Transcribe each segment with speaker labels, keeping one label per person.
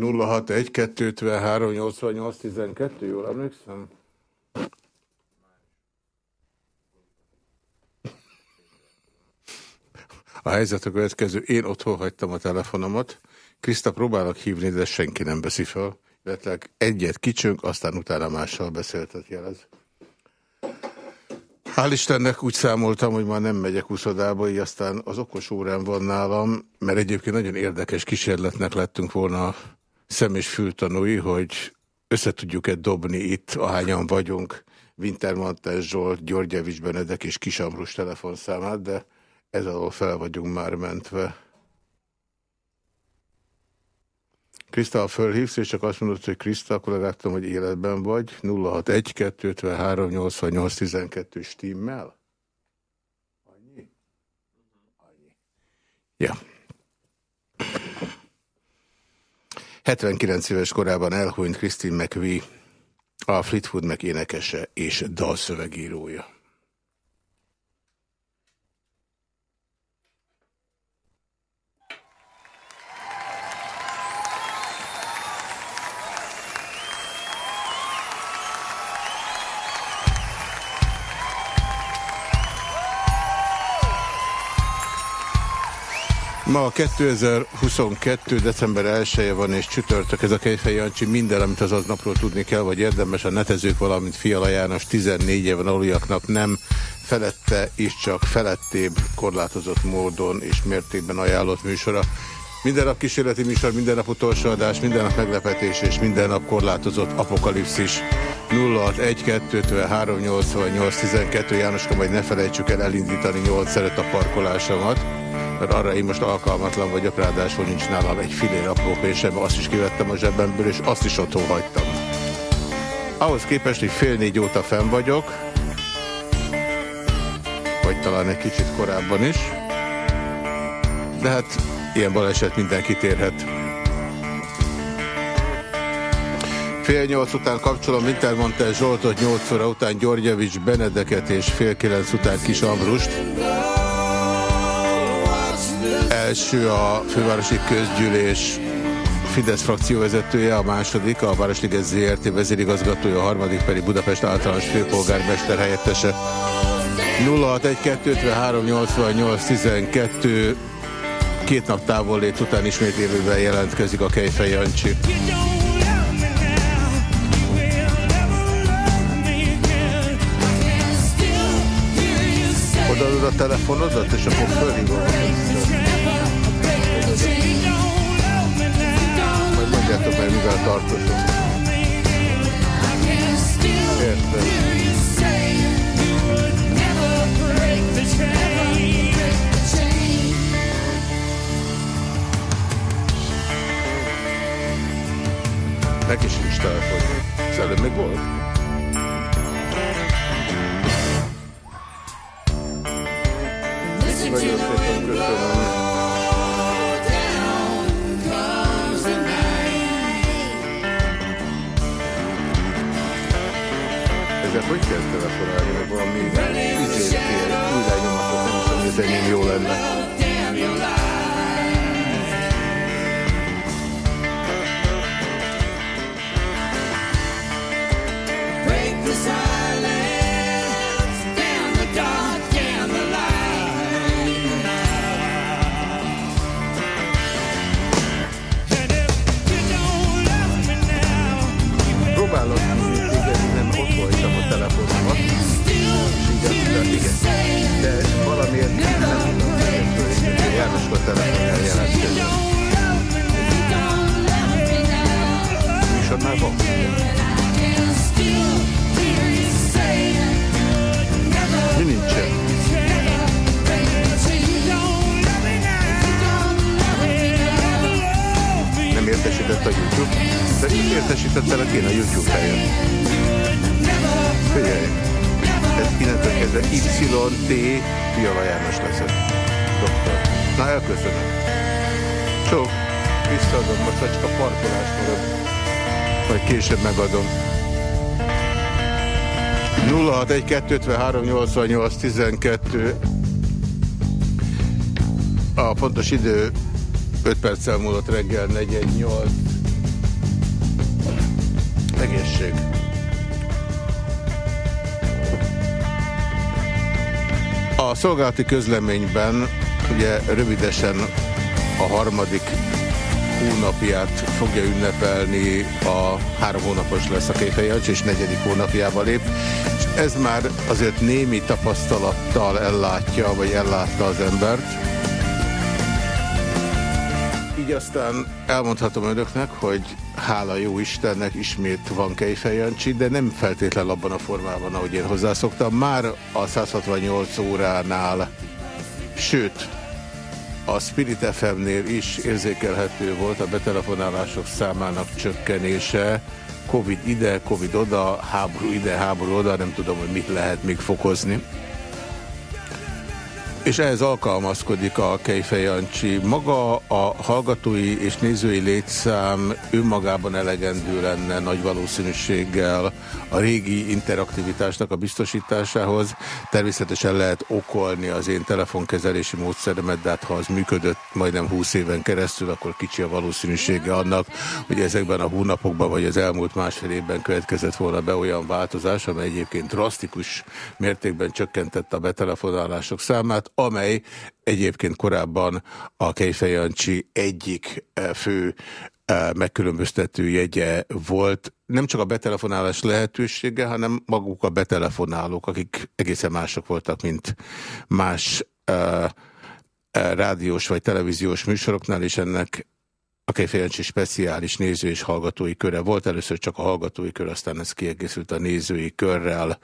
Speaker 1: 061 253 88 12, jól emlékszem? A helyzet a következő. Én otthon hagytam a telefonomat. Kriszta próbálok hívni, de senki nem veszi fel. Illetve egyet kicsünk, aztán utána mással beszéltet jelez. Hál' Istennek úgy számoltam, hogy már nem megyek úszodába, így aztán az okos órán van nálam, mert egyébként nagyon érdekes kísérletnek lettünk volna szem és fültanúi, hogy összetudjuk-e dobni itt, ahányan vagyunk, Wintermantel Zsolt, Györgyevics Benedek és Kisamrus telefonszámát, de ez alól fel vagyunk már mentve. Kriszta, ha fölhívsz, és csak azt mondod, hogy Kriszta, akkor láttam, hogy életben vagy. 061 253 88 12 stimmel? Annyi? Annyi. Ja. 79 éves korában elhunyt Christine McVie, a Fleetwood meg énekese és dalszövegírója. Ma 2022. december 1-e van és csütörtök ez a Kejfej Jancsi. Minden, amit az aznapról tudni kell, vagy érdemes a netezők, valamint Fiala János 14 éven aluljaknak nem felette is csak felettébb korlátozott módon és mértékben ajánlott műsora. Minden nap kísérleti műsor, minden nap utolsó adás, minden nap meglepetés és minden nap korlátozott apokalipszis. 061 253 88 12 Jánoska, majd ne felejtsük el elindítani 8 szeret a parkolásomat mert arra én most alkalmatlan vagyok, ráadásul nincs nálam egy filér apró pésem, azt is kivettem a zsebemből, és azt is otthon hagytam. Ahhoz képest, hogy fél négy óta fenn vagyok, vagy talán egy kicsit korábban is, de hát ilyen baleset mindenkit érhet. Fél nyolc után kapcsolom Wintermantel Zsoltot, nyolc óra után Györgyevics Benedeket és fél kilenc után Kis Ambrust első a fővárosi közgyűlés Fidesz frakcióvezetője, a második a Városliges ZRT vezérigazgatója, a harmadik pedig Budapest általános főpolgármester helyettese. 061-253-88-12 két nap távollét után ismét élőben jelentkezik a Kejfej Jancsi. Odaadod a telefonodat, és akkor fölhívom. Majd mondjátok meg, mivel tartozom. Érted? Neki sincs telefonja. Ez előbb még volt? Nagyon szépen köszönöm. ezzel hogy kell telefonálni, valami izét kér, újrányomatot, nem hiszem, hogy az enyém jó lenne. Megadom. 061 253 88 12 A pontos idő 5 perccel múlott reggel 418. Egészség. A szolgálati közleményben ugye rövidesen a harmadik hónapját fogja ünnepelni, a három hónapos lesz a Kéfejacs, és negyedik hónapjába lép. És ez már azért némi tapasztalattal ellátja, vagy ellátta az embert. Így aztán elmondhatom önöknek, hogy hála jó Istennek ismét van Kejfejancsi, de nem feltétlen abban a formában, ahogy én hozzászoktam. Már a 168 óránál, sőt, a Spirit FM-nél is érzékelhető volt a betelefonálások számának csökkenése. Covid ide, Covid oda, háború ide, háború oda, nem tudom, hogy mit lehet még fokozni. És ehhez alkalmazkodik a Kejfej Jancsi. Maga a hallgatói és nézői létszám önmagában elegendő lenne nagy valószínűséggel a régi interaktivitásnak a biztosításához. Természetesen lehet okolni az én telefonkezelési módszeremet, de hát ha az működött majdnem 20 éven keresztül, akkor kicsi a valószínűsége annak, hogy ezekben a hónapokban vagy az elmúlt másfél évben következett volna be olyan változás, amely egyébként drasztikus mértékben csökkentette a betelefonálások számát, amely egyébként korábban a Kejfejancsi egyik eh, fő megkülönböztető jegye volt, nem csak a betelefonálás lehetősége, hanem maguk a betelefonálók, akik egészen mások voltak, mint más rádiós vagy televíziós műsoroknál, és ennek a Kejfejancsi speciális néző és hallgatói köre volt. Először csak a hallgatói kör, aztán ez kiegészült a nézői körrel.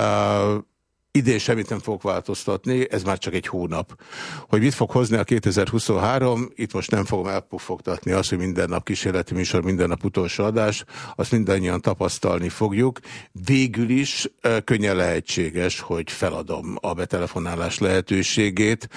Speaker 1: Uh, Idén semmit nem fog változtatni, ez már csak egy hónap. Hogy mit fog hozni a 2023, itt most nem fogom elpufogtatni azt, hogy minden nap kísérleti műsor, minden nap utolsó adás, azt mindannyian tapasztalni fogjuk. Végül is könnyen lehetséges, hogy feladom a betelefonálás lehetőségét,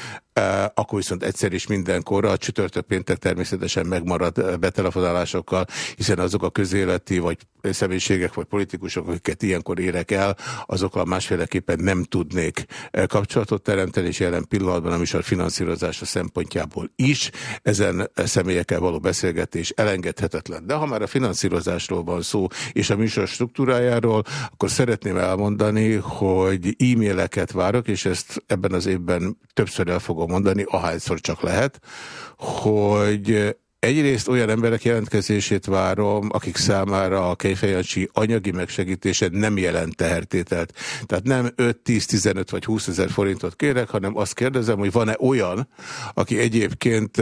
Speaker 1: akkor viszont egyszer is mindenkor a csütörtök péntek természetesen megmarad betelefonálásokkal, hiszen azok a közéleti vagy személyiségek vagy politikusok, akiket ilyenkor érek el, azokkal másféleképpen nem tudnék kapcsolatot teremteni, és jelen pillanatban a műsor finanszírozása szempontjából is ezen személyekkel való beszélgetés elengedhetetlen. De ha már a finanszírozásról van szó, és a műsor struktúrájáról, akkor szeretném elmondani, hogy e-maileket várok, és ezt ebben az évben többször el fogom mondani, ahányszor csak lehet, hogy Egyrészt olyan emberek jelentkezését várom, akik számára a Kejfejancsi anyagi megsegítése nem jelent tehertételt. Tehát nem 5, 10, 15 vagy 20 ezer forintot kérek, hanem azt kérdezem, hogy van-e olyan, aki egyébként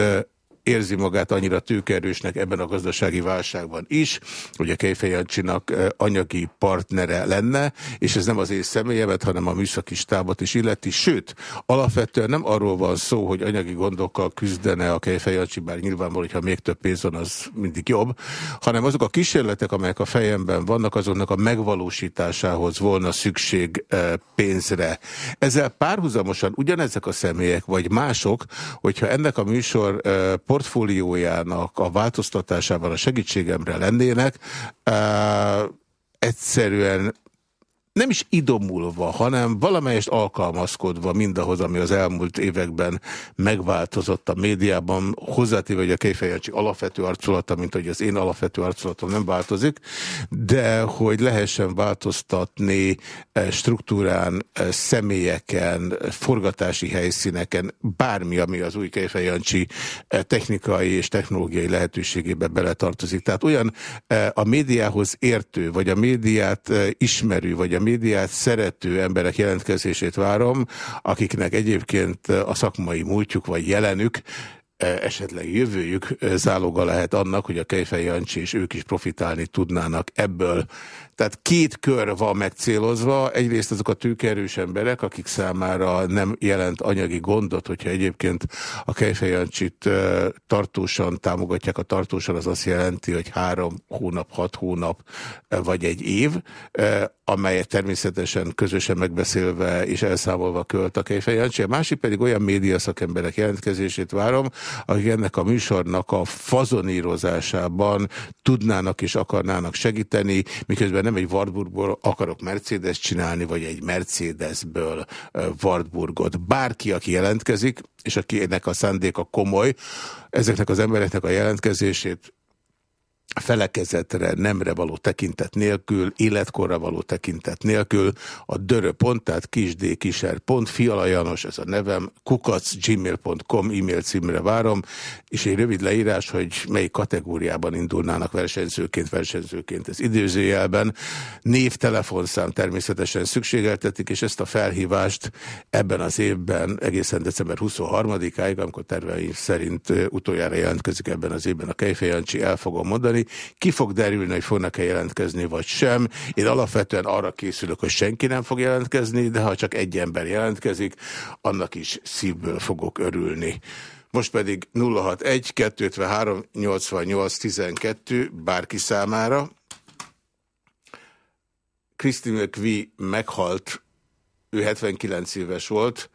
Speaker 1: érzi magát annyira tőkerősnek ebben a gazdasági válságban is, hogy a Kejfejancsinak anyagi partnere lenne, és ez nem az én személyemet, hanem a műszaki stábot is illeti. Sőt, alapvetően nem arról van szó, hogy anyagi gondokkal küzdene a Kejfejancsi, bár nyilvánvaló, hogyha még több pénz van, az mindig jobb, hanem azok a kísérletek, amelyek a fejemben vannak, azoknak a megvalósításához volna szükség pénzre. Ezzel párhuzamosan ugyanezek a személyek, vagy mások, hogyha ennek a műsor portfóliójának a változtatásában a segítségemre lennének, egyszerűen nem is idomulva, hanem valamelyest alkalmazkodva mindahhoz, ami az elmúlt években megváltozott a médiában, hozzátéve, hogy a Kejfejancsi alapvető arculata, mint hogy az én alapvető arculatom nem változik, de hogy lehessen változtatni eh, struktúrán, eh, személyeken, forgatási helyszíneken, bármi, ami az új Kejfejancsi eh, technikai és technológiai lehetőségébe beletartozik. Tehát olyan a médiához értő, vagy a médiát ismerő, vagy a médiát szerető emberek jelentkezését várom, akiknek egyébként a szakmai múltjuk vagy jelenük esetleg jövőjük e, záloga lehet annak, hogy a Kejfej Jancsi és ők is profitálni tudnának ebből. Tehát két kör van megcélozva, egyrészt azok a tőkerős emberek, akik számára nem jelent anyagi gondot, hogyha egyébként a Kejfejancsit tartósan támogatják, a tartósan az azt jelenti, hogy három hónap, hat hónap vagy egy év, amelyet természetesen közösen megbeszélve és elszámolva költ a Kejfejancsi. A másik pedig olyan média szakemberek jelentkezését várom, akik ennek a műsornak a fazonírozásában tudnának és akarnának segíteni, miközben nem egy Wartburgból akarok Mercedes csinálni, vagy egy Mercedesből Wartburgot. Bárki, aki jelentkezik, és akinek a szándéka komoly, ezeknek az embereknek a jelentkezését felekezetre, nemre való tekintet nélkül, életkorra való tekintet nélkül, a dörö.pont, tehát kisdkiser.fialajanos, ez a nevem, kukacgmail.com e-mail címre várom, és egy rövid leírás, hogy mely kategóriában indulnának versenyzőként, versenyzőként ez időzőjelben. Név, telefonszám természetesen szükségeltetik, és ezt a felhívást ebben az évben egészen december 23-áig, amikor terveink szerint utoljára jelentkezik ebben az évben a Kejfejancsi, el fogom mondani, ki fog derülni, hogy fognak-e jelentkezni, vagy sem. Én alapvetően arra készülök, hogy senki nem fog jelentkezni, de ha csak egy ember jelentkezik, annak is szívből fogok örülni. Most pedig 061 253 88 12 bárki számára. Christine McVie meghalt, ő 79 éves volt,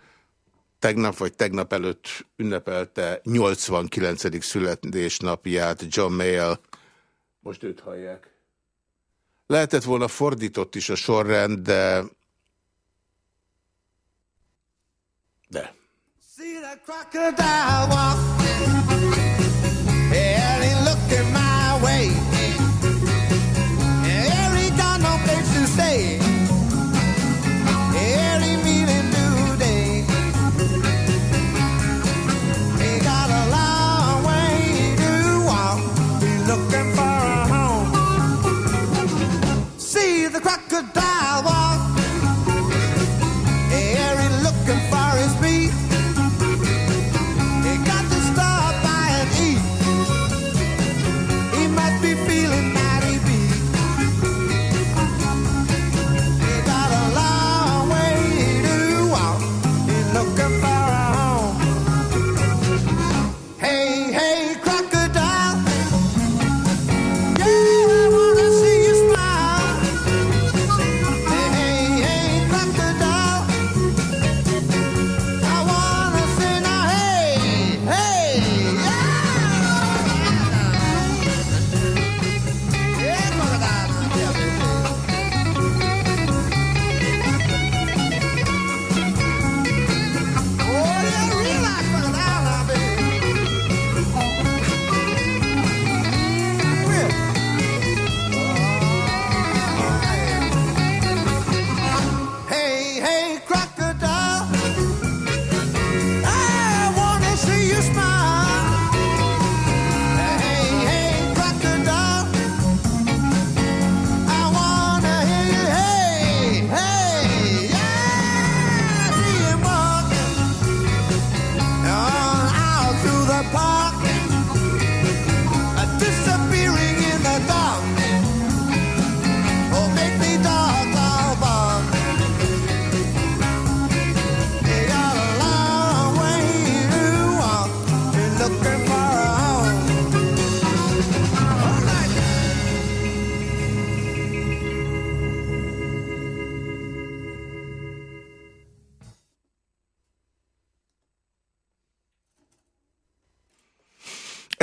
Speaker 1: tegnap vagy tegnap előtt ünnepelte 89. születésnapját John Mayall, most őt hallják. Lehetett volna fordított is a sorrend, de... De. See that crocodile walk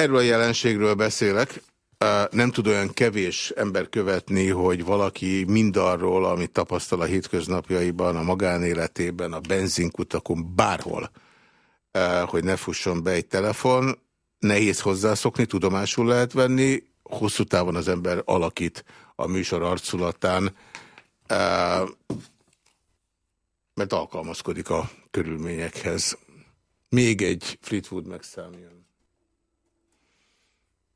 Speaker 1: Erről a jelenségről beszélek. Nem tud olyan kevés ember követni, hogy valaki mindarról, amit tapasztal a hétköznapjaiban, a magánéletében, a benzinkutakon, bárhol, hogy ne fusson be egy telefon. Nehéz hozzászokni, tudomásul lehet venni, hosszú távon az ember alakít a műsor arculatán, mert alkalmazkodik a körülményekhez. Még egy Fleetwood megszámjon.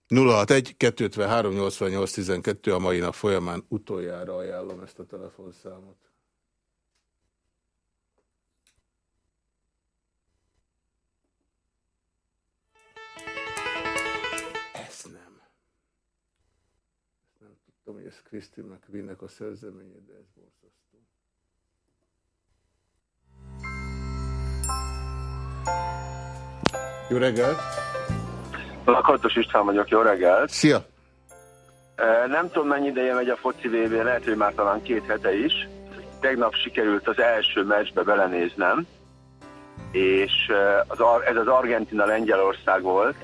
Speaker 1: 061-253-88-12 a mai nap folyamán utoljára ajánlom ezt a telefonszámot. Ez nem. Ezt nem tudtam, hogy ez Krisztin McVinnek a szerzeménye, de ez borzasztó. Jó reggelt!
Speaker 2: Lakatos István vagyok, jó reggelt!
Speaker 1: Szia!
Speaker 2: Nem tudom mennyi ideje megy a foci VB, lehet, hogy már talán két hete is. Tegnap sikerült az első meccsbe belenéznem, és az, ez az Argentina-Lengyelország volt,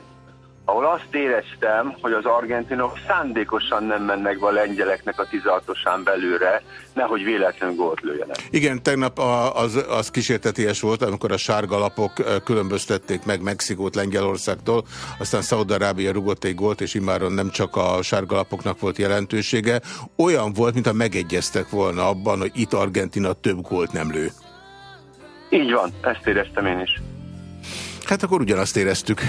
Speaker 2: ahol azt éreztem, hogy az argentinok szándékosan nem mennek be a lengyeleknek a 16-osán belőle, nehogy véletlenül gólt lőjenek.
Speaker 1: Igen, tegnap az, az kísérteties volt, amikor a sárga lapok különböztették meg Mexikót Lengyelországtól, aztán Szaudarábia rugott egy gólt, és immáron nem csak a sárga lapoknak volt jelentősége. Olyan volt, mintha megegyeztek volna abban, hogy itt Argentina több gólt nem lő.
Speaker 2: Így van, ezt éreztem én is.
Speaker 1: Hát akkor ugyanazt éreztük.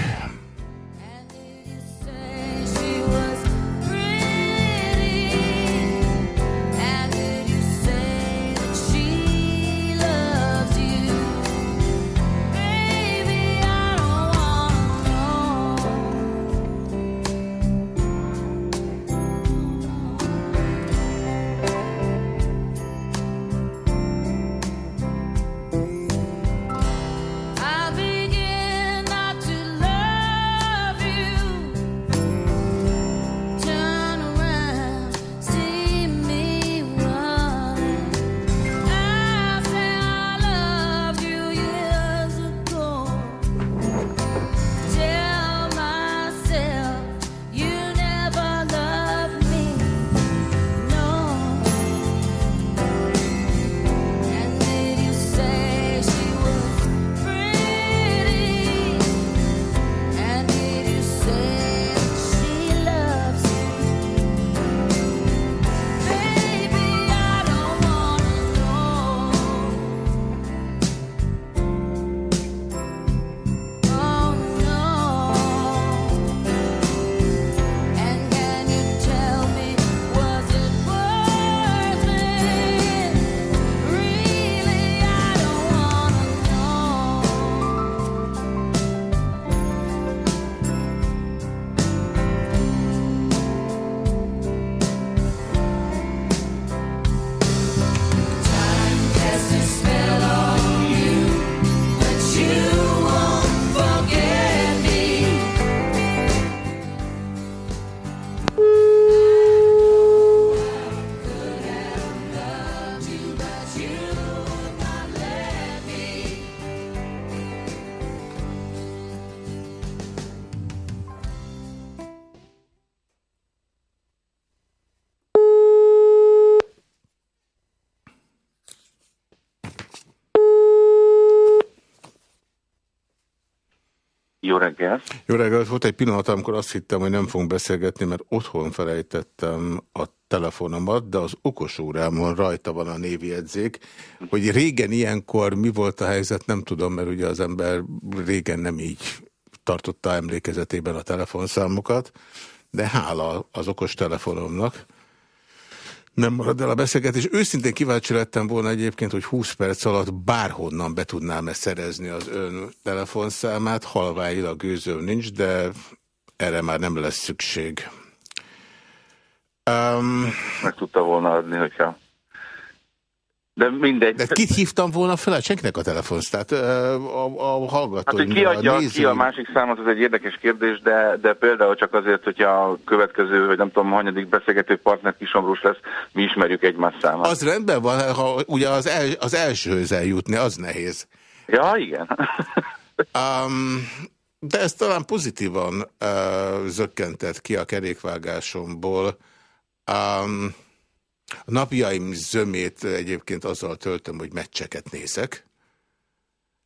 Speaker 2: Jó reggelt!
Speaker 1: Jó reggelt! Volt egy pillanat, amikor azt hittem, hogy nem fogunk beszélgetni, mert otthon felejtettem a telefonomat, de az okos órámon rajta van a névjegyzék. Hogy régen ilyenkor mi volt a helyzet, nem tudom, mert ugye az ember régen nem így tartotta emlékezetében a telefonszámokat, de hála az okos telefonomnak nem marad el a beszélgetés. Őszintén kíváncsi lettem volna egyébként, hogy 20 perc alatt bárhonnan be tudnám-e szerezni az ön telefonszámát. Halváilag gőzöm nincs, de erre már nem lesz szükség.
Speaker 2: Um, Meg tudta volna adni, hogyha de mindegy.
Speaker 1: De kit hívtam volna fel? Hát senkinek a telefonsz, tehát a, a hallgató. Hát,
Speaker 2: hogy ki adja a ki a másik számot, az egy érdekes kérdés, de, de például csak azért, hogyha a következő, vagy nem tudom, hanyadik beszélgető partner kisomrós lesz, mi ismerjük egymás számát.
Speaker 1: Az rendben van, ha ugye az, el, az elsőhöz eljutni, az nehéz.
Speaker 2: Ja, igen.
Speaker 1: um, de ez talán pozitívan uh, zökkentett ki a kerékvágásomból. Um, a napjaim zömét egyébként azzal töltöm, hogy meccseket nézek.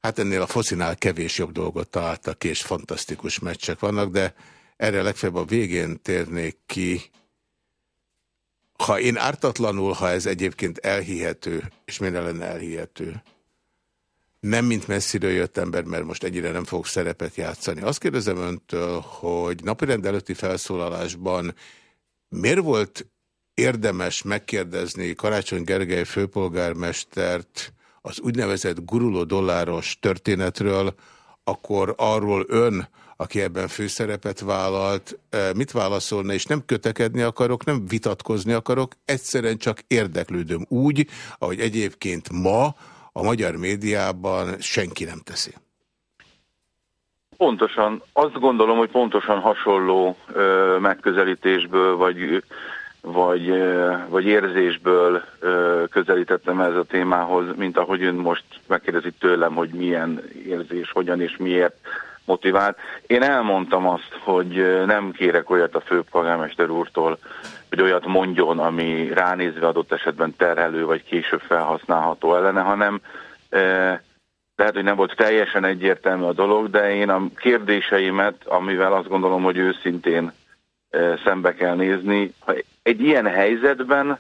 Speaker 1: Hát ennél a foszinál kevés jobb dolgot találtak ki, és fantasztikus meccsek vannak, de erre legfeljebb a végén térnék ki. Ha én ártatlanul, ha ez egyébként elhihető, és miért lenne elhihető, nem mint messziről jött ember, mert most egyre nem fogok szerepet játszani. Azt kérdezem öntől, hogy napirend előtti felszólalásban miért volt érdemes megkérdezni Karácsony Gergely főpolgármestert az úgynevezett guruló dolláros történetről, akkor arról ön, aki ebben főszerepet vállalt, eh, mit válaszolna, és nem kötekedni akarok, nem vitatkozni akarok, egyszerűen csak érdeklődöm úgy, ahogy egyébként ma a magyar médiában senki nem teszi.
Speaker 2: Pontosan, azt gondolom, hogy pontosan hasonló ö, megközelítésből, vagy vagy, vagy érzésből közelítettem ez a témához, mint ahogy ön most megkérdezi tőlem, hogy milyen érzés, hogyan és miért motivált. Én elmondtam azt, hogy nem kérek olyat a főpolgármester úrtól, hogy olyat mondjon, ami ránézve adott esetben terhelő, vagy később felhasználható ellene, hanem lehet, hogy nem volt teljesen egyértelmű a dolog, de én a kérdéseimet, amivel azt gondolom, hogy őszintén szembe kell nézni, ha egy ilyen helyzetben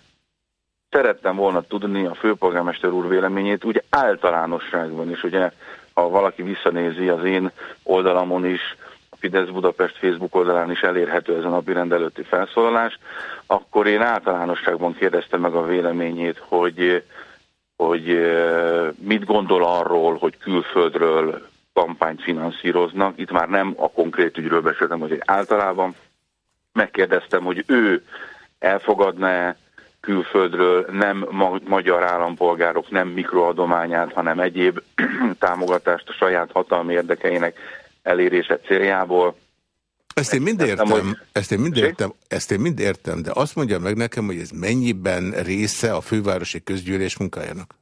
Speaker 2: szerettem volna tudni a főpolgármester úr véleményét úgy általánosságban is. Ugye, ha valaki visszanézi az én oldalamon is, a Fidesz Budapest Facebook oldalán is elérhető ez a napi rendelőtti felszólalás, akkor én általánosságban kérdeztem meg a véleményét, hogy, hogy mit gondol arról, hogy külföldről kampányt finanszíroznak. Itt már nem a konkrét ügyről beszéltem, hogy általában megkérdeztem, hogy ő elfogadna-e külföldről nem magyar állampolgárok nem mikroadományát, hanem egyéb támogatást a saját hatalmi érdekeinek elérése céljából.
Speaker 1: Ezt én mind értem, hogy... ezt én mind értem, ezt én mind értem, de azt mondja meg nekem, hogy ez mennyiben része a fővárosi közgyűlés munkájának?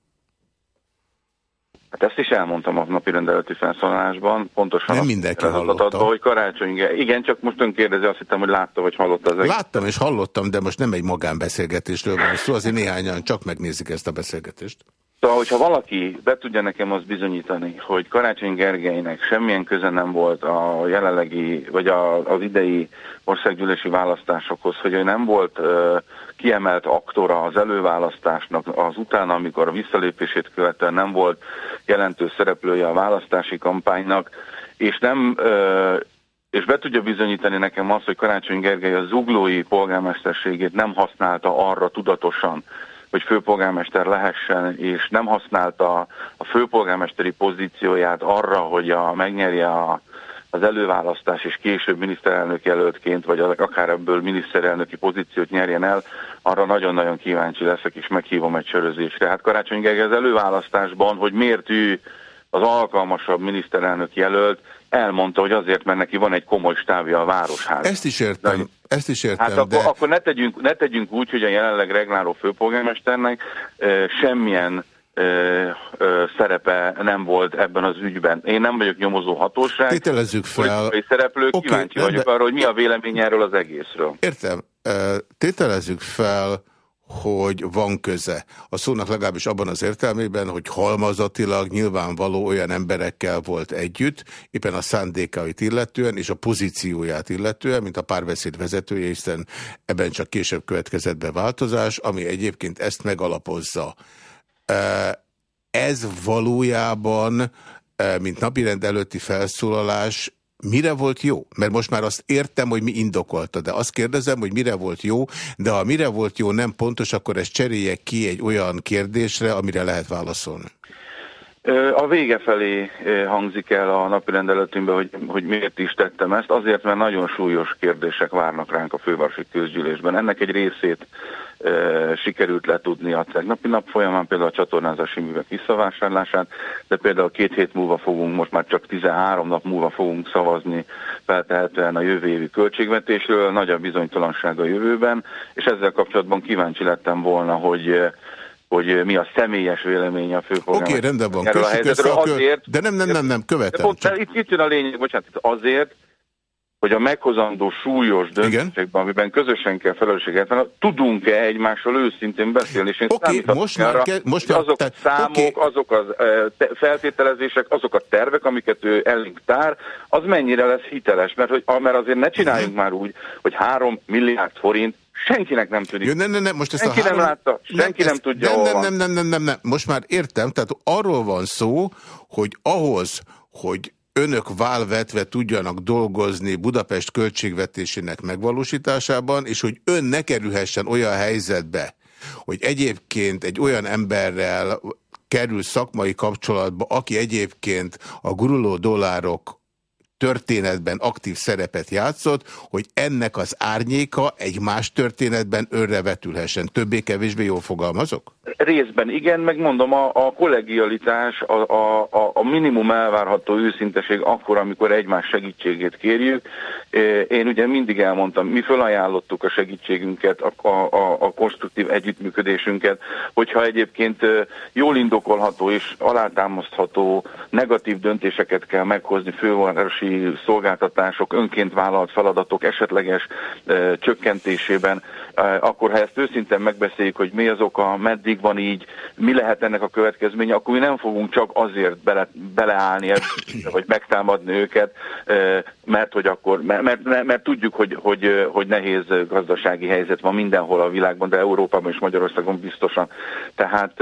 Speaker 2: Hát ezt is elmondtam a napi rendeleti felszólalásban, pontosan
Speaker 1: Nem mindenki hallotta. Adva,
Speaker 2: hogy karácsony, igen, csak most ön kérdezi, azt hittem, hogy látta, vagy hallotta az
Speaker 1: Láttam és hallottam, de most nem egy magánbeszélgetésről van szó, azért néhányan csak megnézik ezt a beszélgetést.
Speaker 2: Szóval, hogyha valaki be tudja nekem azt bizonyítani, hogy Karácsony Gergelynek semmilyen köze nem volt a jelenlegi, vagy a, az idei országgyűlési választásokhoz, hogy ő nem volt uh, kiemelt aktora az előválasztásnak, az utána, amikor a visszalépését követően nem volt jelentős szereplője a választási kampánynak, és nem uh, és be tudja bizonyítani nekem azt, hogy Karácsony Gergely a zuglói polgármesterségét nem használta arra tudatosan, hogy főpolgármester lehessen, és nem használta a főpolgármesteri pozícióját arra, hogy a, megnyerje a, az előválasztás, és később miniszterelnök jelöltként, vagy akár ebből miniszterelnöki pozíciót nyerjen el, arra nagyon-nagyon kíváncsi leszek, és meghívom egy sörözésre. Hát Karácsony Gergely az előválasztásban, hogy miért ő az alkalmasabb miniszterelnök jelölt, elmondta, hogy azért, mert neki van egy komoly stábja a városház.
Speaker 1: Ezt is értem, ezt is értem.
Speaker 2: Hát akkor, de... akkor ne, tegyünk, ne tegyünk úgy, hogy a jelenleg regláló főpolgármesternek e, semmilyen e, e, szerepe nem volt ebben az ügyben. Én nem vagyok nyomozó hatóság.
Speaker 1: Tételezzük fel.
Speaker 2: Szereplő, okay, kíváncsi vagyok de... arra, hogy mi a vélemény erről az egészről.
Speaker 1: Értem. Tételezzük fel, hogy van köze. A szónak legalábbis abban az értelmében, hogy halmazatilag nyilvánvaló olyan emberekkel volt együtt, éppen a szándékait illetően és a pozícióját illetően, mint a párbeszéd vezetője, hiszen ebben csak később következett be változás, ami egyébként ezt megalapozza. Ez valójában, mint napirend előtti felszólalás, mire volt jó? Mert most már azt értem, hogy mi indokolta, de azt kérdezem, hogy mire volt jó, de ha mire volt jó nem pontos, akkor ezt cserélje ki egy olyan kérdésre, amire lehet válaszolni.
Speaker 2: A vége felé hangzik el a napi rendeletünkben, hogy, hogy miért is tettem ezt. Azért, mert nagyon súlyos kérdések várnak ránk a fővárosi közgyűlésben. Ennek egy részét sikerült letudni a tegnapi nap folyamán, például a csatornázási művek visszavásárlását, de például két hét múlva fogunk, most már csak 13 nap múlva fogunk szavazni feltehetően a jövő évi költségvetésről, nagy a bizonytalanság a jövőben, és ezzel kapcsolatban kíváncsi lettem volna, hogy hogy mi a személyes véleménye a főpolgármester.
Speaker 1: Oké, okay, rendben van, köszönjük ezt a azért, De nem, nem, nem, nem, követem. Pont,
Speaker 2: csak... itt, itt jön a lényeg, bocsánat, azért, hogy a meghozandó súlyos döntésekben, amiben közösen kell felelősséget venni, tudunk-e egymással őszintén beszélni, és én
Speaker 1: okay, most arra, ke most
Speaker 2: azok te, a számok, okay. azok a feltételezések, azok a tervek, amiket ő elénk tár, az mennyire lesz hiteles, mert, hogy, mert azért ne csináljunk már úgy, hogy három milliárd forint Senkinek nem. Jó,
Speaker 1: nem, nem, nem, most ezt
Speaker 2: senki
Speaker 1: a három...
Speaker 2: nem látta, senki nem, nem tudja,
Speaker 1: nem, nem, nem, nem, nem, nem, nem, most már értem, tehát arról van szó, hogy ahhoz, hogy önök válvetve tudjanak dolgozni Budapest költségvetésének megvalósításában, és hogy ön ne kerülhessen olyan helyzetbe, hogy egyébként egy olyan emberrel kerül szakmai kapcsolatba, aki egyébként a guruló dollárok történetben aktív szerepet játszott, hogy ennek az árnyéka egy más történetben önre vetülhessen. Többé-kevésbé jól fogalmazok?
Speaker 2: Részben igen, megmondom, a, a kollegialitás, a, a, a minimum elvárható őszinteség akkor, amikor egymás segítségét kérjük. Én ugye mindig elmondtam, mi felajánlottuk a segítségünket, a, a, a konstruktív együttműködésünket, hogyha egyébként jól indokolható és alátámasztható negatív döntéseket kell meghozni fővárosi közszolgálati szolgáltatások, önként vállalt feladatok esetleges csökkentésében, akkor ha ezt őszintén megbeszéljük, hogy mi az oka, meddig van így, mi lehet ennek a következménye, akkor mi nem fogunk csak azért bele, beleállni, ebbe, vagy megtámadni őket, mert hogy akkor, mert, mert, mert tudjuk, hogy, hogy, hogy nehéz gazdasági helyzet van mindenhol a világban, de Európában és Magyarországon biztosan. Tehát,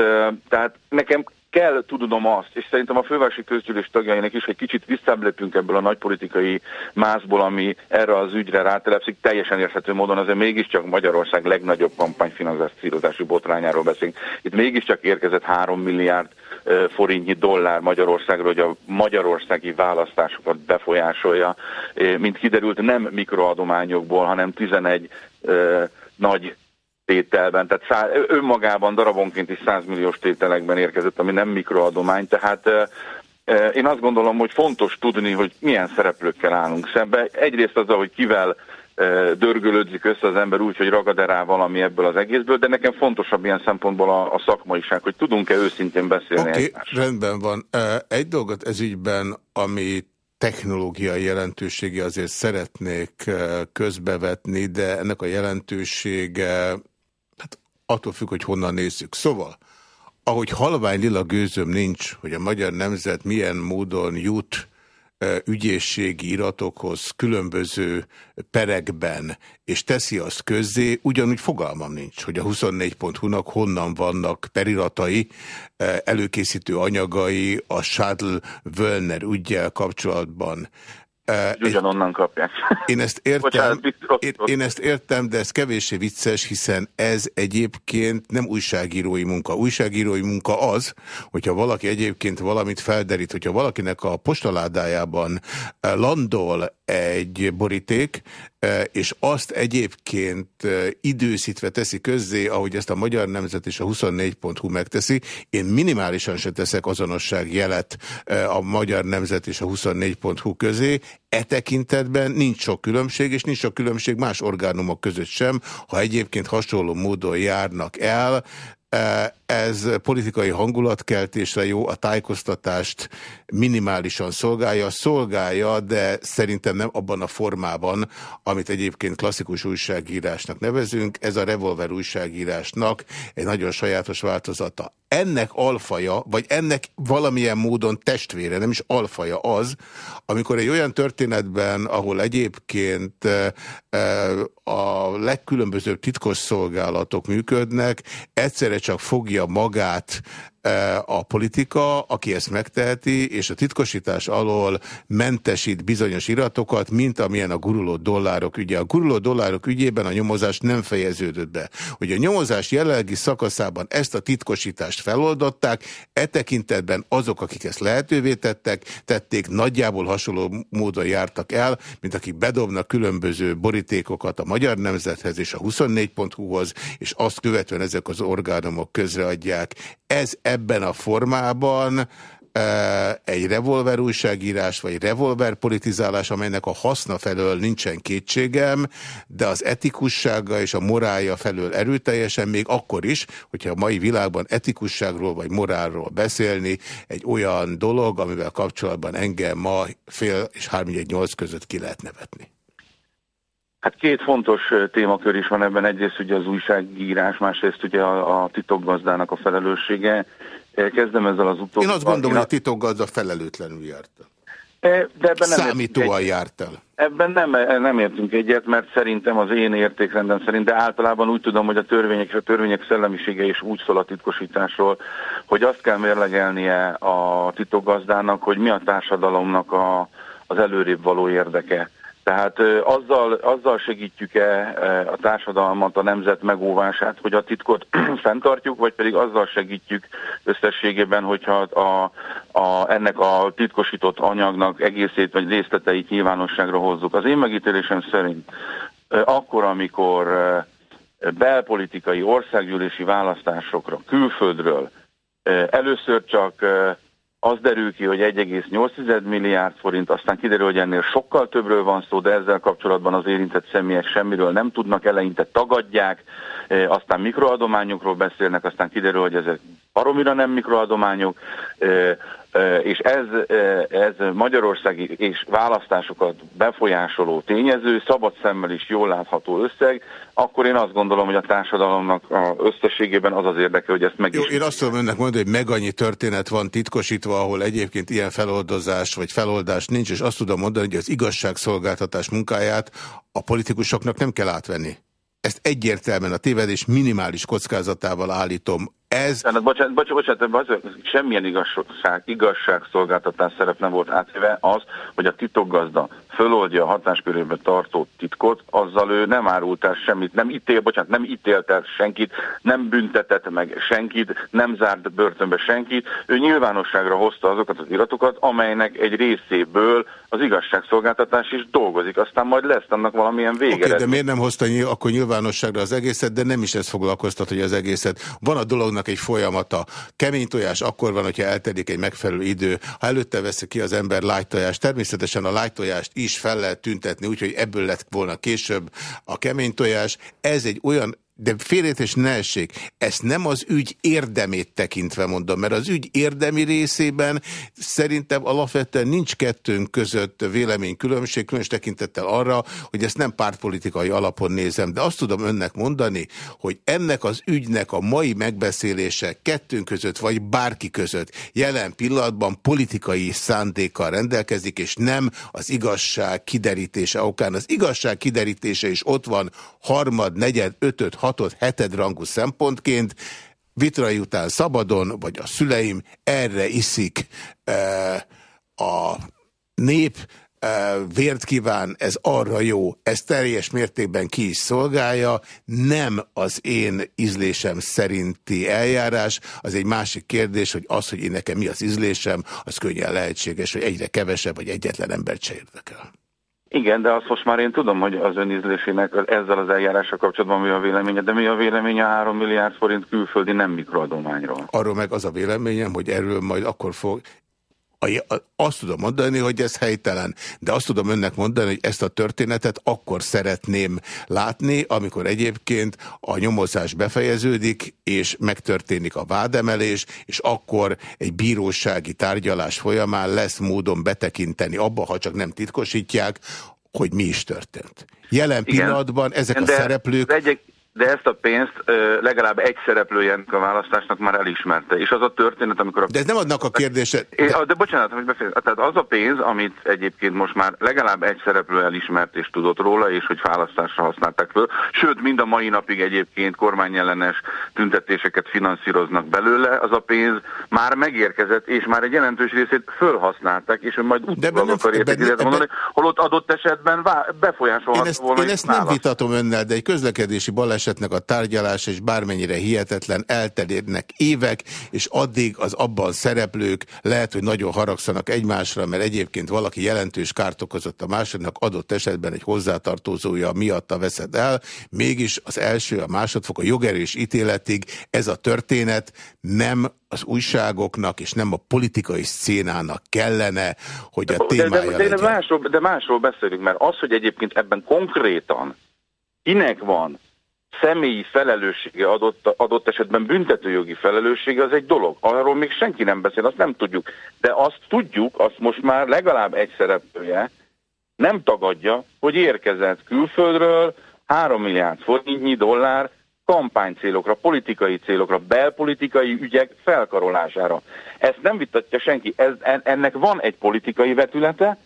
Speaker 2: tehát nekem kell tudnom azt, és szerintem a fővárosi közgyűlés tagjainak is, hogy kicsit visszáblépünk ebből a nagypolitikai mászból, ami erre az ügyre rátelepszik, teljesen érthető módon azért mégiscsak Magyarország legnagyobb kampányfinanszírozású botrányáról beszélünk. Itt mégiscsak érkezett 3 milliárd forintnyi dollár Magyarországról, hogy a magyarországi választásokat befolyásolja. Mint kiderült, nem mikroadományokból, hanem 11 nagy tételben, tehát szá, önmagában darabonként is 100 milliós tételekben érkezett, ami nem mikroadomány, tehát én azt gondolom, hogy fontos tudni, hogy milyen szereplőkkel állunk szembe. Egyrészt az, hogy kivel dörgölődzik össze az ember úgy, hogy ragad rá valami ebből az egészből, de nekem fontosabb ilyen szempontból a, a szakmaiság, hogy tudunk-e őszintén beszélni.
Speaker 1: Okay, rendben van. Egy dolgot ez ügyben, ami technológiai jelentősége azért szeretnék közbevetni, de ennek a jelentősége attól függ, hogy honnan nézzük. Szóval, ahogy halvány lila gőzöm nincs, hogy a magyar nemzet milyen módon jut ügyészségi iratokhoz különböző perekben, és teszi azt közzé, ugyanúgy fogalmam nincs, hogy a 24.hu-nak honnan vannak periratai, előkészítő anyagai a Schadl-Wöllner ügyjel kapcsolatban.
Speaker 2: Ugyanonnan kapják.
Speaker 1: Én ezt értem, én, én ezt értem, de ez kevéssé vicces, hiszen ez egyébként nem újságírói munka. Újságírói munka az, hogyha valaki egyébként valamit felderít, hogyha valakinek a postaládájában landol egy boríték, és azt egyébként időszítve teszi közzé, ahogy ezt a Magyar Nemzet és a 24.hu megteszi. Én minimálisan se teszek azonosság jelet a Magyar Nemzet és a 24.hu közé. E tekintetben nincs sok különbség, és nincs sok különbség más orgánumok között sem, ha egyébként hasonló módon járnak el, ez politikai hangulatkeltésre jó, a tájékoztatást minimálisan szolgálja, szolgálja, de szerintem nem abban a formában, amit egyébként klasszikus újságírásnak nevezünk. Ez a revolver újságírásnak egy nagyon sajátos változata. Ennek alfaja, vagy ennek valamilyen módon testvére, nem is alfaja az, amikor egy olyan történetben, ahol egyébként a legkülönbözőbb titkos szolgálatok működnek, egyszerre csak fogja magát a politika, aki ezt megteheti, és a titkosítás alól mentesít bizonyos iratokat, mint amilyen a guruló dollárok ügye. A guruló dollárok ügyében a nyomozás nem fejeződött be. Hogy a nyomozás jelenlegi szakaszában ezt a titkosítást feloldották, e tekintetben azok, akik ezt lehetővé tettek, tették, nagyjából hasonló módon jártak el, mint akik bedobnak különböző borítékokat a Magyar Nemzethez és a 24.hu-hoz, és azt követően ezek az orgánumok közreadják. Ez ebben a formában egy revolver újságírás, vagy revolver politizálás, amelynek a haszna felől nincsen kétségem, de az etikussága és a morálja felől erőteljesen, még akkor is, hogyha a mai világban etikusságról vagy morálról beszélni, egy olyan dolog, amivel kapcsolatban engem ma fél és 3-8 között ki lehet nevetni.
Speaker 2: Hát két fontos témakör is van ebben. Egyrészt ugye az újságírás, másrészt ugye a, a titokgazdának a felelőssége. Kezdem ezzel az utóbbi.
Speaker 1: Én azt gondolom, hogy a titokgazda felelőtlenül járt el.
Speaker 2: De ebben nem
Speaker 1: Számítóan járt el.
Speaker 2: Ebben nem, nem értünk egyet, mert szerintem az én értékrendem szerint, de általában úgy tudom, hogy a törvények és a törvények szellemisége is úgy szól a titkosításról, hogy azt kell mérlegelnie a titokgazdának, hogy mi a társadalomnak a, az előrébb való érdeke. Tehát azzal, azzal segítjük-e a társadalmat, a nemzet megóvását, hogy a titkot fenntartjuk, vagy pedig azzal segítjük összességében, hogyha a, a, ennek a titkosított anyagnak egészét vagy részleteit nyilvánosságra hozzuk. Az én megítélésem szerint akkor, amikor belpolitikai országgyűlési választásokra külföldről először csak az derül ki, hogy 1,8 milliárd forint, aztán kiderül, hogy ennél sokkal többről van szó, de ezzel kapcsolatban az érintett személyek semmiről nem tudnak, eleinte tagadják, e, aztán mikroadományokról beszélnek, aztán kiderül, hogy ezek baromira nem mikroadományok, és ez, ez magyarországi és választásokat befolyásoló tényező, szabad szemmel is jól látható összeg, akkor én azt gondolom, hogy a társadalomnak a összességében az az érdeke, hogy ezt meg
Speaker 1: Jó, én azt tudom önnek mondani, hogy meg annyi történet van titkosítva, ahol egyébként ilyen feloldozás vagy feloldás nincs, és azt tudom mondani, hogy az igazságszolgáltatás munkáját a politikusoknak nem kell átvenni. Ezt egyértelműen a tévedés minimális kockázatával állítom ez...
Speaker 2: Bocsánat, bocsánat, bocsánat, bocsánat, semmilyen igazság, igazságszolgáltatás szerep nem volt átvéve az, hogy a titokgazda föloldja a hatáskörébe tartó titkot, azzal ő nem árult el semmit, nem ítél, bocsánat, nem ítélt el senkit, nem büntetett meg senkit, nem zárt börtönbe senkit. Ő nyilvánosságra hozta azokat az iratokat, amelynek egy részéből az igazságszolgáltatás is dolgozik. Aztán majd lesz annak valamilyen vége. Okay,
Speaker 1: de miért nem hozta akkor nyilvánosságra az egészet, de nem is ez foglalkoztat, hogy az egészet. Van a dolog dolognak egy folyamata. Kemény tojás akkor van, hogyha eltelik egy megfelelő idő. Ha előtte veszi ki az ember light tojást, természetesen a light tojást is fel lehet tüntetni, úgyhogy ebből lett volna később a kemény tojás. Ez egy olyan de félretés ne essék, ezt nem az ügy érdemét tekintve mondom, mert az ügy érdemi részében szerintem alapvetően nincs kettőnk között véleménykülönbség, különös tekintettel arra, hogy ezt nem pártpolitikai alapon nézem, de azt tudom önnek mondani, hogy ennek az ügynek a mai megbeszélése kettőnk között, vagy bárki között jelen pillanatban politikai szándékkal rendelkezik, és nem az igazság kiderítése okán. Az igazság kiderítése is ott van harmad, negyed, ötöd, hatod, heted rangú szempontként, vitrai után szabadon, vagy a szüleim, erre iszik e, a nép, e, vért kíván, ez arra jó, ez teljes mértékben ki is szolgálja, nem az én ízlésem szerinti eljárás, az egy másik kérdés, hogy az, hogy én nekem mi az ízlésem, az könnyen lehetséges, hogy egyre kevesebb, vagy egyetlen embert se érdekel.
Speaker 2: Igen, de azt most már én tudom, hogy az önízlésének ezzel az eljárással kapcsolatban mi a véleménye, de mi a véleménye a 3 milliárd forint külföldi nem mikroadományról?
Speaker 1: Arról meg az a véleményem, hogy erről majd akkor fog... Azt tudom mondani, hogy ez helytelen, de azt tudom önnek mondani, hogy ezt a történetet akkor szeretném látni, amikor egyébként a nyomozás befejeződik, és megtörténik a vádemelés, és akkor egy bírósági tárgyalás folyamán lesz módon betekinteni abba, ha csak nem titkosítják, hogy mi is történt. Jelen Igen. pillanatban ezek
Speaker 2: de
Speaker 1: a szereplők...
Speaker 2: Egyek, de ezt a pénzt legalább egy szereplője a választásnak már elismerte. És az a történet, amikor... A...
Speaker 1: De ez nem adnak a kérdése...
Speaker 2: De, de bocsánat, hogy befejez. Tehát az a pénz, amit egyébként most már legalább egy szereplő elismert és tudott róla, és hogy választásra használták föl. Sőt, mind a mai napig egyébként kormányellenes tüntetéseket finanszíroznak belőle. Az a pénz már megérkezett, és már egy jelentős részét fölhasználták, és majd utólag akarják mondani, holott adott esetben befolyásolható volna.
Speaker 1: Én ezt nem vitatom önnel, de egy közlekedési baleset esetnek a tárgyalás, és bármennyire hihetetlen, eltelérnek évek, és addig az abban szereplők lehet, hogy nagyon haragszanak egymásra, mert egyébként valaki jelentős kárt okozott a másodnak, adott esetben egy hozzátartozója miatta veszed el, mégis az első, a másodfok, a jogerős ítéletig ez a történet nem az újságoknak és nem a politikai szcénának kellene, hogy a témája
Speaker 2: de, de, de, de, másról, de másról beszélünk, mert az, hogy egyébként ebben konkrétan kinek van személyi felelőssége adott, adott esetben büntetőjogi felelőssége az egy dolog. Arról még senki nem beszél, azt nem tudjuk. De azt tudjuk, azt most már legalább egy szereplője nem tagadja, hogy érkezett külföldről 3 milliárd forintnyi dollár kampánycélokra, politikai célokra, belpolitikai ügyek felkarolására. Ezt nem vitatja senki. Ez, ennek van egy politikai vetülete,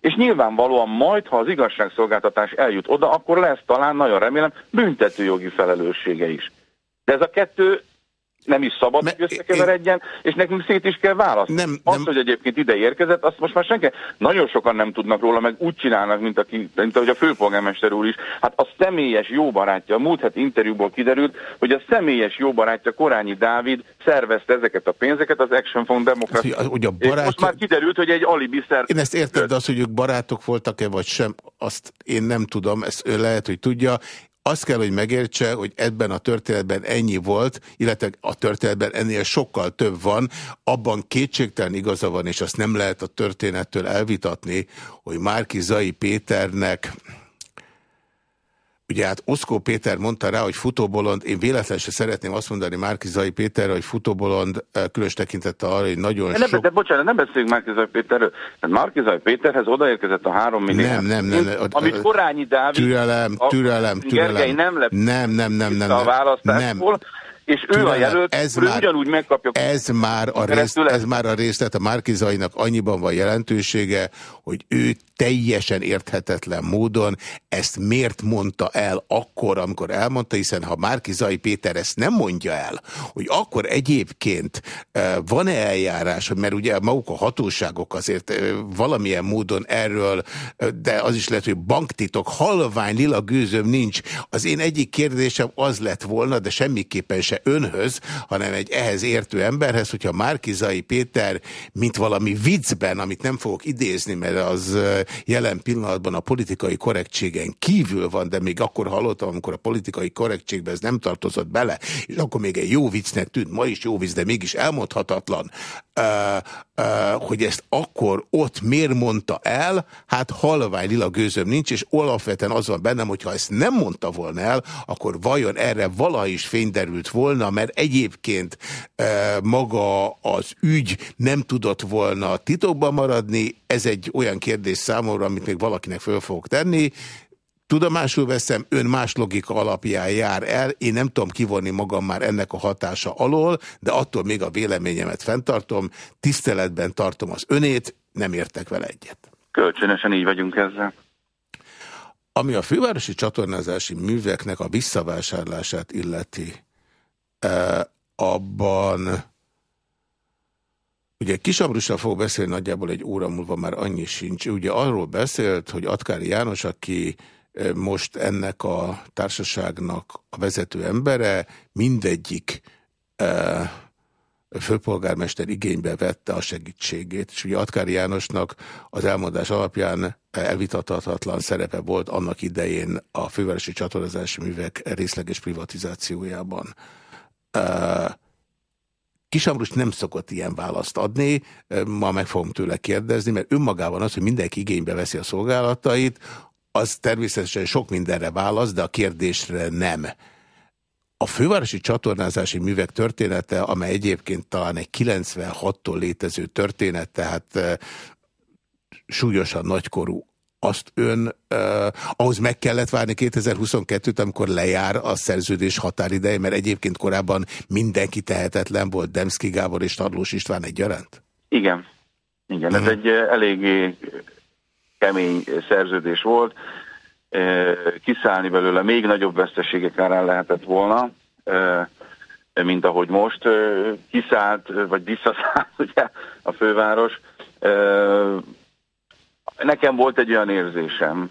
Speaker 2: és nyilvánvalóan majd, ha az igazságszolgáltatás eljut oda, akkor lesz talán, nagyon remélem, büntetőjogi felelőssége is. De ez a kettő nem is szabad, Me, hogy összekeveredjen, és nekünk szét is kell választani. Nem, az, nem. hogy egyébként ide érkezett, azt most már senki, nagyon sokan nem tudnak róla, meg úgy csinálnak, mint, aki, mint ahogy a főpolgármester úr is. Hát a személyes jó barátja, a múlt heti interjúból kiderült, hogy a személyes jó barátja Korányi Dávid szervezte ezeket a pénzeket az Action Fund Democrat.
Speaker 1: Hogy a barátja...
Speaker 2: most már kiderült, hogy egy alibi szervezet.
Speaker 1: Én ezt értem, de az, hogy ők barátok voltak-e vagy sem, azt én nem tudom, ezt ő lehet, hogy tudja azt kell, hogy megértse, hogy ebben a történetben ennyi volt, illetve a történetben ennél sokkal több van, abban kétségtelen igaza van, és azt nem lehet a történettől elvitatni, hogy Márki Zai Péternek Ugye hát Oszkó Péter mondta rá, hogy futóbolond, én véletlenül se szeretném azt mondani Márkizai Péterre, hogy futóbolond eh, különös tekintette arra, hogy nagyon
Speaker 2: de
Speaker 1: sok...
Speaker 2: De bocsánat, nem beszéljünk Márkizai Péterről. Hát Márkizai Péterhez odaérkezett a három milliárd.
Speaker 1: Nem, nem, nem. nem
Speaker 2: amit Korányi Dávid...
Speaker 1: Türelem, türelem, türelem.
Speaker 2: Gergely nem lep
Speaker 1: nem, nem, nem, nem,
Speaker 2: a választásból. Nem és ő Türelem, a jelölt, ez ő már, ugyanúgy megkapja.
Speaker 1: Ez már, a részt, ez már a részlet a Márkizainak annyiban van jelentősége, hogy ő teljesen érthetetlen módon ezt miért mondta el akkor, amikor elmondta, hiszen ha Márkizai Péter ezt nem mondja el, hogy akkor egyébként van-e eljárás, mert ugye maguk a hatóságok azért valamilyen módon erről, de az is lehet, hogy banktitok, halvány lila gőzöm nincs. Az én egyik kérdésem az lett volna, de semmiképpen önhöz, hanem egy ehhez értő emberhez, hogyha Márkizai Péter, mint valami viccben, amit nem fogok idézni, mert az jelen pillanatban a politikai korrektségen kívül van, de még akkor hallottam, amikor a politikai korrektségbe ez nem tartozott bele, és akkor még egy jó viccnek tűnt, ma is jó vicc, de mégis elmondhatatlan, hogy ezt akkor ott miért mondta el, hát halvány lila gőzöm nincs, és alapvetően az van bennem, hogyha ezt nem mondta volna el, akkor vajon erre valaha is fényderült volna, mert egyébként maga az ügy nem tudott volna titokban maradni, ez egy olyan kérdés számomra, amit még valakinek föl fogok tenni, Tudomásul veszem, ön más logika alapján jár el, én nem tudom kivonni magam már ennek a hatása alól, de attól még a véleményemet fenntartom, tiszteletben tartom az önét, nem értek vele egyet.
Speaker 2: Kölcsönösen így vagyunk ezzel.
Speaker 1: Ami a fővárosi csatornázási műveknek a visszavásárlását illeti, abban Ugye Kisamrussal fog beszélni nagyjából egy óra múlva már annyi sincs. Ugye arról beszélt, hogy Atkári János, aki most ennek a társaságnak a vezető embere, mindegyik e, főpolgármester igénybe vette a segítségét, és ugye Atkári Jánosnak az elmondás alapján elvitathatatlan szerepe volt annak idején a fővárosi csatorazási művek részleges privatizációjában. Kisamrus nem szokott ilyen választ adni, ma meg fogom tőle kérdezni, mert önmagában az, hogy mindenki igénybe veszi a szolgálatait, az természetesen sok mindenre válasz, de a kérdésre nem. A fővárosi csatornázási művek története, amely egyébként talán egy 96-tól létező történet, tehát súlyosan nagykorú, azt ön, uh, ahhoz meg kellett várni 2022-t, amikor lejár a szerződés határideje, mert egyébként korábban mindenki tehetetlen volt, Demszki Gábor és Tarlós István egyaránt?
Speaker 2: Igen. Igen, ez uh mhm. -huh. egy eléggé kemény szerződés volt. Kiszállni belőle még nagyobb veszteségek árán lehetett volna, mint ahogy most kiszállt, vagy visszaszállt ugye, a főváros. Nekem volt egy olyan érzésem,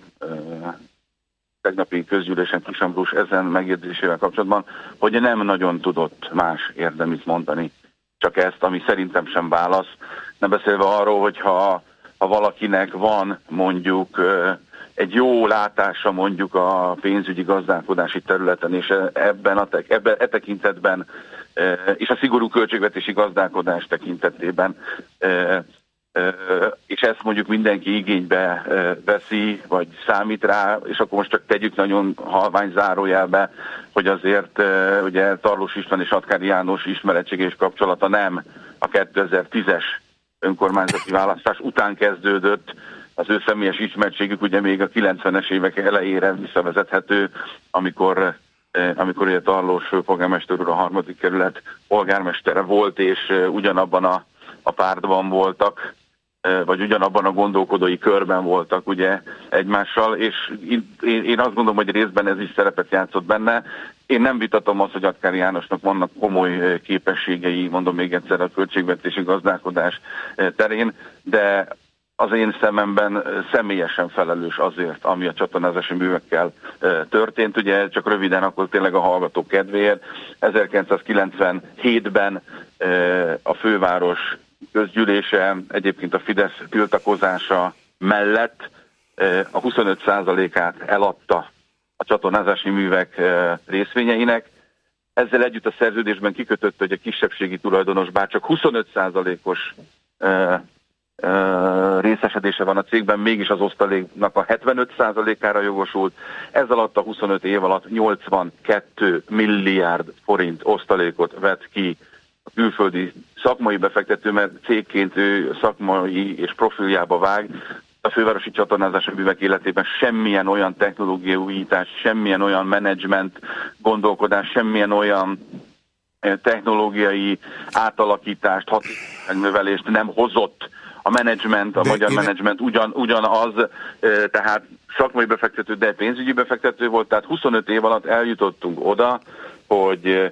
Speaker 2: tegnapi közgyűlésen Kisambrus ezen megjegyzésével kapcsolatban, hogy nem nagyon tudott más érdemit mondani, csak ezt, ami szerintem sem válasz. Nem beszélve arról, hogyha ha valakinek van mondjuk egy jó látása mondjuk a pénzügyi gazdálkodási területen, és ebben a te, ebben, e tekintetben, és a szigorú költségvetési gazdálkodás tekintetében és ezt mondjuk mindenki igénybe veszi, vagy számít rá, és akkor most csak tegyük nagyon halvány zárójelbe, hogy azért ugye Tarlós István és Atkári János ismerettség és kapcsolata nem a 2010-es önkormányzati választás után kezdődött, az ő személyes ismertségük ugye még a 90-es évek elejére visszavezethető, amikor amikor ugye Tarlós főpolgármester úr a harmadik kerület polgármestere volt, és ugyanabban a, a pártban voltak, vagy ugyanabban a gondolkodói körben voltak ugye egymással, és én, azt gondolom, hogy részben ez is szerepet játszott benne. Én nem vitatom azt, hogy Atkári Jánosnak vannak komoly képességei, mondom még egyszer a költségvetési gazdálkodás terén, de az én szememben személyesen felelős azért, ami a csatornázási művekkel történt. Ugye csak röviden akkor tényleg a hallgató kedvéért. 1997-ben a főváros közgyűlése egyébként a Fidesz tiltakozása mellett a 25%-át eladta a csatornázási művek részvényeinek. Ezzel együtt a szerződésben kikötött, hogy a kisebbségi tulajdonos bár csak 25%-os részesedése van a cégben, mégis az osztaléknak a 75%-ára jogosult. Ez alatt a 25 év alatt 82 milliárd forint osztalékot vett ki a külföldi szakmai befektető, mert cégként ő szakmai és profiljába vág, a fővárosi csatornázási művek életében semmilyen olyan technológiai újítás, semmilyen olyan menedzsment gondolkodás, semmilyen olyan technológiai átalakítást, hatékonyságnövelést nem hozott. A menedzsment, a de magyar menedzsment ugyan, ugyanaz, tehát szakmai befektető, de pénzügyi befektető volt, tehát 25 év alatt eljutottunk oda, hogy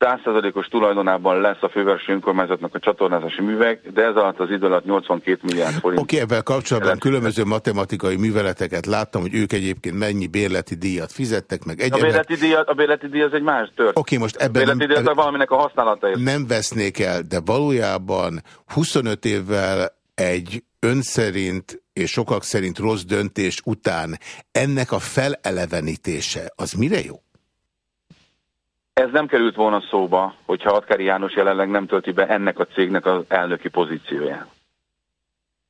Speaker 2: 100%-os tulajdonában lesz a fővárosi önkormányzatnak a csatornázási művek, de ez alatt az idő alatt 82 milliárd forint.
Speaker 1: Oké, okay, ebben kapcsolatban különböző matematikai műveleteket láttam, hogy ők egyébként mennyi bérleti díjat fizettek meg.
Speaker 2: Egyenek. A bérleti, díjat, a bérleti díj az egy más tört.
Speaker 1: Oké, okay, most ebben a
Speaker 2: bérleti díj valaminek a használata.
Speaker 1: Nem vesznék el, de valójában 25 évvel egy ön szerint és sokak szerint rossz döntés után ennek a felelevenítése, az mire jó?
Speaker 2: Ez nem került volna szóba, hogyha Atkári János jelenleg nem tölti be ennek a cégnek az elnöki pozícióját.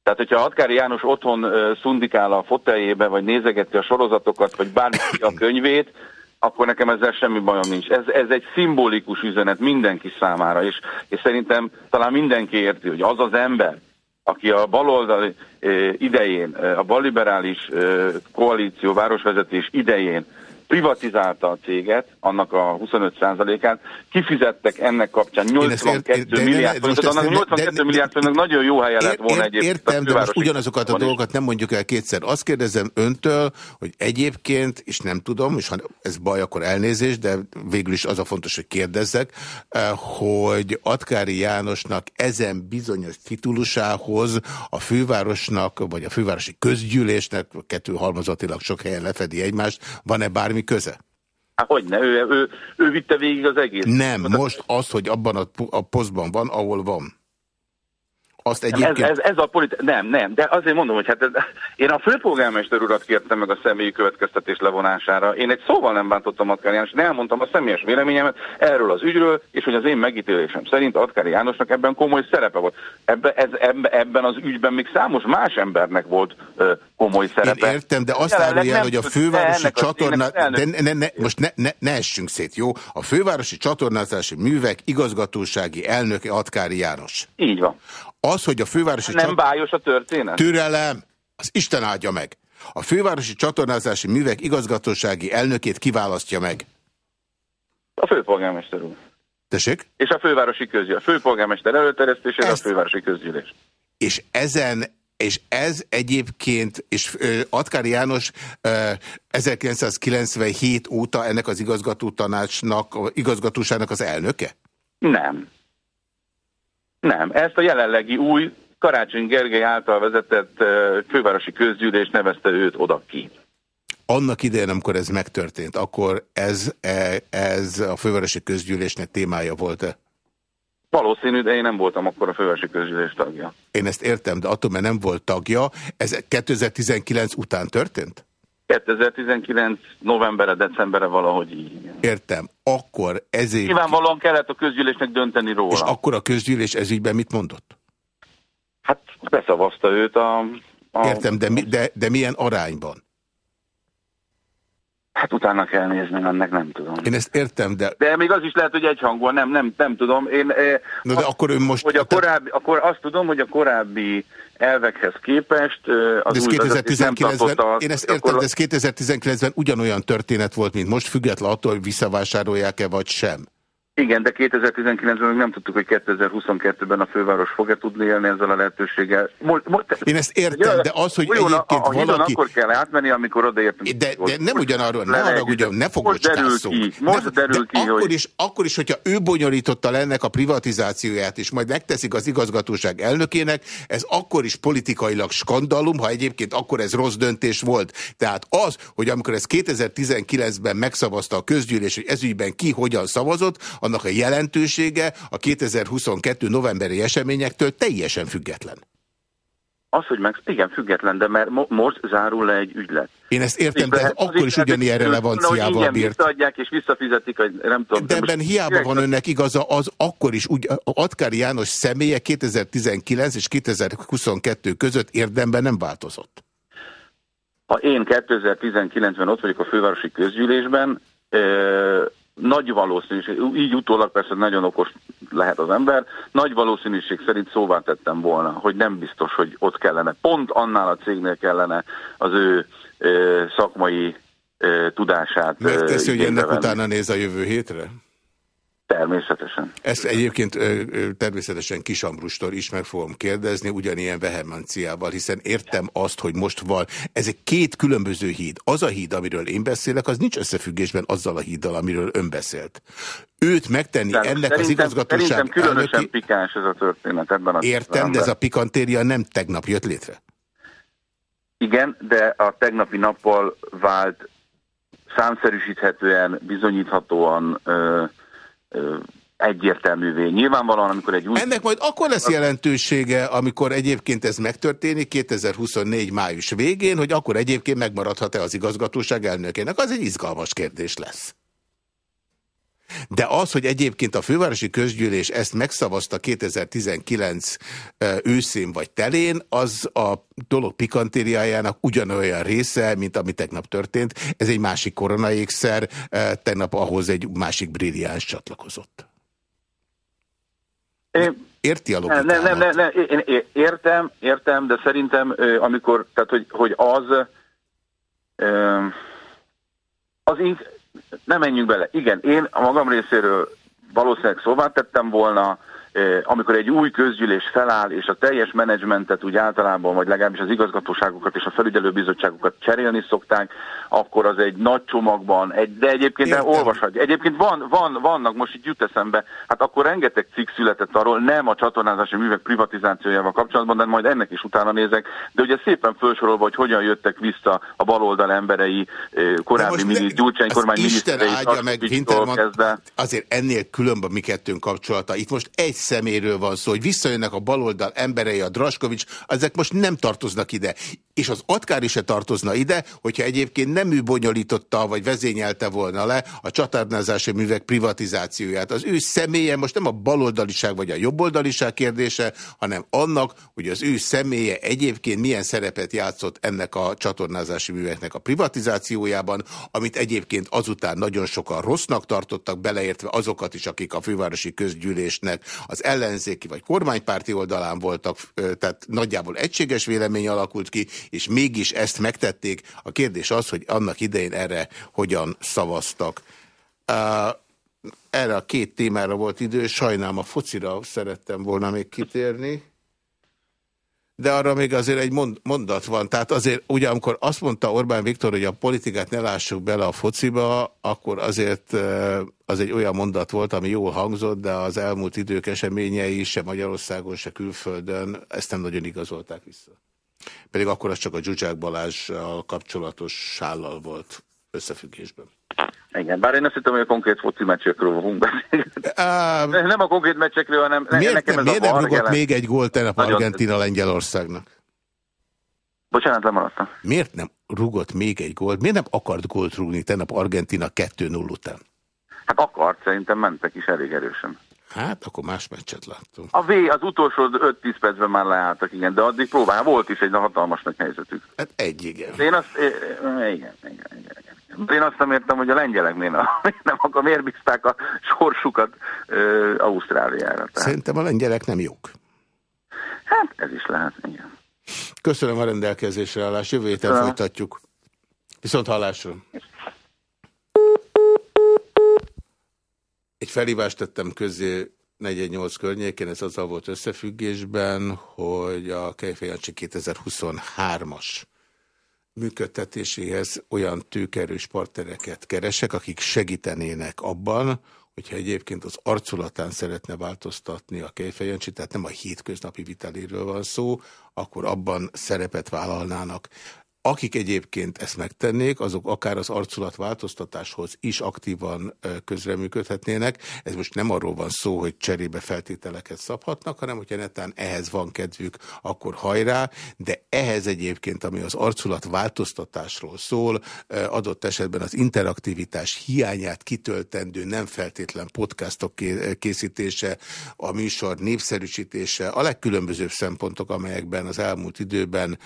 Speaker 2: Tehát, hogyha Atkári János otthon szundikál a foteljébe, vagy nézegeti a sorozatokat, vagy bármi a könyvét, akkor nekem ezzel semmi bajom nincs. Ez, ez egy szimbolikus üzenet mindenki számára, és, és szerintem talán mindenki érti, hogy az az ember, aki a baloldali idején, a balliberális koalíció városvezetés idején privatizálta a céget, annak a 25%-át, kifizettek ennek kapcsán 82 milliárd forintot, annak 82 milliárd forintnak nagyon jó helye lett volna egyébként.
Speaker 1: Értem, de most ugyanazokat a dolgokat nem mondjuk el kétszer. Azt kérdezem öntől, hogy egyébként, és nem tudom, és ha ez baj, akkor elnézés, de végül is az a fontos, hogy kérdezzek, eh, hogy Atkári Jánosnak ezen bizonyos titulusához a fővárosnak, vagy a fővárosi közgyűlésnek, kettő halmazatilag sok helyen lefedi egymást, van-e bármi bármi köze?
Speaker 2: Hát hogyne, ő, ő, ő vitte végig az egész.
Speaker 1: Nem, most az, hogy abban a, a posztban van, ahol van. Azt egyébként...
Speaker 2: ez, ez, ez a politi... Nem, nem, de azért mondom, hogy hát ez... én a főpolgármester urat kértem meg a személyi következtetés levonására. Én egy szóval nem bántottam Atkári János, de elmondtam a személyes véleményemet erről az ügyről, és hogy az én megítélésem szerint Atkári Jánosnak ebben komoly szerepe volt. Ebbe, ez, ebbe, ebben az ügyben még számos más embernek volt ö, komoly szerepe.
Speaker 1: Én értem, de azt árulja el, hogy a fővárosi csatorna... De ne, ne, most ne, ne, ne essünk szét, jó? A fővárosi csatornázási művek igazgatósági elnöke Atkári János.
Speaker 2: Így van.
Speaker 1: Az, hogy a fővárosi...
Speaker 2: Nem bájos a történet?
Speaker 1: Türelem, az Isten áldja meg. A fővárosi csatornázási művek igazgatósági elnökét kiválasztja meg.
Speaker 2: A főpolgármester úr.
Speaker 1: Tessék?
Speaker 2: És a fővárosi közgyűlés. A főpolgármester előterjesztés, ez Ezt... a fővárosi közgyűlés.
Speaker 1: És ezen és ez egyébként, és Atkári János 1997 óta ennek az igazgató tanácsnak, igazgatósának az elnöke?
Speaker 2: Nem. Nem, ezt a jelenlegi új Karácsony Gergely által vezetett fővárosi közgyűlés nevezte őt oda ki.
Speaker 1: Annak idején, amikor ez megtörtént, akkor ez, e, ez a fővárosi közgyűlésnek témája volt-e?
Speaker 2: Valószínű, de én nem voltam akkor a fővárosi közgyűlés tagja.
Speaker 1: Én ezt értem, de attól, mert nem volt tagja, ez 2019 után történt?
Speaker 2: 2019 novembere, decembere valahogy így.
Speaker 1: Értem. Akkor ezért...
Speaker 2: Nyilvánvalóan kellett a közgyűlésnek dönteni róla.
Speaker 1: És akkor a közgyűlés ezügyben mit mondott?
Speaker 2: Hát beszavazta őt a... a...
Speaker 1: Értem, de, mi, de, de milyen arányban?
Speaker 2: Hát utána kell nézni, ennek nem tudom.
Speaker 1: Én ezt értem, de...
Speaker 2: De még az is lehet, hogy egyhangúan, nem, nem, nem tudom. Én,
Speaker 1: eh, Na de azt, akkor ő most...
Speaker 2: Hogy a korábbi, akkor azt tudom, hogy a korábbi elvekhez képest az
Speaker 1: ez 2019-ben, én ezt értem, de ez 2019-ben ugyanolyan történet volt, mint most, független attól, hogy visszavásárolják-e vagy sem.
Speaker 2: Igen, de 2019-ben nem tudtuk, hogy 2022-ben a főváros fog-e tudni élni ezzel a lehetőséggel.
Speaker 1: Most, most, Én ezt értem, de az, hogy ugyan, egyébként a, a valaki...
Speaker 2: akkor kell átmenni, amikor odaértünk.
Speaker 1: De, de nem ugyanarról, ne arra, ugyan, ne fogocskásszunk.
Speaker 2: Most derül ki,
Speaker 1: akkor, hogy... is, akkor is, hogyha ő bonyolította le ennek a privatizációját, és majd megteszik az igazgatóság elnökének, ez akkor is politikailag skandalum, ha egyébként akkor ez rossz döntés volt. Tehát az, hogy amikor ez 2019-ben megszavazta a közgyűlés, hogy ezügyben ki hogyan szavazott, annak a jelentősége a 2022 novemberi eseményektől teljesen független.
Speaker 2: Az, hogy meg, igen, független, de mert mo most zárul le egy ügylet.
Speaker 1: Én ezt értem, de ez akkor is ugyanilyen relevanciával bírt.
Speaker 2: visszaadják és visszafizetik, hogy nem tudom.
Speaker 1: De ebben hiába van önnek igaza, az akkor is úgy, Atkári János személye 2019 és 2022 között érdemben nem változott.
Speaker 2: Ha én 2019-ben ott vagyok a fővárosi közgyűlésben, nagy valószínűség, így utólag persze nagyon okos lehet az ember, nagy valószínűség szerint szóvá tettem volna, hogy nem biztos, hogy ott kellene, pont annál a cégnél kellene az ő ö, szakmai ö, tudását.
Speaker 1: Megteszi, hogy ennek venni. utána néz a jövő hétre?
Speaker 2: Természetesen.
Speaker 1: Ezt egyébként természetesen Kisambrustól is meg fogom kérdezni, ugyanilyen vehemenciával, hiszen értem azt, hogy most van. Ez egy két különböző híd. Az a híd, amiről én beszélek, az nincs összefüggésben azzal a híddal, amiről ön beszélt. Őt megtenni De ennek az igazgatóság
Speaker 2: Szerintem különösen elnöki... pikáns ez a történet ebben a
Speaker 1: Értem, de ez a pikantéria nem tegnap jött létre.
Speaker 2: Igen, de a tegnapi nappal vált számszerűsíthetően, bizonyíthatóan ö, egyértelművé. Nyilvánvalóan, amikor egy új...
Speaker 1: Ennek majd akkor lesz jelentősége, amikor egyébként ez megtörténik 2024 május végén, hogy akkor egyébként megmaradhat-e az igazgatóság elnökének. Az egy izgalmas kérdés lesz. De az, hogy egyébként a fővárosi közgyűlés ezt megszavazta 2019 őszén vagy telén, az a dolog pikantériájának ugyanolyan része, mint ami tegnap történt. Ez egy másik koronaékszer, tegnap ahhoz egy másik brilliáns csatlakozott.
Speaker 2: Én,
Speaker 1: Érti a
Speaker 2: logikámat? Nem, nem, nem, nem, én értem, értem, de szerintem amikor, tehát hogy, hogy az az nem menjünk bele. Igen, én a magam részéről valószínűleg szóvá tettem volna, amikor egy új közgyűlés feláll, és a teljes menedzsmentet úgy általában, vagy legalábbis az igazgatóságokat és a felügyelőbizottságokat cserélni szokták, akkor az egy nagy csomagban, egy, de egyébként de olvashatja. Egyébként van, van, vannak, most itt jut eszembe, hát akkor rengeteg cikk született arról, nem a csatornázási művek privatizációjával kapcsolatban, de majd ennek is utána nézek, de ugye szépen felsorolva, hogy hogyan jöttek vissza a baloldal emberei, korábbi mini, Gyurcsány kormány miniszterei, meg,
Speaker 1: azért ennél különben mi kettőnk kapcsolata. Itt most egy szeméről van szó, hogy visszajönnek a baloldal emberei, a Draskovics, ezek most nem tartoznak ide. És az Atkári se tartozna ide, hogyha egyébként nem ő bonyolította, vagy vezényelte volna le a csatornázási művek privatizációját. Az ő személye most nem a baloldaliság vagy a jobboldaliság kérdése, hanem annak, hogy az ő személye egyébként milyen szerepet játszott ennek a csatornázási műveknek a privatizációjában, amit egyébként azután nagyon sokan rossznak tartottak, beleértve azokat is, akik a fővárosi közgyűlésnek az ellenzéki vagy kormánypárti oldalán voltak, tehát nagyjából egységes vélemény alakult ki, és mégis ezt megtették. A kérdés az, hogy annak idején erre hogyan szavaztak. Erre a két témára volt idő, sajnálom a focira szerettem volna még kitérni de arra még azért egy mondat van. Tehát azért, ugye amikor azt mondta Orbán Viktor, hogy a politikát ne lássuk bele a fociba, akkor azért az egy olyan mondat volt, ami jól hangzott, de az elmúlt idők eseményei se Magyarországon, se külföldön ezt nem nagyon igazolták vissza. Pedig akkor az csak a Zsuzsák Balázs kapcsolatos sállal volt összefüggésben.
Speaker 2: Igen, bár én azt hittem, hogy a konkrét foci meccsekről fogunk beszélni. Uh, nem a konkrét meccsekről, hanem
Speaker 1: miért nekem ez miért a nem rugott még egy gólt tegnap Argentina Lengyelországnak?
Speaker 2: Bocsánat, lemaradtam.
Speaker 1: Miért nem rugott még egy gólt? Miért nem akart gólt rúgni tegnap Argentina 2-0 után?
Speaker 2: Hát akart, szerintem mentek is elég erősen.
Speaker 1: Hát, akkor más meccset láttunk.
Speaker 2: A V az utolsó 5-10 percben már leálltak, igen, de addig próbál, volt is egy hatalmas nagy helyzetük.
Speaker 1: Hát egy, igen.
Speaker 2: De én azt, igen, igen, igen, igen. De én azt nem értem, hogy a lengyeleknél nem, akkor miért bízták a sorsukat ö, Ausztráliára. Tehát.
Speaker 1: Szerintem a lengyelek nem jók.
Speaker 2: Hát ez is lehet, igen.
Speaker 1: Köszönöm a rendelkezésre állás, jövő héten folytatjuk. Viszont hallásra. Egy felhívást tettem közé 48 környékén, ez azzal volt összefüggésben, hogy a Kejfejancsi 2023-as működtetéséhez olyan tőkerős partnereket keresek, akik segítenének abban, hogyha egyébként az arculatán szeretne változtatni a Kejfejancsi, tehát nem a hétköznapi viteléről van szó, akkor abban szerepet vállalnának. Akik egyébként ezt megtennék, azok akár az arculat változtatáshoz is aktívan közreműködhetnének. Ez most nem arról van szó, hogy cserébe feltételeket szabhatnak, hanem hogyha netán ehhez van kedvük, akkor hajrá, de ehhez egyébként, ami az arculat változtatásról szól, adott esetben az interaktivitás hiányát kitöltendő nem feltétlen podcastok készítése, a műsor népszerűsítése, a legkülönbözőbb szempontok, amelyekben az elmúlt időben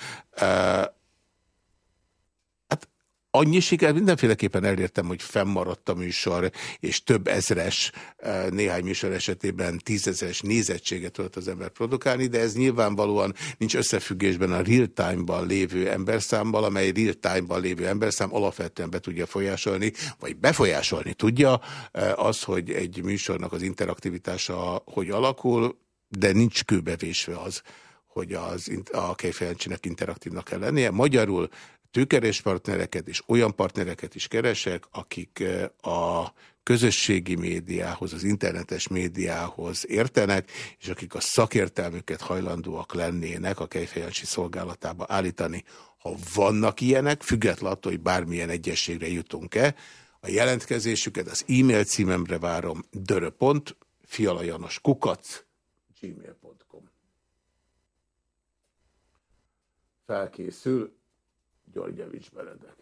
Speaker 1: annyi sikert mindenféleképpen elértem, hogy fennmaradt a műsor, és több ezres, eh, néhány műsor esetében tízezeres nézettséget tudott az ember produkálni, de ez nyilvánvalóan nincs összefüggésben a real-time-ban lévő emberszámmal, amely real-time-ban lévő emberszám alapvetően be tudja folyásolni, vagy befolyásolni tudja eh, az, hogy egy műsornak az interaktivitása hogy alakul, de nincs kőbevésve az, hogy az, a kejfejancsinek interaktívnak kell lennie. Magyarul tőkeres partnereket és olyan partnereket is keresek, akik eh, a közösségi médiához, az internetes médiához értenek, és akik a szakértelmüket hajlandóak lennének a Kejfejancsi szolgálatába állítani. Ha vannak ilyenek, függetlenül attól, hogy bármilyen egyességre jutunk-e, a jelentkezésüket az e-mail címemre várom gmail.com Felkészül Györgyevics Benedek.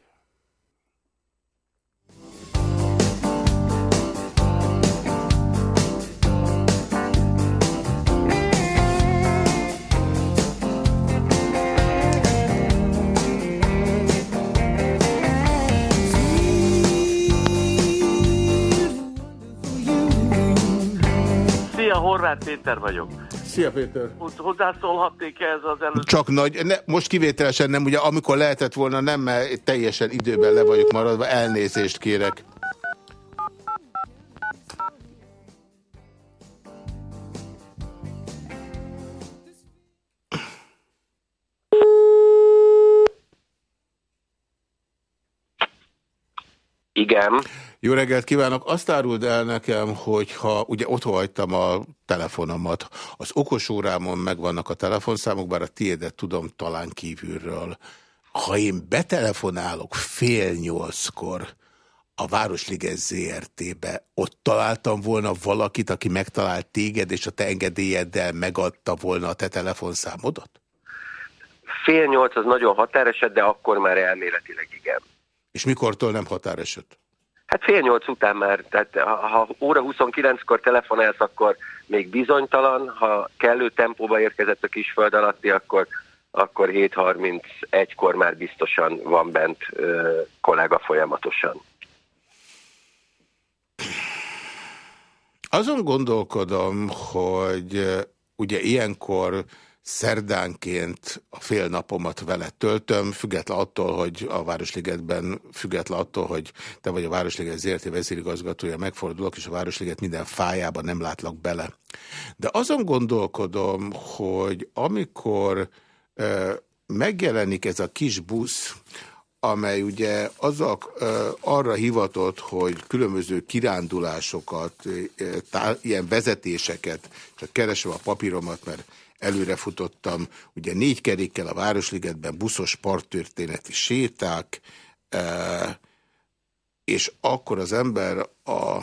Speaker 3: Szia, Horváth Péter vagyok.
Speaker 1: Szia Péter!
Speaker 3: Hozzászólhatnék ez az előtt?
Speaker 1: Csak nagy, ne, most kivételesen nem, ugye amikor lehetett volna nem, mert teljesen időben le vagyok maradva, elnézést kérek.
Speaker 3: Igen.
Speaker 1: Jó reggelt kívánok! Azt áruld el nekem, hogy ha ugye ott hagytam a telefonomat, az okos órámon megvannak a telefonszámok, bár a tiédet tudom talán kívülről. Ha én betelefonálok fél nyolckor a Városliges ZRT-be, ott találtam volna valakit, aki megtalált téged, és a te engedélyeddel megadta volna a te telefonszámodat?
Speaker 3: Fél nyolc az nagyon határeset, de akkor már elméletileg igen.
Speaker 1: És mikortól nem határeset?
Speaker 3: Hát fél nyolc után már, tehát ha óra 29-kor telefonálsz, akkor még bizonytalan, ha kellő tempóba érkezett a kisföld alatti, akkor, akkor 7.31-kor már biztosan van bent ö, kollega folyamatosan.
Speaker 1: Azon gondolkodom, hogy ugye ilyenkor szerdánként a fél napomat vele töltöm, független attól, hogy a Városligetben, független attól, hogy te vagy a Városliget ZRT vezérigazgatója, megfordulok, és a Városliget minden fájában nem látlak bele. De azon gondolkodom, hogy amikor ö, megjelenik ez a kis busz, amely ugye azok ö, arra hivatott, hogy különböző kirándulásokat, ö, tá, ilyen vezetéseket, csak keresem a papíromat, mert előre futottam, ugye négy kerékkel a Városligetben, buszos parttörténeti séták, e, és akkor az ember a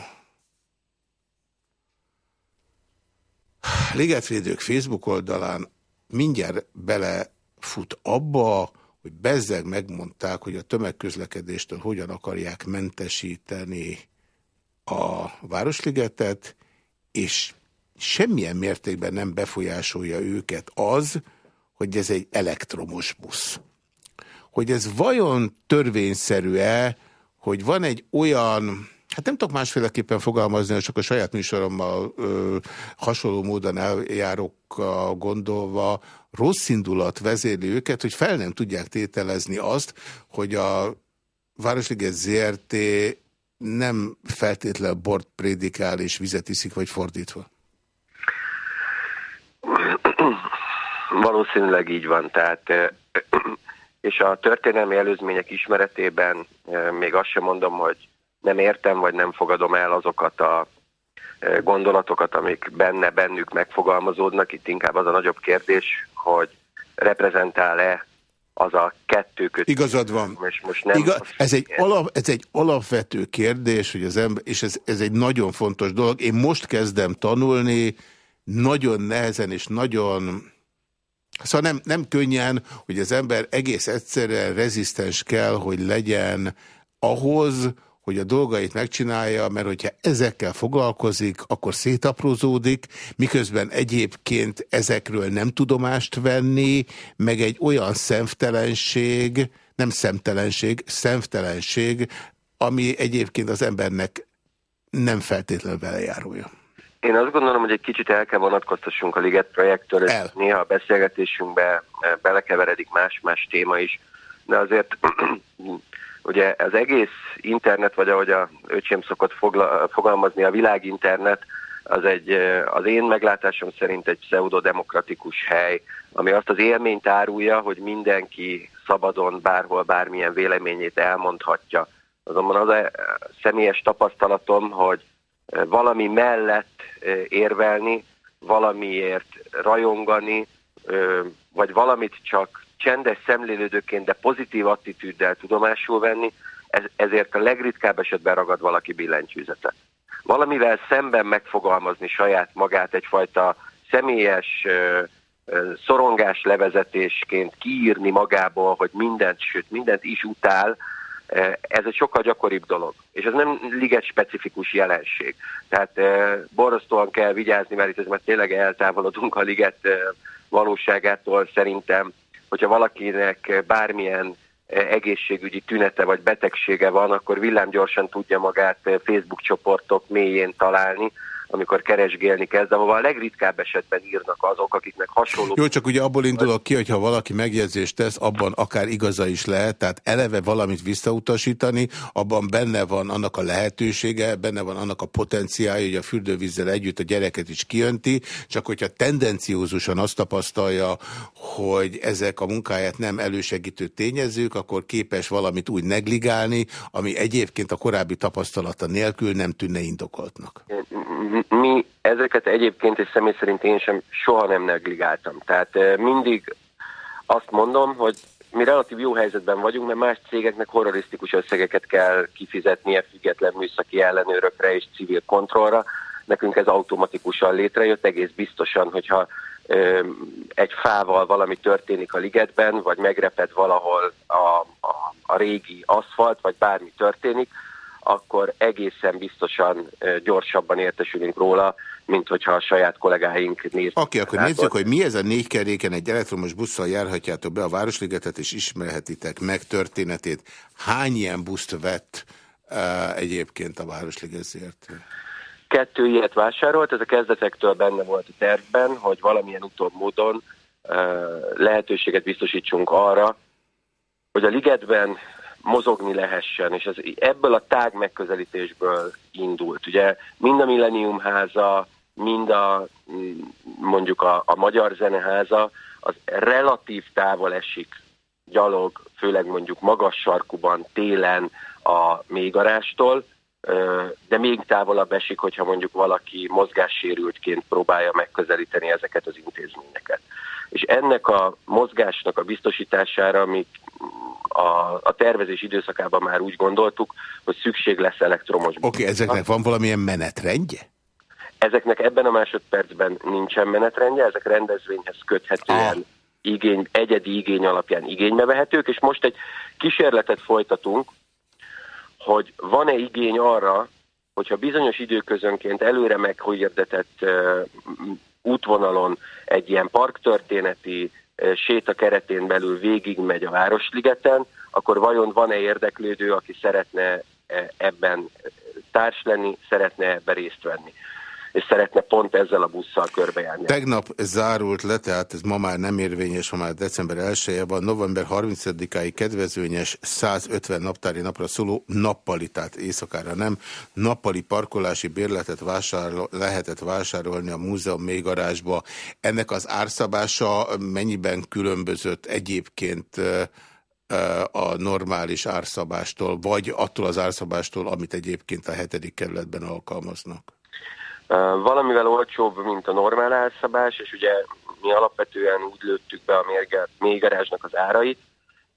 Speaker 1: Ligetvédők Facebook oldalán mindjárt belefut abba, hogy bezzeg megmondták, hogy a tömegközlekedéstől hogyan akarják mentesíteni a Városligetet, és semmilyen mértékben nem befolyásolja őket az, hogy ez egy elektromos busz. Hogy ez vajon törvényszerű-e, hogy van egy olyan, hát nem tudok másféleképpen fogalmazni, csak a saját műsorommal ö, hasonló módon eljárok gondolva, rossz indulat vezéli őket, hogy fel nem tudják tételezni azt, hogy a Városliget ZRT nem feltétlenül bort prédikál és vizet iszik, vagy fordítva.
Speaker 3: Valószínűleg így van, tehát és a történelmi előzmények ismeretében még azt sem mondom, hogy nem értem, vagy nem fogadom el azokat a gondolatokat, amik benne, bennük megfogalmazódnak. Itt inkább az a nagyobb kérdés, hogy reprezentál-e az a kettő kötés.
Speaker 1: Igazad van.
Speaker 3: És most nem Iga,
Speaker 1: ez, egy alap, ez egy alapvető kérdés, hogy az ember, és ez, ez egy nagyon fontos dolog. Én most kezdem tanulni, nagyon nehezen és nagyon... Szóval nem, nem könnyen, hogy az ember egész egyszerűen rezisztens kell, hogy legyen ahhoz, hogy a dolgait megcsinálja, mert hogyha ezekkel foglalkozik, akkor szétaprózódik, miközben egyébként ezekről nem tudomást venni, meg egy olyan szemtelenség, nem szemtelenség, szemtelenség, ami egyébként az embernek nem feltétlenül velejárója.
Speaker 3: Én azt gondolom, hogy egy kicsit el kell vonatkoztassunk a Liget projektől, el. néha a beszélgetésünkbe eh, belekeveredik más-más téma is, de azért Ugye az egész internet, vagy ahogy a öcsém szokott fogla, fogalmazni, a világinternet, az, egy, az én meglátásom szerint egy pseudodemokratikus hely, ami azt az élményt árulja, hogy mindenki szabadon bárhol bármilyen véleményét elmondhatja. Azonban az a személyes tapasztalatom, hogy valami mellett érvelni, valamiért rajongani, vagy valamit csak csendes szemlélődőként, de pozitív attitűddel tudomásul venni, ez, ezért a legritkább esetben ragad valaki billentyűzetet. Valamivel szemben megfogalmazni saját magát egyfajta személyes szorongás levezetésként kiírni magából, hogy mindent, sőt mindent is utál, ez egy sokkal gyakoribb dolog. És ez nem liget specifikus jelenség. Tehát borzasztóan kell vigyázni, mert itt ez már tényleg eltávolodunk a liget valóságától szerintem hogyha valakinek bármilyen egészségügyi tünete vagy betegsége van, akkor villámgyorsan tudja magát Facebook csoportok mélyén találni, amikor keresgélni kezd, ahol a legritkább esetben írnak azok, akiknek hasonló...
Speaker 1: Jó, csak ugye abból indulok ki, hogyha valaki megjegyzést tesz, abban akár igaza is lehet, tehát eleve valamit visszautasítani, abban benne van annak a lehetősége, benne van annak a potenciálja, hogy a fürdővízzel együtt a gyereket is kiönti, csak hogyha tendenciózusan azt tapasztalja, hogy ezek a munkáját nem elősegítő tényezők, akkor képes valamit úgy negligálni, ami egyébként a korábbi tapasztalata nélkül nem tűnne indokoltnak
Speaker 3: mi ezeket egyébként, és személy szerint én sem soha nem negligáltam. Tehát mindig azt mondom, hogy mi relatív jó helyzetben vagyunk, mert más cégeknek horrorisztikus összegeket kell kifizetnie független műszaki ellenőrökre és civil kontrollra. Nekünk ez automatikusan létrejött, egész biztosan, hogyha ö, egy fával valami történik a ligetben, vagy megreped valahol a, a, a régi aszfalt, vagy bármi történik, akkor egészen biztosan gyorsabban értesülünk róla, mint hogyha a saját kollégáink néznek.
Speaker 1: Oké, okay, akkor nézzük, hogy mi ez a négy keréken egy elektromos busszal járhatjátok be a Városligetet, és ismerhetitek meg történetét. Hány ilyen buszt vett uh, egyébként a Városligetért?
Speaker 3: Kettő ilyet vásárolt, ez a kezdetektől benne volt a tervben, hogy valamilyen utóbb módon uh, lehetőséget biztosítsunk arra, hogy a ligetben mozogni lehessen, és ez ebből a tág megközelítésből indult. Ugye mind a Millennium háza, mind a mondjuk a, a Magyar Zeneháza az relatív távol esik gyalog, főleg mondjuk magas sarkuban, télen a mélygarástól, de még távolabb esik, hogyha mondjuk valaki mozgássérültként próbálja megközelíteni ezeket az intézményeket. És ennek a mozgásnak a biztosítására mi a, a tervezés időszakában már úgy gondoltuk, hogy szükség lesz elektromos.
Speaker 1: Oké, okay, ezeknek van valamilyen menetrendje?
Speaker 3: Ezeknek ebben a másodpercben nincsen menetrendje, ezek rendezvényhez köthetően ah. igény, egyedi igény alapján igénybe vehetők, és most egy kísérletet folytatunk, hogy van-e igény arra, hogyha bizonyos időközönként előre meghirdetett útvonalon egy ilyen parktörténeti séta keretén belül végigmegy a Városligeten, akkor vajon van-e érdeklődő, aki szeretne ebben társ lenni, szeretne ebben részt venni és szeretne pont ezzel a busszal körbejárni.
Speaker 1: Tegnap zárult le, tehát ez ma már nem érvényes, ha már december 1 -e van, november 30-áig kedvezőnyes 150 naptári napra szóló nappali, tehát éjszakára nem, nappali parkolási bérletet vásárol, lehetett vásárolni a múzeum mélygarázsba. Ennek az árszabása mennyiben különbözött egyébként a normális árszabástól, vagy attól az árszabástól, amit egyébként a hetedik kerületben alkalmaznak?
Speaker 3: Valamivel olcsóbb, mint a normál elszabás, és ugye mi alapvetően úgy lőttük be a mélygarázsnak az árait,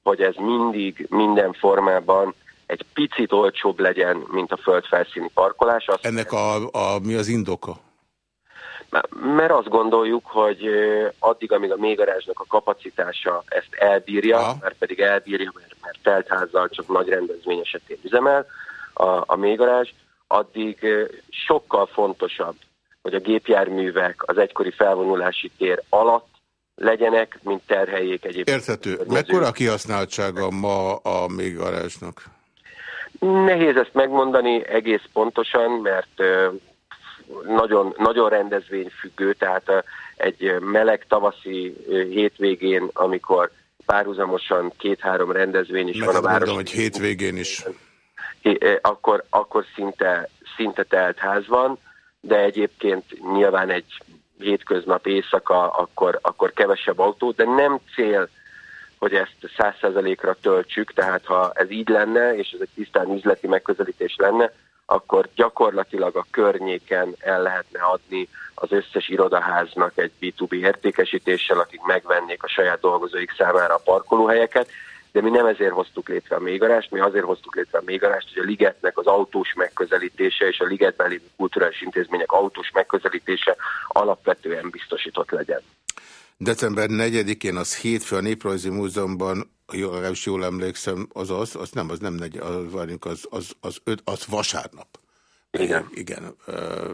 Speaker 3: hogy ez mindig, minden formában egy picit olcsóbb legyen, mint a földfelszíni parkolás.
Speaker 1: Azt Ennek a, a, mi az indoka?
Speaker 3: Mert azt gondoljuk, hogy addig, amíg a mégarázsnak a kapacitása ezt elbírja, ha. mert pedig elbírja, mert, mert teltházzal csak nagy rendezvény esetén üzemel a, a mégarázs, addig sokkal fontosabb, hogy a gépjárművek az egykori felvonulási tér alatt legyenek, mint terheljék egyébként.
Speaker 1: Érthető. Mekkora a kihasználtsága ma a mégarázsnak?
Speaker 3: Nehéz ezt megmondani egész pontosan, mert nagyon, nagyon rendezvényfüggő, tehát egy meleg tavaszi hétvégén, amikor párhuzamosan két-három rendezvény is
Speaker 1: van a város. Mondom, hogy hétvégén is.
Speaker 3: Akkor, akkor szinte, szinte telt ház van, de egyébként nyilván egy hétköznap éjszaka, akkor, akkor kevesebb autó, de nem cél, hogy ezt száz százalékra töltsük, tehát ha ez így lenne, és ez egy tisztán üzleti megközelítés lenne, akkor gyakorlatilag a környéken el lehetne adni az összes irodaháznak egy B2B értékesítéssel, akik megvennék a saját dolgozóik számára a parkolóhelyeket, de mi nem ezért hoztuk létre a mégarást, mi azért hoztuk létre a mégarást, hogy a ligetnek az autós megközelítése és a ligetben lévő kulturális intézmények autós megközelítése alapvetően biztosított legyen.
Speaker 1: December 4-én az hétfő a Néprajzi Múzeumban, jól, is jól emlékszem, az az, az nem, az nem negy, az, az, az, az, öt, az vasárnap.
Speaker 3: Igen.
Speaker 1: Igen. Uh,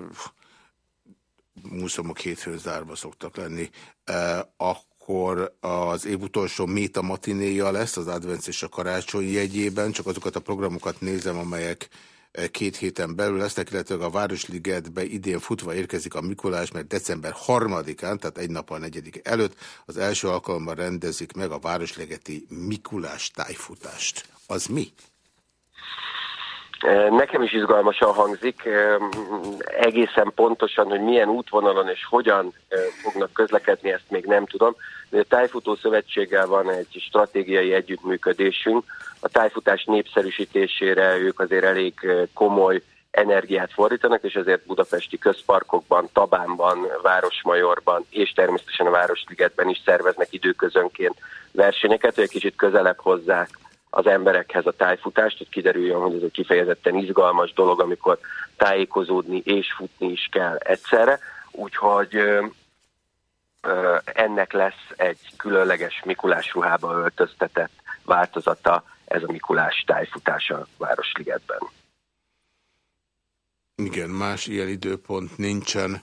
Speaker 1: múzeumok hétfőn zárva szoktak lenni. Uh, akkor az év utolsó Méta matinéja lesz az advent és a karácsony jegyében, csak azokat a programokat nézem, amelyek két héten belül lesznek, illetve a Városligetbe idén futva érkezik a Mikulás, mert december 3-án, tehát egy nap a negyedik előtt az első alkalommal rendezik meg a Városligeti Mikulás tájfutást. Az mi?
Speaker 3: Nekem is izgalmasan hangzik, egészen pontosan, hogy milyen útvonalon és hogyan fognak közlekedni, ezt még nem tudom. A Tájfutó Szövetséggel van egy stratégiai együttműködésünk. A tájfutás népszerűsítésére ők azért elég komoly energiát fordítanak, és ezért budapesti közparkokban, Tabánban, Városmajorban és természetesen a Városligetben is szerveznek időközönként versenyeket, hogy egy kicsit közelebb hozzák az emberekhez a tájfutást, hogy kiderüljön, hogy ez egy kifejezetten izgalmas dolog, amikor tájékozódni és futni is kell egyszerre. Úgyhogy ennek lesz egy különleges Mikulás ruhába öltöztetett változata, ez a Mikulás tájfutása Városligetben.
Speaker 1: Igen, más ilyen időpont nincsen.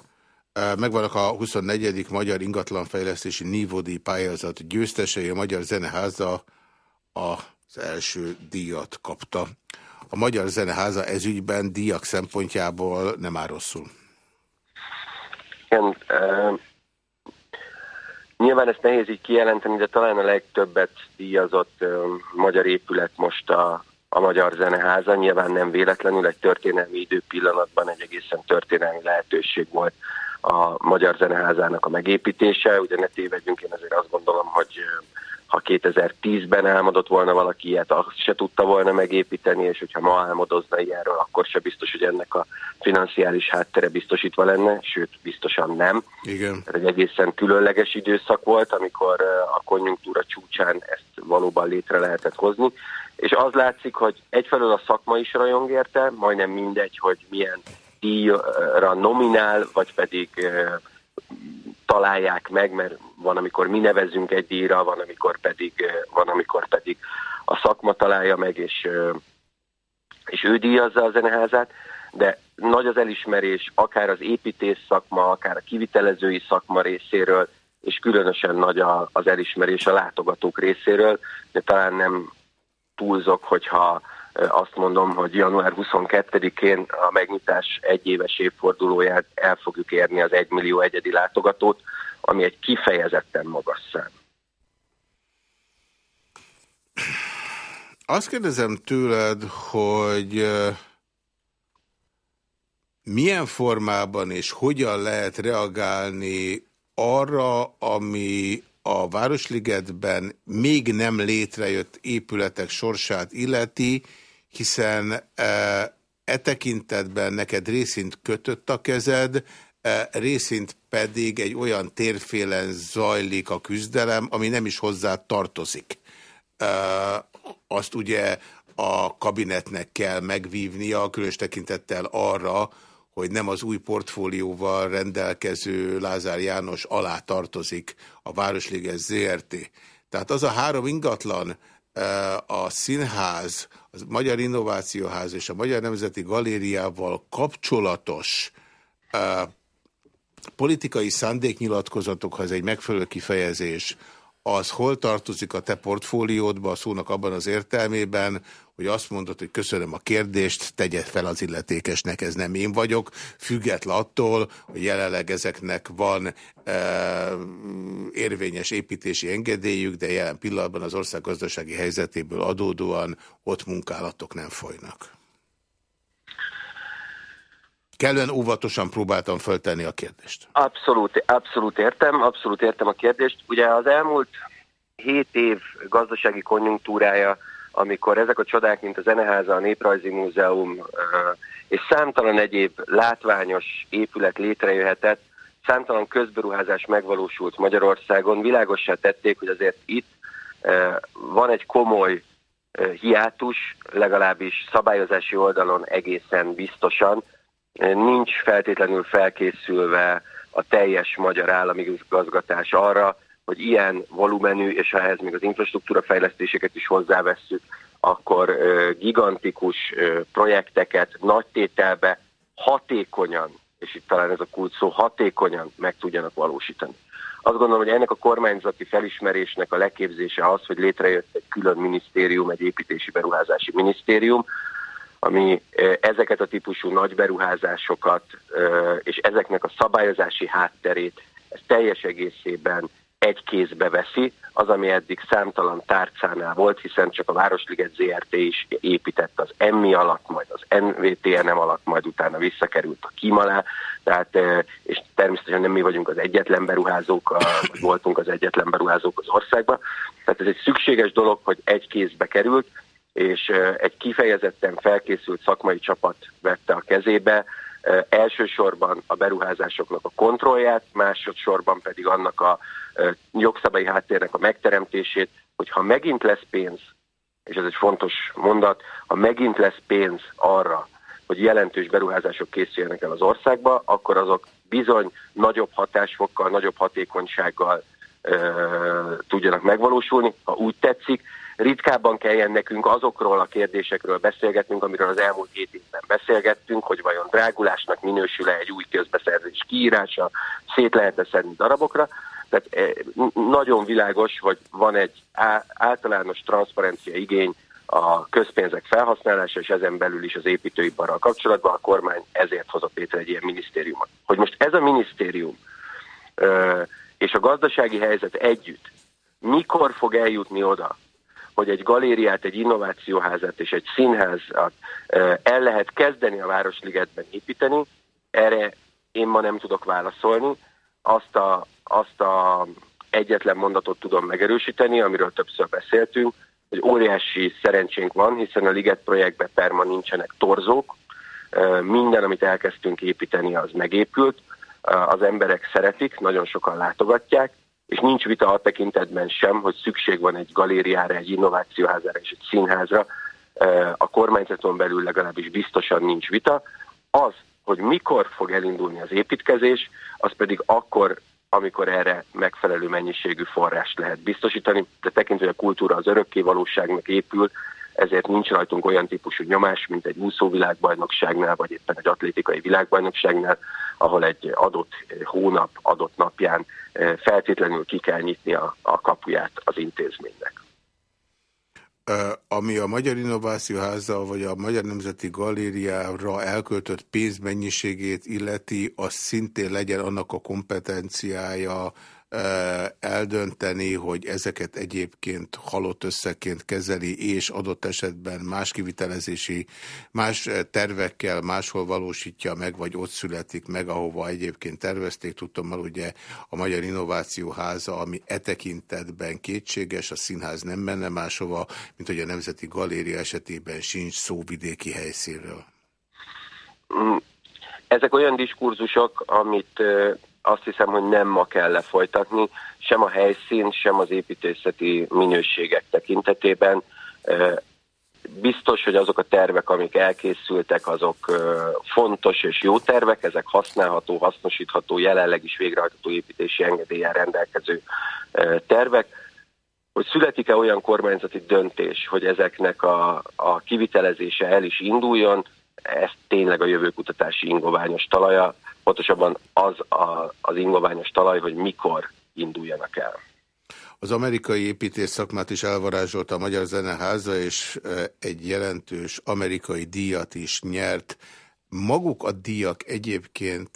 Speaker 1: Megvannak a 24. Magyar Ingatlanfejlesztési Nívodi pályázat győztesei, a Magyar Zeneháza az első díjat kapta. A Magyar Zeneháza ezügyben díjak szempontjából nem áll rosszul.
Speaker 3: Igen, Nyilván ezt nehéz így kijelenteni, de talán a legtöbbet díjazott ö, magyar épület most a, a Magyar Zeneháza. Nyilván nem véletlenül egy történelmi időpillanatban egy egészen történelmi lehetőség volt a Magyar Zeneházának a megépítése. Ugye ne tévedjünk, én azért azt gondolom, hogy ha 2010-ben álmodott volna valaki ilyet, azt se tudta volna megépíteni, és hogyha ma álmodozna ilyenről, akkor se biztos, hogy ennek a financiális háttere biztosítva lenne, sőt, biztosan nem.
Speaker 1: Igen.
Speaker 3: Ez egy egészen különleges időszak volt, amikor a konjunktúra csúcsán ezt valóban létre lehetett hozni, és az látszik, hogy egyfelől a szakma is rajong érte, majdnem mindegy, hogy milyen díjra nominál, vagy pedig találják meg, mert van, amikor mi nevezünk egy díjra, van, amikor pedig, van, amikor pedig a szakma találja meg, és, és ő díjazza a zeneházát, de nagy az elismerés akár az építész szakma, akár a kivitelezői szakma részéről, és különösen nagy az elismerés a látogatók részéről, de talán nem túlzok, hogyha azt mondom, hogy január 22-én a megnyitás egyéves évfordulóját el fogjuk érni az egymillió egyedi látogatót, ami egy kifejezetten magas szám.
Speaker 1: Azt kérdezem tőled, hogy milyen formában és hogyan lehet reagálni arra, ami a Városligetben még nem létrejött épületek sorsát illeti, hiszen e, tekintetben neked részint kötött a kezed, részint pedig egy olyan térfélen zajlik a küzdelem, ami nem is hozzá tartozik. azt ugye a kabinetnek kell megvívnia, különös tekintettel arra, hogy nem az új portfólióval rendelkező Lázár János alá tartozik a Városliges ZRT. Tehát az a három ingatlan, a színház, a Magyar Innovációház és a Magyar Nemzeti Galériával kapcsolatos politikai szándéknyilatkozatok, ha ez egy megfelelő kifejezés, az hol tartozik a te portfóliódba, a szónak abban az értelmében, hogy azt mondod, hogy köszönöm a kérdést, tegye fel az illetékesnek, ez nem én vagyok, független attól, hogy jelenleg ezeknek van e, érvényes építési engedélyük, de jelen pillanatban az ország gazdasági helyzetéből adódóan ott munkálatok nem folynak. Kellően óvatosan próbáltam föltenni a kérdést.
Speaker 3: Abszolút, abszolút értem, abszolút értem a kérdést. Ugye az elmúlt hét év gazdasági konjunktúrája, amikor ezek a csodák, mint a Zeneháza, a Néprajzi Múzeum és számtalan egyéb látványos épület létrejöhetett, számtalan közberuházás megvalósult Magyarországon, világossá tették, hogy azért itt van egy komoly hiátus, legalábbis szabályozási oldalon egészen biztosan, nincs feltétlenül felkészülve a teljes magyar állami gazgatás arra, hogy ilyen volumenű, és ha ehhez még az infrastruktúra fejlesztéseket is hozzávesszük, akkor gigantikus projekteket nagy tételbe hatékonyan, és itt talán ez a kult szó, hatékonyan meg tudjanak valósítani. Azt gondolom, hogy ennek a kormányzati felismerésnek a leképzése az, hogy létrejött egy külön minisztérium, egy építési beruházási minisztérium, ami ezeket a típusú nagy beruházásokat és ezeknek a szabályozási hátterét teljes egészében egy kézbe veszi, az, ami eddig számtalan tárcánál volt, hiszen csak a Városliget ZRT is épített az EMMI alatt, majd az NVTNM alatt, majd utána visszakerült a KIM alá, tehát, és természetesen nem mi vagyunk az egyetlen beruházók, voltunk az egyetlen beruházók az országban. Tehát ez egy szükséges dolog, hogy egy kézbe került, és egy kifejezetten felkészült szakmai csapat vette a kezébe, elsősorban a beruházásoknak a kontrollját, másodszorban pedig annak a jogszabályi háttérnek a megteremtését, hogy ha megint lesz pénz, és ez egy fontos mondat, ha megint lesz pénz arra, hogy jelentős beruházások készüljenek el az országba, akkor azok bizony nagyobb hatásfokkal, nagyobb hatékonysággal ö, tudjanak megvalósulni, ha úgy tetszik, ritkábban kelljen nekünk azokról a kérdésekről beszélgetnünk, amiről az elmúlt hét évben beszélgettünk, hogy vajon drágulásnak minősül-e egy új közbeszerzés kiírása, szét lehet-e szedni darabokra. Tehát eh, nagyon világos, hogy van egy általános transzparencia igény a közpénzek felhasználása, és ezen belül is az építőiparral kapcsolatban a kormány ezért hozott létre egy ilyen minisztériumot. Hogy most ez a minisztérium és a gazdasági helyzet együtt mikor fog eljutni oda, hogy egy galériát, egy innovációházat és egy színházat el lehet kezdeni a Városligetben építeni, erre én ma nem tudok válaszolni. Azt a, azt a egyetlen mondatot tudom megerősíteni, amiről többször beszéltünk, hogy óriási szerencsénk van, hiszen a Liget projektben perma nincsenek torzók, minden, amit elkezdtünk építeni, az megépült, az emberek szeretik, nagyon sokan látogatják, és nincs vita a tekintetben sem, hogy szükség van egy galériára, egy innovációházára és egy színházra. A kormányzaton belül legalábbis biztosan nincs vita. Az, hogy mikor fog elindulni az építkezés, az pedig akkor, amikor erre megfelelő mennyiségű forrást lehet biztosítani, de tekintve, hogy a kultúra az örökké valóságnak épül, ezért nincs rajtunk olyan típusú nyomás, mint egy úszóvilágbajnokságnál, vagy éppen egy atlétikai világbajnokságnál, ahol egy adott hónap, adott napján eh, feltétlenül ki kell nyitni a, a kapuját az intézménynek.
Speaker 1: Ami a Magyar Innovációháza vagy a Magyar Nemzeti Galériára elköltött pénzmennyiségét illeti, az szintén legyen annak a kompetenciája, eldönteni, hogy ezeket egyébként halott összeként kezeli, és adott esetben más kivitelezési, más tervekkel máshol valósítja meg, vagy ott születik meg, ahova egyébként tervezték. Tudtam már ugye a Magyar Innováció Háza, ami e tekintetben kétséges, a színház nem menne máshova, mint hogy a Nemzeti Galéria esetében sincs szóvidéki helyszínről.
Speaker 3: Mm, ezek olyan diskurzusok, amit azt hiszem, hogy nem ma kell lefolytatni, sem a helyszín, sem az építészeti minőségek tekintetében. Biztos, hogy azok a tervek, amik elkészültek, azok fontos és jó tervek, ezek használható, hasznosítható, jelenleg is végrehajtható építési engedélyen rendelkező tervek. Hogy születik-e olyan kormányzati döntés, hogy ezeknek a, a kivitelezése el is induljon, ez tényleg a jövőkutatási ingoványos talaja, pontosabban az a, az ingoványos talaj, hogy mikor induljanak el.
Speaker 1: Az amerikai építész szakmát is elvarázsolta a Magyar Zeneháza, és egy jelentős amerikai díjat is nyert. Maguk a díjak egyébként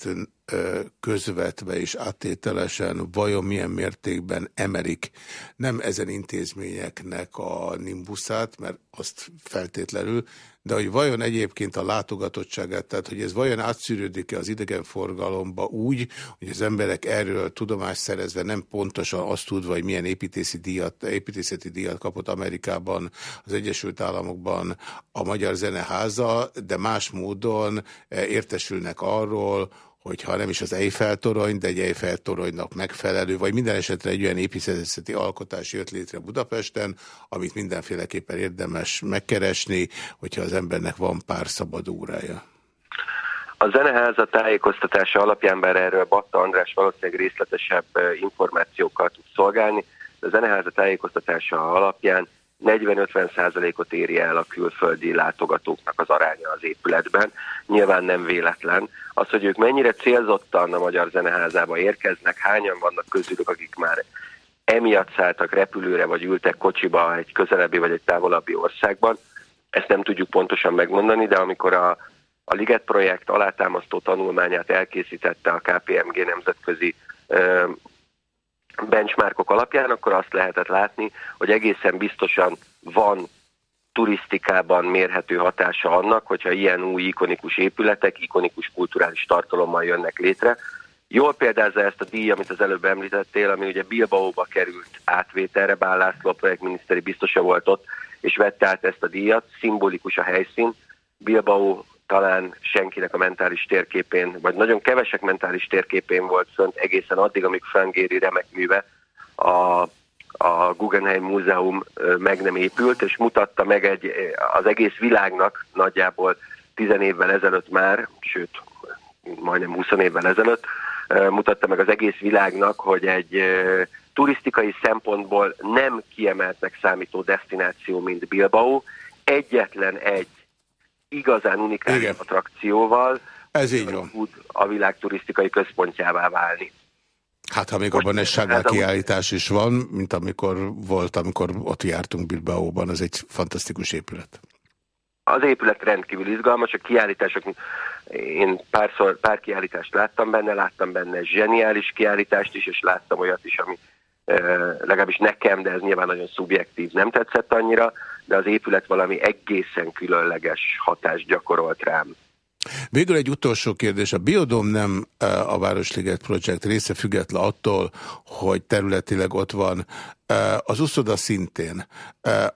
Speaker 1: közvetve és áttételesen vajon milyen mértékben emerik nem ezen intézményeknek a nimbuszát, mert azt feltétlenül, de hogy vajon egyébként a látogatottságát, tehát hogy ez vajon átszűrődik-e az idegenforgalomba úgy, hogy az emberek erről tudomást szerezve nem pontosan azt tudva, hogy milyen építési díjat, építészeti díjat kapott Amerikában, az Egyesült Államokban a Magyar Zeneháza, de más módon értesülnek arról, hogyha nem is az Eiffel-torony, de egy Eiffel-toronynak megfelelő, vagy minden esetre egy olyan építészeti alkotás jött létre Budapesten, amit mindenféleképpen érdemes megkeresni, hogyha az embernek van pár szabad órája.
Speaker 3: A zeneháza tájékoztatása alapján, bár erről Batta András valószínűleg részletesebb információkat tud szolgálni, a zeneháza tájékoztatása alapján 40-50 százalékot éri el a külföldi látogatóknak az aránya az épületben. Nyilván nem véletlen. Az, hogy ők mennyire célzottan a Magyar Zeneházába érkeznek, hányan vannak közülük, akik már emiatt szálltak repülőre, vagy ültek kocsiba egy közelebbi vagy egy távolabbi országban, ezt nem tudjuk pontosan megmondani, de amikor a, a Liget projekt alátámasztó tanulmányát elkészítette a KPMG nemzetközi benchmarkok alapján, akkor azt lehetett látni, hogy egészen biztosan van turisztikában mérhető hatása annak, hogyha ilyen új ikonikus épületek, ikonikus kulturális tartalommal jönnek létre. Jól példázza ezt a díj, amit az előbb említettél, ami ugye Bilbaóba került átvételre, Bál László a projektminiszteri biztosa volt ott, és vette át ezt a díjat, szimbolikus a helyszín. Bilbao talán senkinek a mentális térképén, vagy nagyon kevesek mentális térképén volt fönt egészen addig, amíg Frangéri remek műve a, a Guggenheim Múzeum meg nem épült, és mutatta meg egy, az egész világnak nagyjából 10 évvel ezelőtt már, sőt, majdnem 20 évvel ezelőtt, mutatta meg az egész világnak, hogy egy turisztikai szempontból nem kiemeltnek számító destináció, mint Bilbao, egyetlen egy igazán unikális Igen. attrakcióval
Speaker 1: Ez így van. tud
Speaker 3: a világ turisztikai központjává válni.
Speaker 1: Hát ha még abban egy Chagall kiállítás is van, mint amikor volt, amikor ott jártunk Bilbaóban, az egy fantasztikus épület.
Speaker 3: Az épület rendkívül izgalmas, a kiállítások, én párszor, pár kiállítást láttam benne, láttam benne zseniális kiállítást is, és láttam olyat is, ami legalábbis nekem, de ez nyilván nagyon szubjektív, nem tetszett annyira, de az épület valami egészen különleges hatást gyakorolt rám.
Speaker 1: Végül egy utolsó kérdés. A Biodom nem a Városliget Projekt része független attól, hogy területileg ott van az uszoda szintén.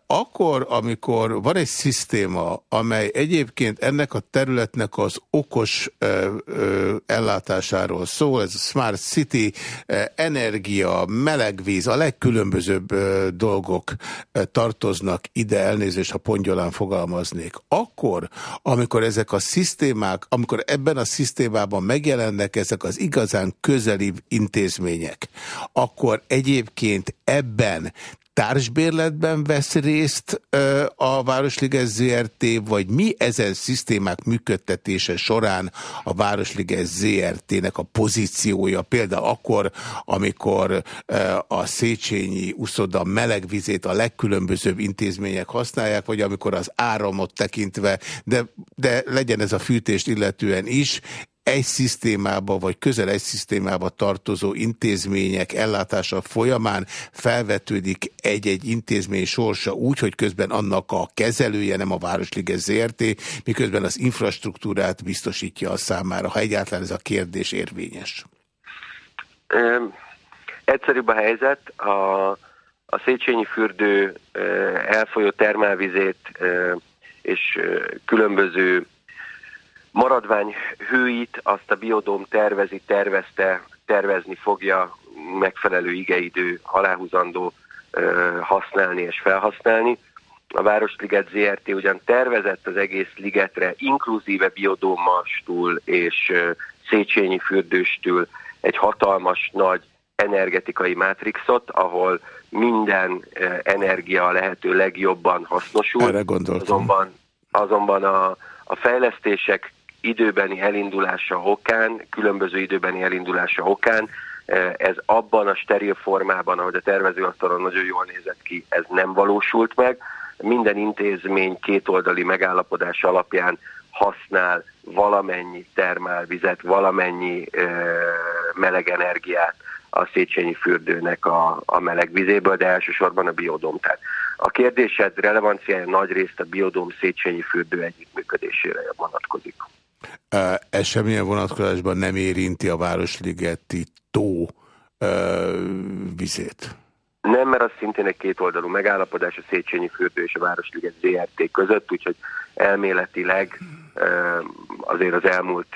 Speaker 1: Akkor, amikor van egy szisztéma, amely egyébként ennek a területnek az okos ellátásáról szól, ez a Smart City, energia, melegvíz, a legkülönbözőbb dolgok tartoznak ide, elnézést, ha pongyolán fogalmaznék. Akkor, amikor ezek a szisztémák, amikor ebben a szisztémában megjelennek ezek az igazán közeli intézmények, akkor egyébként ebben ebben társbérletben vesz részt ö, a Városliges ZRT, vagy mi ezen szisztémák működtetése során a Városliges ZRT-nek a pozíciója, például akkor, amikor ö, a Széchenyi uszoda melegvizét a legkülönbözőbb intézmények használják, vagy amikor az áramot tekintve, de, de legyen ez a fűtést illetően is, egy szisztémába, vagy közel egy szisztémába tartozó intézmények ellátása folyamán felvetődik egy-egy intézmény sorsa úgy, hogy közben annak a kezelője nem a Városliges ZRT, miközben az infrastruktúrát biztosítja a számára, ha egyáltalán ez a kérdés érvényes.
Speaker 3: Egyszerűbb a helyzet, a, a Széchenyi fürdő elfolyó termálvizét és különböző maradvány hőit azt a biodóm tervezi, tervezte tervezni fogja megfelelő igeidő aláhúzandó használni és felhasználni. A Városliget ZRT ugyan tervezett az egész ligetre, inkluzíve biodómastól és Széchenyi fürdőstől egy hatalmas nagy energetikai mátrixot, ahol minden energia lehető legjobban hasznosul.
Speaker 1: Erre gondoltam.
Speaker 3: Azonban, azonban a, a fejlesztések időbeni elindulása okán, különböző időbeni elindulása okán ez abban a steril formában, ahogy a tervezőasztalon nagyon jól nézett ki, ez nem valósult meg. Minden intézmény kétoldali megállapodás alapján használ valamennyi termálvizet, valamennyi ö, meleg energiát a Széchenyi fürdőnek a, a meleg vizéből, de elsősorban a biodóm. Tehát a kérdésed relevanciája nagy részt a biodóm Széchenyi fürdő együttműködésére vonatkozik.
Speaker 1: Ez semmilyen vonatkozásban nem érinti a Városligeti tó vizét.
Speaker 3: Nem, mert az szintén egy kétoldalú megállapodás a Széchenyi fürdő és a Városliget ZRT között, úgyhogy elméletileg azért az elmúlt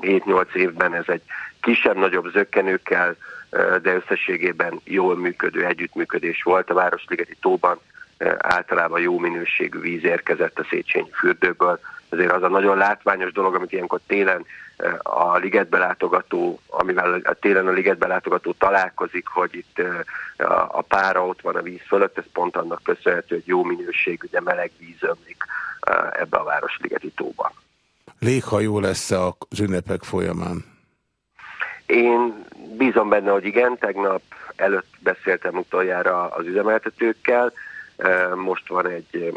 Speaker 3: 7-8 évben ez egy kisebb-nagyobb zöggenőkkel, de összességében jól működő együttműködés volt. A Városligeti tóban általában jó minőségű víz érkezett a Széchenyi fürdőből. Azért az a nagyon látványos dolog, amit ilyenkor télen a ligetbe látogató, amivel a télen a ligetbe látogató találkozik, hogy itt a pára ott van a víz fölött, ez pont annak köszönhető, hogy jó minőségű, de meleg víz ömlik ebbe a Városligeti tóba.
Speaker 1: Léghajó lesz -e az ünnepek folyamán?
Speaker 3: Én bízom benne, hogy igen, tegnap előtt beszéltem utoljára az üzemeltetőkkel, most van egy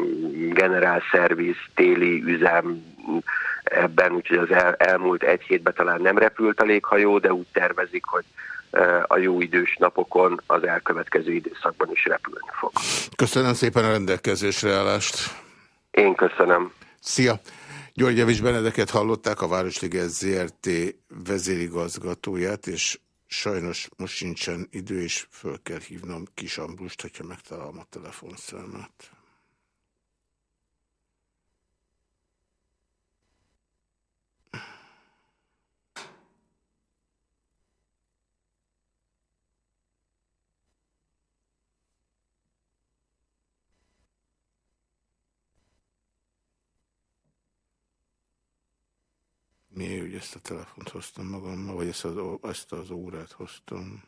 Speaker 3: generál szerviz téli üzem ebben, úgyhogy az el, elmúlt egy hétben talán nem repült a léghajó, de úgy tervezik, hogy a jó idős napokon az elkövetkező időszakban is repülni fog.
Speaker 1: Köszönöm szépen a rendelkezésre állást.
Speaker 3: Én köszönöm.
Speaker 1: Szia! György Javis Benedeket hallották, a Városliget ZRT vezérigazgatóját, és sajnos most sincsen idő, és föl kell hívnom Kis Ambrust, hogyha megtalálom a telefonszámát. Mi, hogy ezt a telefont hoztam magammal, vagy ezt az, ezt az órát hoztam.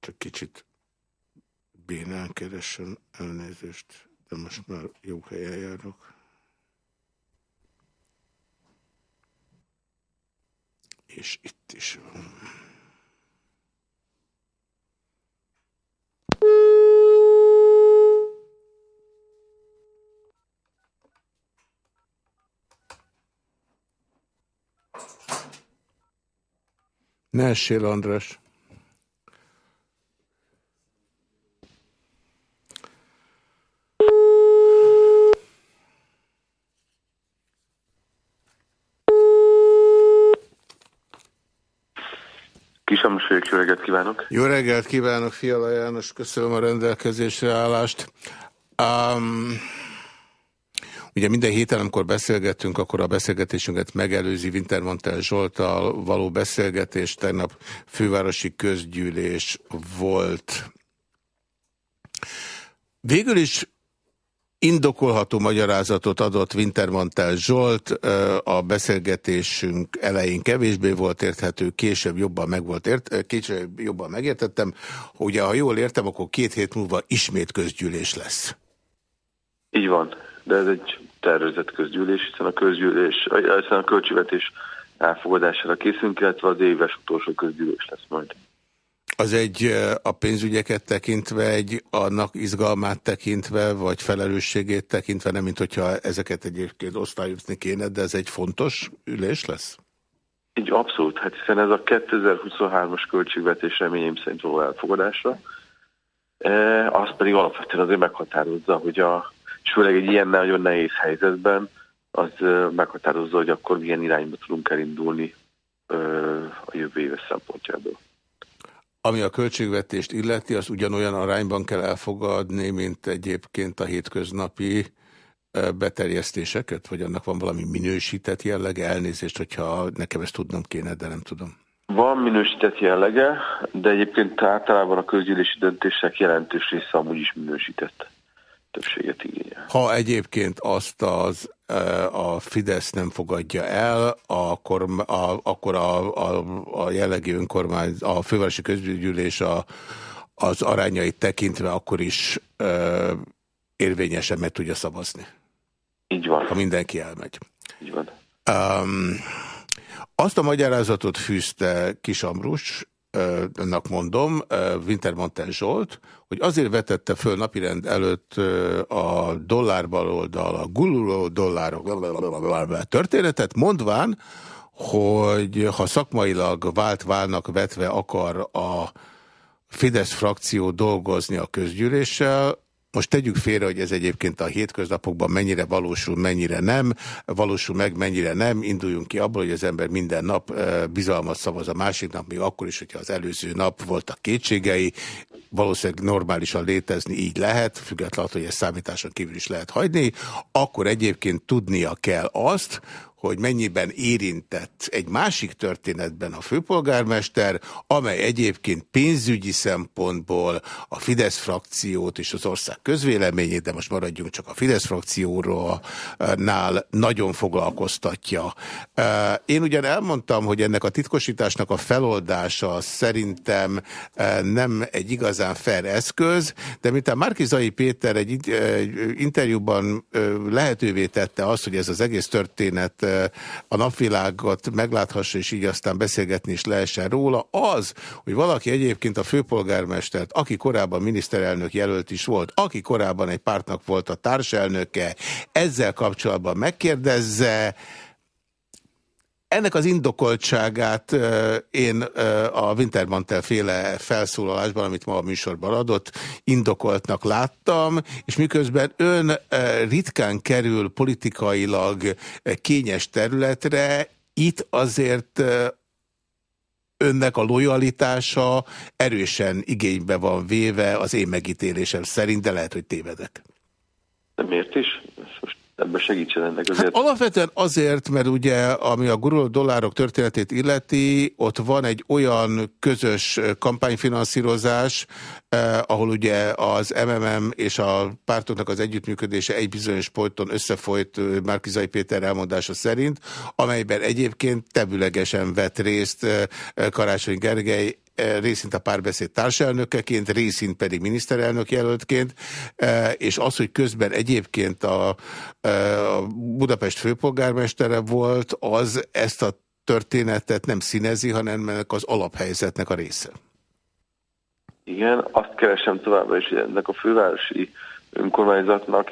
Speaker 1: Csak kicsit bénán keresem elnézést, de most már jó helyen járok. És itt is. Ne essél, András.
Speaker 4: Kisamos vagyok, jó reggelt kívánok!
Speaker 1: Jó reggelt kívánok, Fiala János, köszönöm a rendelkezésre állást. Um, ugye minden héten, amikor beszélgettünk, akkor a beszélgetésünket megelőzi Wintermantel Zsoltal való beszélgetés, tegnap fővárosi közgyűlés volt. Végül is Indokolható magyarázatot adott Wintermantel Zsolt, a beszélgetésünk elején kevésbé volt érthető, később jobban, meg volt ért, később jobban megértettem. Ugye, ha jól értem, akkor két hét múlva ismét közgyűlés lesz.
Speaker 4: Így van, de ez egy tervezett közgyűlés, hiszen a közgyűlés, hiszen a költségvetés elfogadására készünk, illetve az éves utolsó közgyűlés lesz majd.
Speaker 1: Az egy a pénzügyeket tekintve, egy annak izgalmát tekintve, vagy felelősségét tekintve, nem mint hogyha ezeket egyébként osztályozni kéne, de ez egy fontos ülés lesz?
Speaker 4: Így abszolút, hát hiszen ez a 2023-as költségvetés reményeim szerint való elfogadásra, e, azt pedig alapvetően azért meghatározza, hogy a, és főleg egy ilyen nagyon nehéz helyzetben, az meghatározza, hogy akkor milyen irányba tudunk elindulni a a jövő éves szempontjából.
Speaker 1: Ami a költségvetést illeti, az ugyanolyan arányban kell elfogadni, mint egyébként a hétköznapi beterjesztéseket, vagy annak van valami minősített jellege? Elnézést, hogyha nekem ezt tudnom kéne, de nem tudom.
Speaker 4: Van minősített jellege, de egyébként általában a közgyűlési döntések jelentős része amúgy is minősített többséget igényel.
Speaker 1: Ha egyébként azt az a Fidesz nem fogadja el, akkor a, akkor a, a, a jellegi önkormány, a fővárosi közgyűlés a, az arányait tekintve akkor is ö, érvényesen meg tudja szavazni.
Speaker 4: Így van.
Speaker 1: Ha mindenki elmegy.
Speaker 4: Így van.
Speaker 1: Um, azt a magyarázatot fűzte Kis Ambrus, nak mondom, Wintermantel Zsolt, hogy azért vetette föl napirend előtt a dollár-baloldal, a gulluló dollárok történetet, mondván, hogy ha szakmailag vált válnak vetve akar a Fidesz frakció dolgozni a közgyűléssel, most tegyük félre, hogy ez egyébként a hétköznapokban mennyire valósul, mennyire nem, valósul meg, mennyire nem. Induljunk ki abból, hogy az ember minden nap bizalmat szavaz a másik nap, még akkor is, hogyha az előző nap voltak kétségei. Valószínűleg normálisan létezni így lehet, függetlenül, hogy ezt számításon kívül is lehet hagyni. Akkor egyébként tudnia kell azt, hogy mennyiben érintett egy másik történetben a főpolgármester, amely egyébként pénzügyi szempontból a Fidesz frakciót és az ország közvéleményét, de most maradjunk csak a Fidesz frakcióról, nál nagyon foglalkoztatja. Én ugyan elmondtam, hogy ennek a titkosításnak a feloldása szerintem nem egy igazán fair eszköz, de mint a Márkizai Péter egy interjúban lehetővé tette azt, hogy ez az egész történet a napvilágot megláthassa, és így aztán beszélgetni is lehessen róla, az, hogy valaki egyébként a főpolgármestert, aki korábban miniszterelnök jelölt is volt, aki korábban egy pártnak volt a társelnöke, ezzel kapcsolatban megkérdezze, ennek az indokoltságát én a Wintermantel féle felszólalásban, amit ma a műsorban adott, indokoltnak láttam, és miközben ön ritkán kerül politikailag kényes területre, itt azért önnek a lojalitása erősen igénybe van véve az én megítélésem szerint, de lehet, hogy tévedek.
Speaker 4: De miért is? Ebben segítsen ennek azért?
Speaker 1: Hát alapvetően azért, mert ugye, ami a guruló dollárok történetét illeti, ott van egy olyan közös kampányfinanszírozás, eh, ahol ugye az MMM és a pártoknak az együttműködése egy bizonyos ponton összefolyt Márkizai Péter elmondása szerint, amelyben egyébként tevülegesen vett részt eh, Karácsony Gergely részint a párbeszéd társelnökeként, részint pedig miniszterelnök jelöltként, e, és az, hogy közben egyébként e, a Budapest főpolgármestere volt, az ezt a történetet nem színezi, hanem ennek az alaphelyzetnek a része.
Speaker 4: Igen, azt keresem továbbra is, hogy ennek a fővárosi önkormányzatnak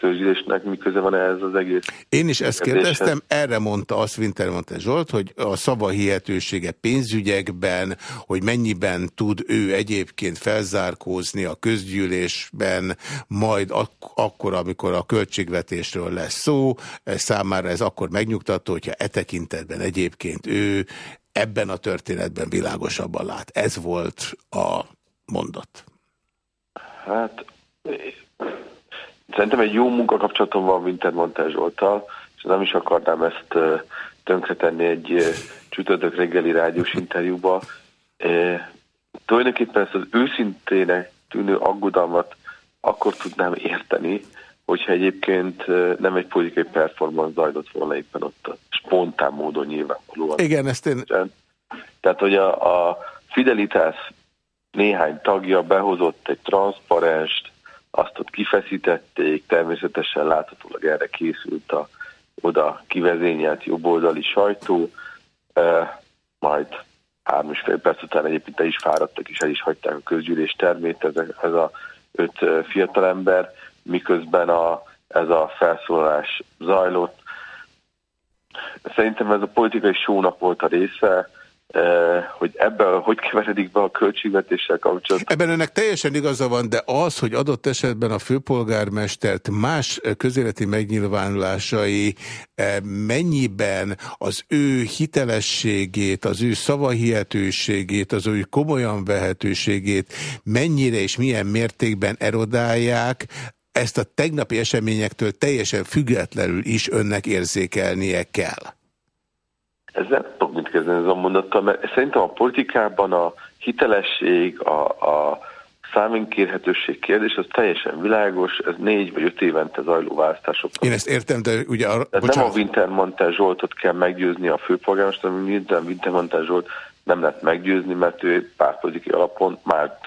Speaker 4: közgyűlésnek mi köze van ez az egész?
Speaker 1: Én is ezt kérdeztem, erre mondta azt Wintermantel Zsolt, hogy a szava hihetősége pénzügyekben, hogy mennyiben tud ő egyébként felzárkózni a közgyűlésben, majd ak akkor, amikor a költségvetésről lesz szó, számára ez akkor megnyugtató, hogyha e tekintetben egyébként ő ebben a történetben világosabban lát. Ez volt a mondat.
Speaker 4: Hát Szerintem egy jó munkakapcsolatom van Wintermantel Zsoltal, és nem is akarnám ezt tönkretenni egy csütörtök reggeli rádiós interjúba. E, tulajdonképpen ezt az őszintének tűnő aggodalmat akkor tudnám érteni, hogyha egyébként nem egy politikai performance zajlott volna éppen ott a spontán módon nyilvánvalóan.
Speaker 1: Igen, ezt én...
Speaker 4: Tehát, hogy a, a Fidelitas néhány tagja behozott egy transzparenst, azt ott kifeszítették, természetesen láthatólag erre készült a oda kivezényelt jobboldali sajtó, majd három és fél perc után egyébként is fáradtak, és el is hagyták a közgyűlés termét ez, ez a öt fiatalember, miközben a, ez a felszólalás zajlott. Szerintem ez a politikai sónak volt a része, hogy ebben hogy keveredik be a költségvetéssel kapcsolatban.
Speaker 1: Ebben önnek teljesen igaza van, de az, hogy adott esetben a főpolgármestert más közéleti megnyilvánulásai mennyiben az ő hitelességét, az ő szavahihetőségét, az ő komolyan vehetőségét mennyire és milyen mértékben erodálják, ezt a tegnapi eseményektől teljesen függetlenül is önnek érzékelnie kell.
Speaker 4: Ezzel nem tudok mit kezdeni ez a mondattal, mert szerintem a politikában a hitelesség, a, a száminkérhetőség kérdés, az teljesen világos, ez négy vagy öt évente zajló választások.
Speaker 1: Én ezt értem, de ugye... A,
Speaker 4: nem a Wintermantel Zsoltot kell meggyőzni a főpolgármester, hanem minden Wintermantel Zsolt nem lehet meggyőzni, mert ő pártpolitikai alapon már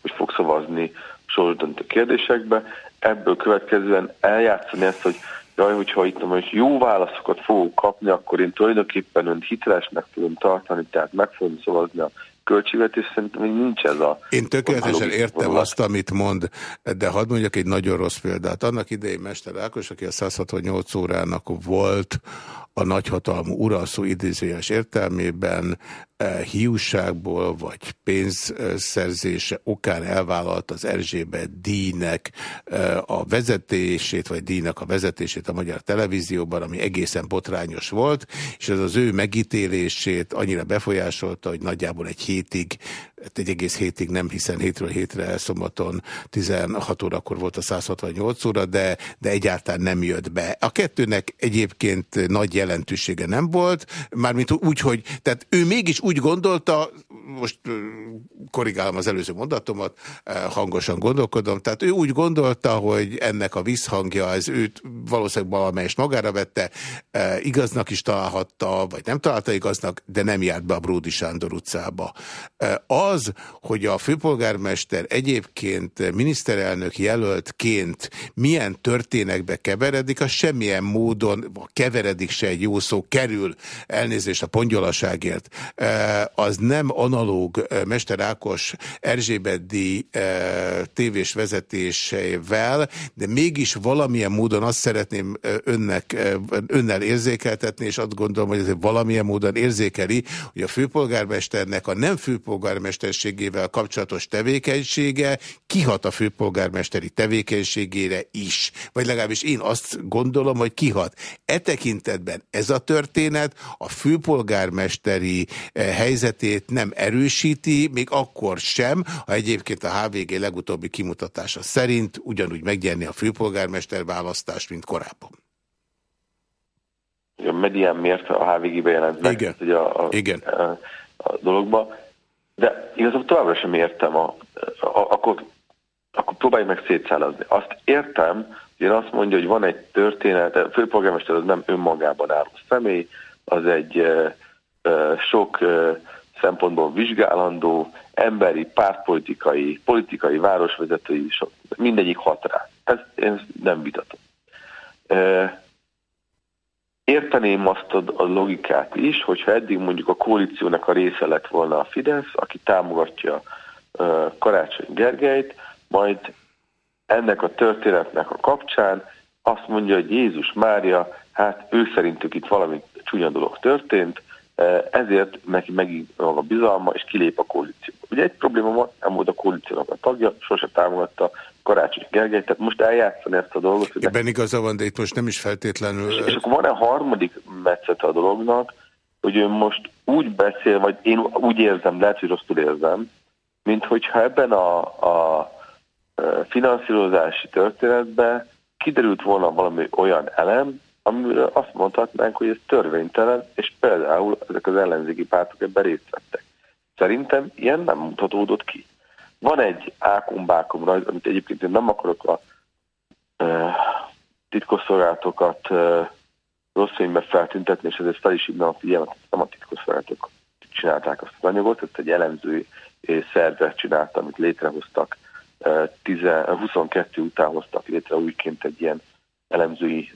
Speaker 4: hogy fog szavazni sorsdöntő kérdésekbe. Ebből következően eljátszani ezt, hogy jaj, hogyha itt most jó válaszokat fogok kapni, akkor én tulajdonképpen önt hitelesnek fogom tartani, tehát meg fogom szavazni a költségvetés, szerintem még nincs ez a...
Speaker 1: Én tökéletesen értem vonat. azt, amit mond, de hadd mondjak egy nagyon rossz példát. Annak idején Mester Ákos, aki a 168 órának volt a nagyhatalmú uralszó idézőjes értelmében hiúságból vagy pénzszerzése okán elvállalt az Erzsébet díjnek eh, a vezetését, vagy díjnak a vezetését a magyar televízióban, ami egészen botrányos volt, és ez az ő megítélését annyira befolyásolta, hogy nagyjából egy hétig, egy egész hétig nem, hiszen hétről hétre szombaton 16 órakor volt a 168 óra, de, de egyáltalán nem jött be. A kettőnek egyébként nagy jelentősége nem volt, mármint úgy, hogy tehát ő mégis úgy gondolta, most korrigálom az előző mondatomat, hangosan gondolkodom, tehát ő úgy gondolta, hogy ennek a visszhangja, ez őt valószínűleg valamelyest magára vette, igaznak is találhatta, vagy nem találta igaznak, de nem járt be a Bródi Sándor utcába. Az, hogy a főpolgármester egyébként miniszterelnök jelöltként milyen történekbe keveredik, az semmilyen módon keveredik se egy jó szó, kerül elnézést a pongyolaságért. Az nem analóg Mester Ákos Erzsébeti tévés vezetésével, de mégis valamilyen módon azt szeretném önnek, önnel érzékeltetni, és azt gondolom, hogy ez valamilyen módon érzékeli, hogy a főpolgármesternek a nem főpolgármesterségével kapcsolatos tevékenysége kihat a főpolgármesteri tevékenységére is. Vagy legalábbis én azt gondolom, hogy kihat. E tekintetben ez a történet a főpolgármesteri helyzetét nem erősíti, még akkor sem, ha egyébként a HVG legutóbbi kimutatása szerint ugyanúgy megnyerni a főpolgármester választást, mint korábban.
Speaker 4: A medián miért a HVG-be jelent meg
Speaker 1: Igen.
Speaker 4: Hogy a, a,
Speaker 1: Igen.
Speaker 4: A, a dologba, de igazából továbbra sem értem, a, a, akkor, akkor próbálj meg szétszállazni. Azt értem, hogy én azt mondja, hogy van egy történet, a főpolgármester az nem önmagában álló személy, az egy e, e, sok e, szempontból vizsgálandó, emberi, pártpolitikai, politikai, városvezetői, sok, mindegyik hat rá. Ez, én nem vitatom. Érteném azt a, a logikát is, hogyha eddig mondjuk a koalíciónak a része lett volna a Fidesz, aki támogatja Karácsony Gergelyt, majd ennek a történetnek a kapcsán azt mondja, hogy Jézus Mária, hát ő szerintük itt valami csúnya dolog történt, ezért neki megint a bizalma, és kilép a koalíció. Ugye egy probléma van, nem volt a koalíciónak a tagja, sose támogatta Karácsony Gergely, tehát most eljátszani ezt a dolgot.
Speaker 1: Hogy Ebben igaza van, de itt most nem is feltétlenül...
Speaker 4: És, és akkor van-e harmadik metszete a dolognak, hogy ő most úgy beszél, vagy én úgy érzem, lehet, hogy rosszul érzem, mint hogyha ebben a, a finanszírozási történetben kiderült volna valami olyan elem, amiről azt mondhatnánk, hogy ez törvénytelen, és például ezek az ellenzéki pártok ebben részt vettek. Szerintem ilyen nem mutatódott ki. Van egy ákum-bákum rajz, amit egyébként én nem akarok a e, titkosszolgálatokat e, rossz fénybe feltüntetni, és ezért fel is a figyelmet, nem a titkosszolgálatok csinálták azt az anyagot, ezt egy elemző szervezet csinálta, amit létrehoztak, e, 10, 22 után hoztak létre újként egy ilyen elemzői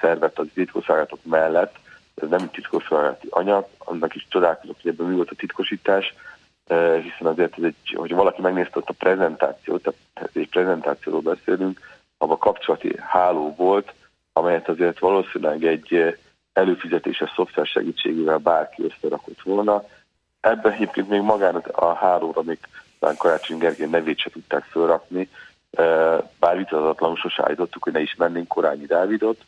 Speaker 4: szervet az titkosszolgálatok mellett, ez nem egy titkosszolgálati anyag, annak is csodálkozok, hogy ebben mi volt a titkosítás, hiszen azért, ez egy, hogy valaki megnézte ott a prezentációt, tehát egy prezentációról beszélünk, abban kapcsolati háló volt, amelyet azért valószínűleg egy előfizetéses szoftver segítségével bárki összerakott volna. Ebben egyébként még magának a hálóra még talán Karácsony Gergely nevét se tudták fölrakni, bár vitatatlanul sose állítottuk, hogy ne is mennénk Korányi Dávidot,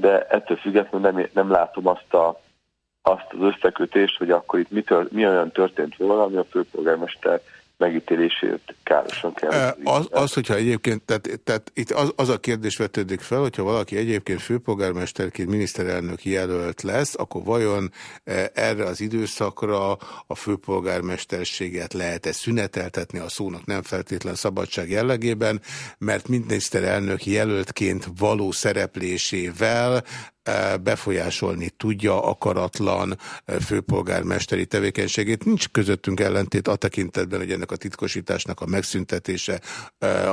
Speaker 4: de ettől függetlenül nem, nem látom azt, a, azt az összekötést, hogy akkor itt mi, mi olyan történt volna, ami a főpolgármester megítélését károsan kell.
Speaker 1: Az, az hogyha egyébként, tehát, tehát itt az, az a kérdés vetődik fel, hogyha valaki egyébként főpolgármesterként miniszterelnök jelölt lesz, akkor vajon erre az időszakra a főpolgármesterséget lehet-e szüneteltetni a szónak nem feltétlen szabadság jellegében, mert miniszterelnök jelöltként való szereplésével befolyásolni tudja akaratlan főpolgármesteri tevékenységét. Nincs közöttünk ellentét a tekintetben, hogy ennek a titkosításnak a megszüntetése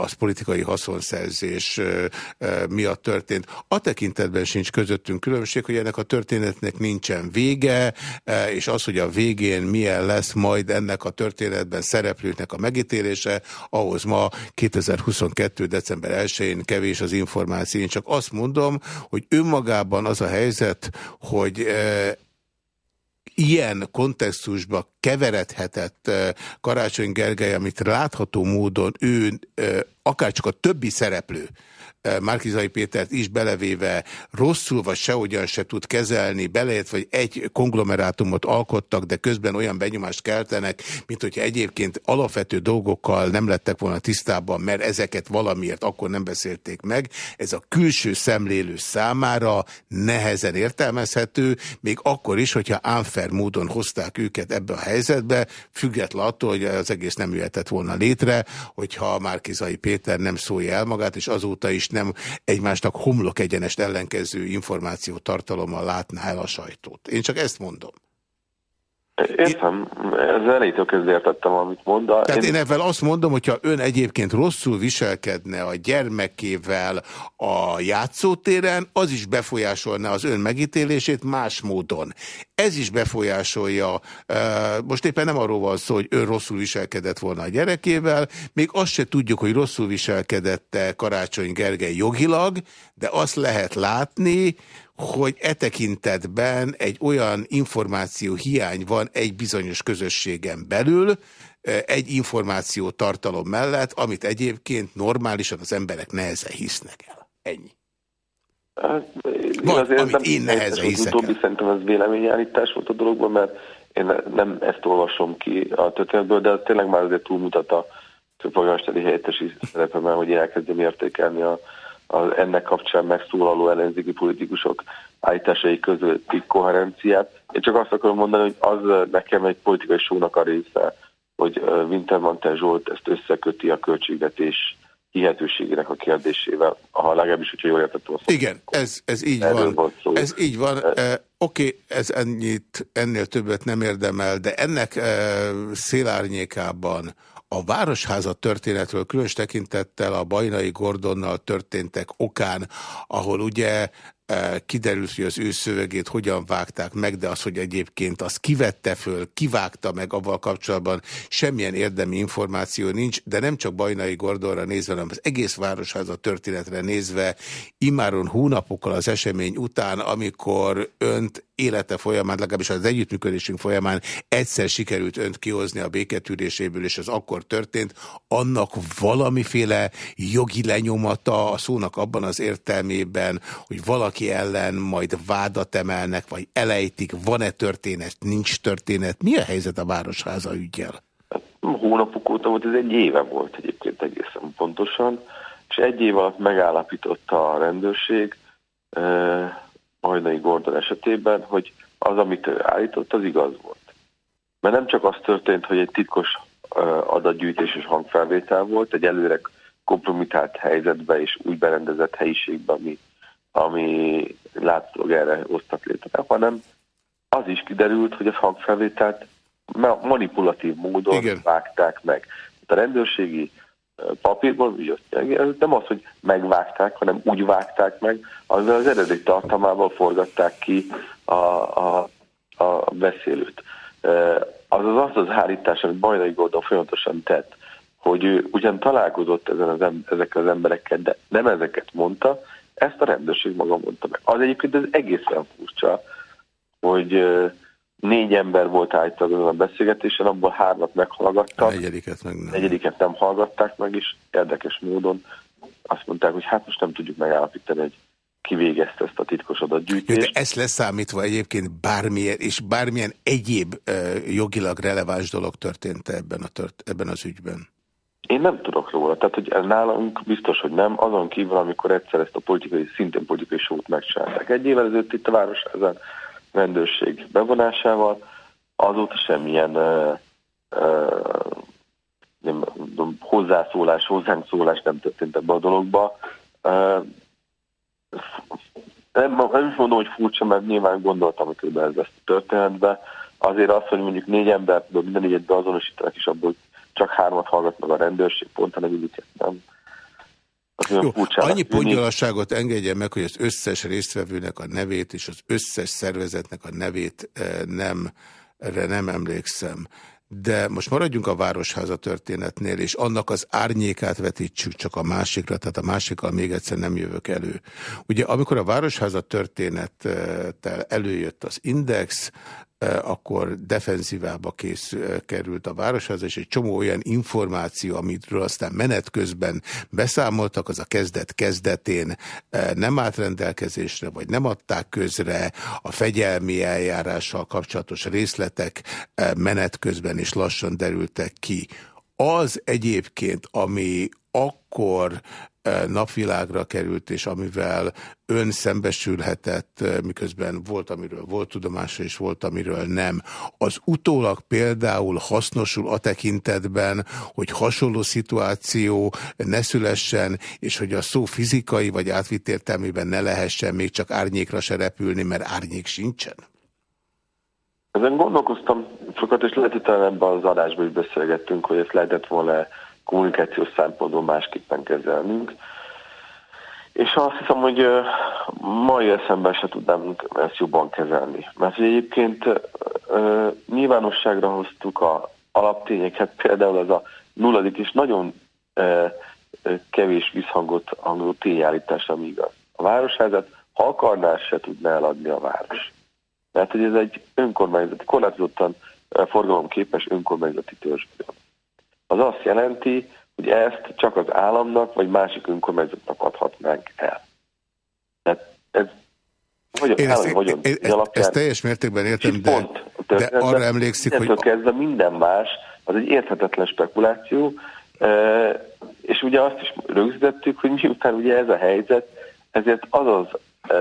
Speaker 1: az politikai haszonszerzés miatt történt. A tekintetben sincs közöttünk különbség, hogy ennek a történetnek nincsen vége, és az, hogy a végén milyen lesz majd ennek a történetben szereplőknek a megítélése, ahhoz ma 2022. december 1-én kevés az információ. Én csak azt mondom, hogy önmagában van az a helyzet, hogy e, ilyen kontextusba keveredhetett e, Karácsony Gergely, amit látható módon ő, e, akárcsak a többi szereplő, Márkizai Pétert is belevéve rosszul vagy sehogyan se tud kezelni, beleért, vagy egy konglomerátumot alkottak, de közben olyan benyomást keltenek, mint hogyha egyébként alapvető dolgokkal nem lettek volna tisztában, mert ezeket valamiért akkor nem beszélték meg. Ez a külső szemlélő számára nehezen értelmezhető, még akkor is, hogyha ámfer módon hozták őket ebbe a helyzetbe, független attól, hogy az egész nem jöhetett volna létre, hogyha Márkizai Péter nem szólja el magát, és azóta is nem egymásnak homlok egyenest ellenkező információ tartalommal látná el a sajtót. Én csak ezt mondom.
Speaker 4: Értem, ezzel elejétől kezdve értettem, amit mond.
Speaker 1: Tehát én... én ebben azt mondom, hogyha ön egyébként rosszul viselkedne a gyermekével a játszótéren, az is befolyásolná az ön megítélését más módon. Ez is befolyásolja, most éppen nem arról van szó, hogy ön rosszul viselkedett volna a gyerekével, még azt se tudjuk, hogy rosszul viselkedette Karácsony Gergely jogilag, de azt lehet látni, hogy e tekintetben egy olyan információ hiány van egy bizonyos közösségen belül, egy információ tartalom mellett, amit egyébként normálisan az emberek nehezen hisznek el. Ennyi.
Speaker 4: Hát, Vagy, azért amit én nehezen hiszek utóbbi el. szerintem ez véleményállítás volt a dologban, mert én nem ezt olvasom ki a történetből, de tényleg már azért túlmutat a főpolgármesteri helyettesi szerepemben, hogy elkezdjem értékelni a az ennek kapcsán megszólaló ellenzéki politikusok állításai közötti koherenciát. Én csak azt akarom mondani, hogy az nekem egy politikai sónak a része, hogy Wintermantel Zsolt ezt összeköti a költségvetés hihetőségének a kérdésével, ha legalábbis, hogyha jól értettem
Speaker 1: azt. Igen, ez, ez így van. Ez így van. Uh, Oké, okay, ez ennyit, ennél többet nem érdemel, de ennek uh, szélárnyékában a Városháza történetről különös tekintettel a Bajnai Gordonnal történtek okán, ahol ugye kiderült, hogy az ő szövegét hogyan vágták meg, de az, hogy egyébként az kivette föl, kivágta meg avval kapcsolatban, semmilyen érdemi információ nincs, de nem csak Bajnai Gordonra nézve, hanem az egész Városháza történetre nézve, imáron hónapokkal az esemény után, amikor önt élete folyamán, legalábbis az együttműködésünk folyamán egyszer sikerült önt kihozni a béketűréséből, és az akkor történt, annak valamiféle jogi lenyomata a szónak abban az értelmében, hogy valaki ellen majd vádat emelnek, vagy elejtik, van-e történet, nincs történet. Mi a helyzet a Városháza ügyjel?
Speaker 4: Hónapok óta volt, ez egy éve volt egyébként egészen pontosan, és egy év alatt megállapította a rendőrség, eh, Majdai Gordon esetében, hogy az, amit ő állított, az igaz volt. Mert nem csak az történt, hogy egy titkos adatgyűjtés és hangfelvétel volt, egy előre kompromitált helyzetbe és úgy berendezett helyiségbe, ami, ami látszólag erre hoztak létre, hanem az is kiderült, hogy a hangfelvételt manipulatív módon Igen. vágták meg. A rendőrségi papírból, ez nem az, hogy megvágták, hanem úgy vágták meg, azzal az eredeti tartalmával forgatták ki a, a, a beszélőt. Az az az hárítás, amit Bajnai Gordon folyamatosan tett, hogy ő ugyan találkozott ezen az em- ezekkel az emberekkel, de nem ezeket mondta, Ezt a rendőrség maga mondta meg. Az egyébként ez egészen furcsa, hogy négy ember volt állítólag a beszélgetésen, abból hármat meghallgattak. A
Speaker 1: negyediket meg
Speaker 4: nem. Negyediket nem hallgatták meg, és érdekes módon azt mondták, hogy hát most nem tudjuk megállapítani, hogy kivégezte ezt a titkos adatgyűjtést.
Speaker 1: De ezt leszámítva egyébként bármilyen, és bármilyen egyéb uh, jogilag releváns dolog történt -e ebben, a tört, ebben az ügyben?
Speaker 4: Én nem tudok róla. Tehát, hogy nálunk biztos, hogy nem. Azon kívül, amikor egyszer ezt a politikai, szintén politikai sót megcsinálták. Egy évvel ezelőtt itt a Városházán rendőrség bevonásával, azóta semmilyen uh, uh, nem, hozzászólás, hozzánk szólás nem történt ebbe a dologba. Uh, nem, nem is mondom, hogy furcsa, mert nyilván gondoltam, hogy ez ezt a történetbe. Azért az, hogy mondjuk négy emberből minden négyet beazonosítanak, és abból csak hármat hallgat meg a rendőrség, pont a negyedik nem.
Speaker 1: Jó, annyi pongyolasságot engedje meg, hogy az összes résztvevőnek a nevét és az összes szervezetnek a nevét eh, nem, erre nem emlékszem. De most maradjunk a Városháza történetnél, és annak az árnyékát vetítsük csak a másikra, tehát a másikkal még egyszer nem jövök elő. Ugye amikor a Városháza történettel előjött az Index, akkor defenzívába kész, került a városhoz, és egy csomó olyan információ, amitről aztán menet közben beszámoltak, az a kezdet kezdetén nem állt rendelkezésre, vagy nem adták közre, a fegyelmi eljárással kapcsolatos részletek menet közben is lassan derültek ki. Az egyébként, ami akkor napvilágra került, és amivel ön szembesülhetett, miközben volt, amiről volt tudomása, és volt, amiről nem. Az utólag például hasznosul a tekintetben, hogy hasonló szituáció ne szülessen, és hogy a szó fizikai vagy átvitt értelmében ne lehessen még csak árnyékra se repülni, mert árnyék sincsen?
Speaker 4: Ezen gondolkoztam sokat, és lehet, hogy ebben az adásban is beszélgettünk, hogy ezt lehetett volna kommunikációs szempontból másképpen kezelnünk. És azt hiszem, hogy mai eszemben se tudnám ezt jobban kezelni. Mert egyébként nyilvánosságra hoztuk a alaptényeket, például az a nulladik és nagyon kevés visszhangot hangoló tényállítás, ami igaz. A városházat, ha akarná, se tudná eladni a város. Mert hogy ez egy önkormányzati, korlátozottan forgalomképes önkormányzati törzsből az azt jelenti, hogy ezt csak az államnak vagy másik önkormányzatnak adhatnánk el. Tehát ez
Speaker 1: én ezt, én, ezt, alapján, ezt teljes mértékben értem, de, pont de arra emlékszik, hogy...
Speaker 4: kezdve minden más, az egy érthetetlen spekuláció, és ugye azt is rögzítettük, hogy miután ugye ez a helyzet, ezért az az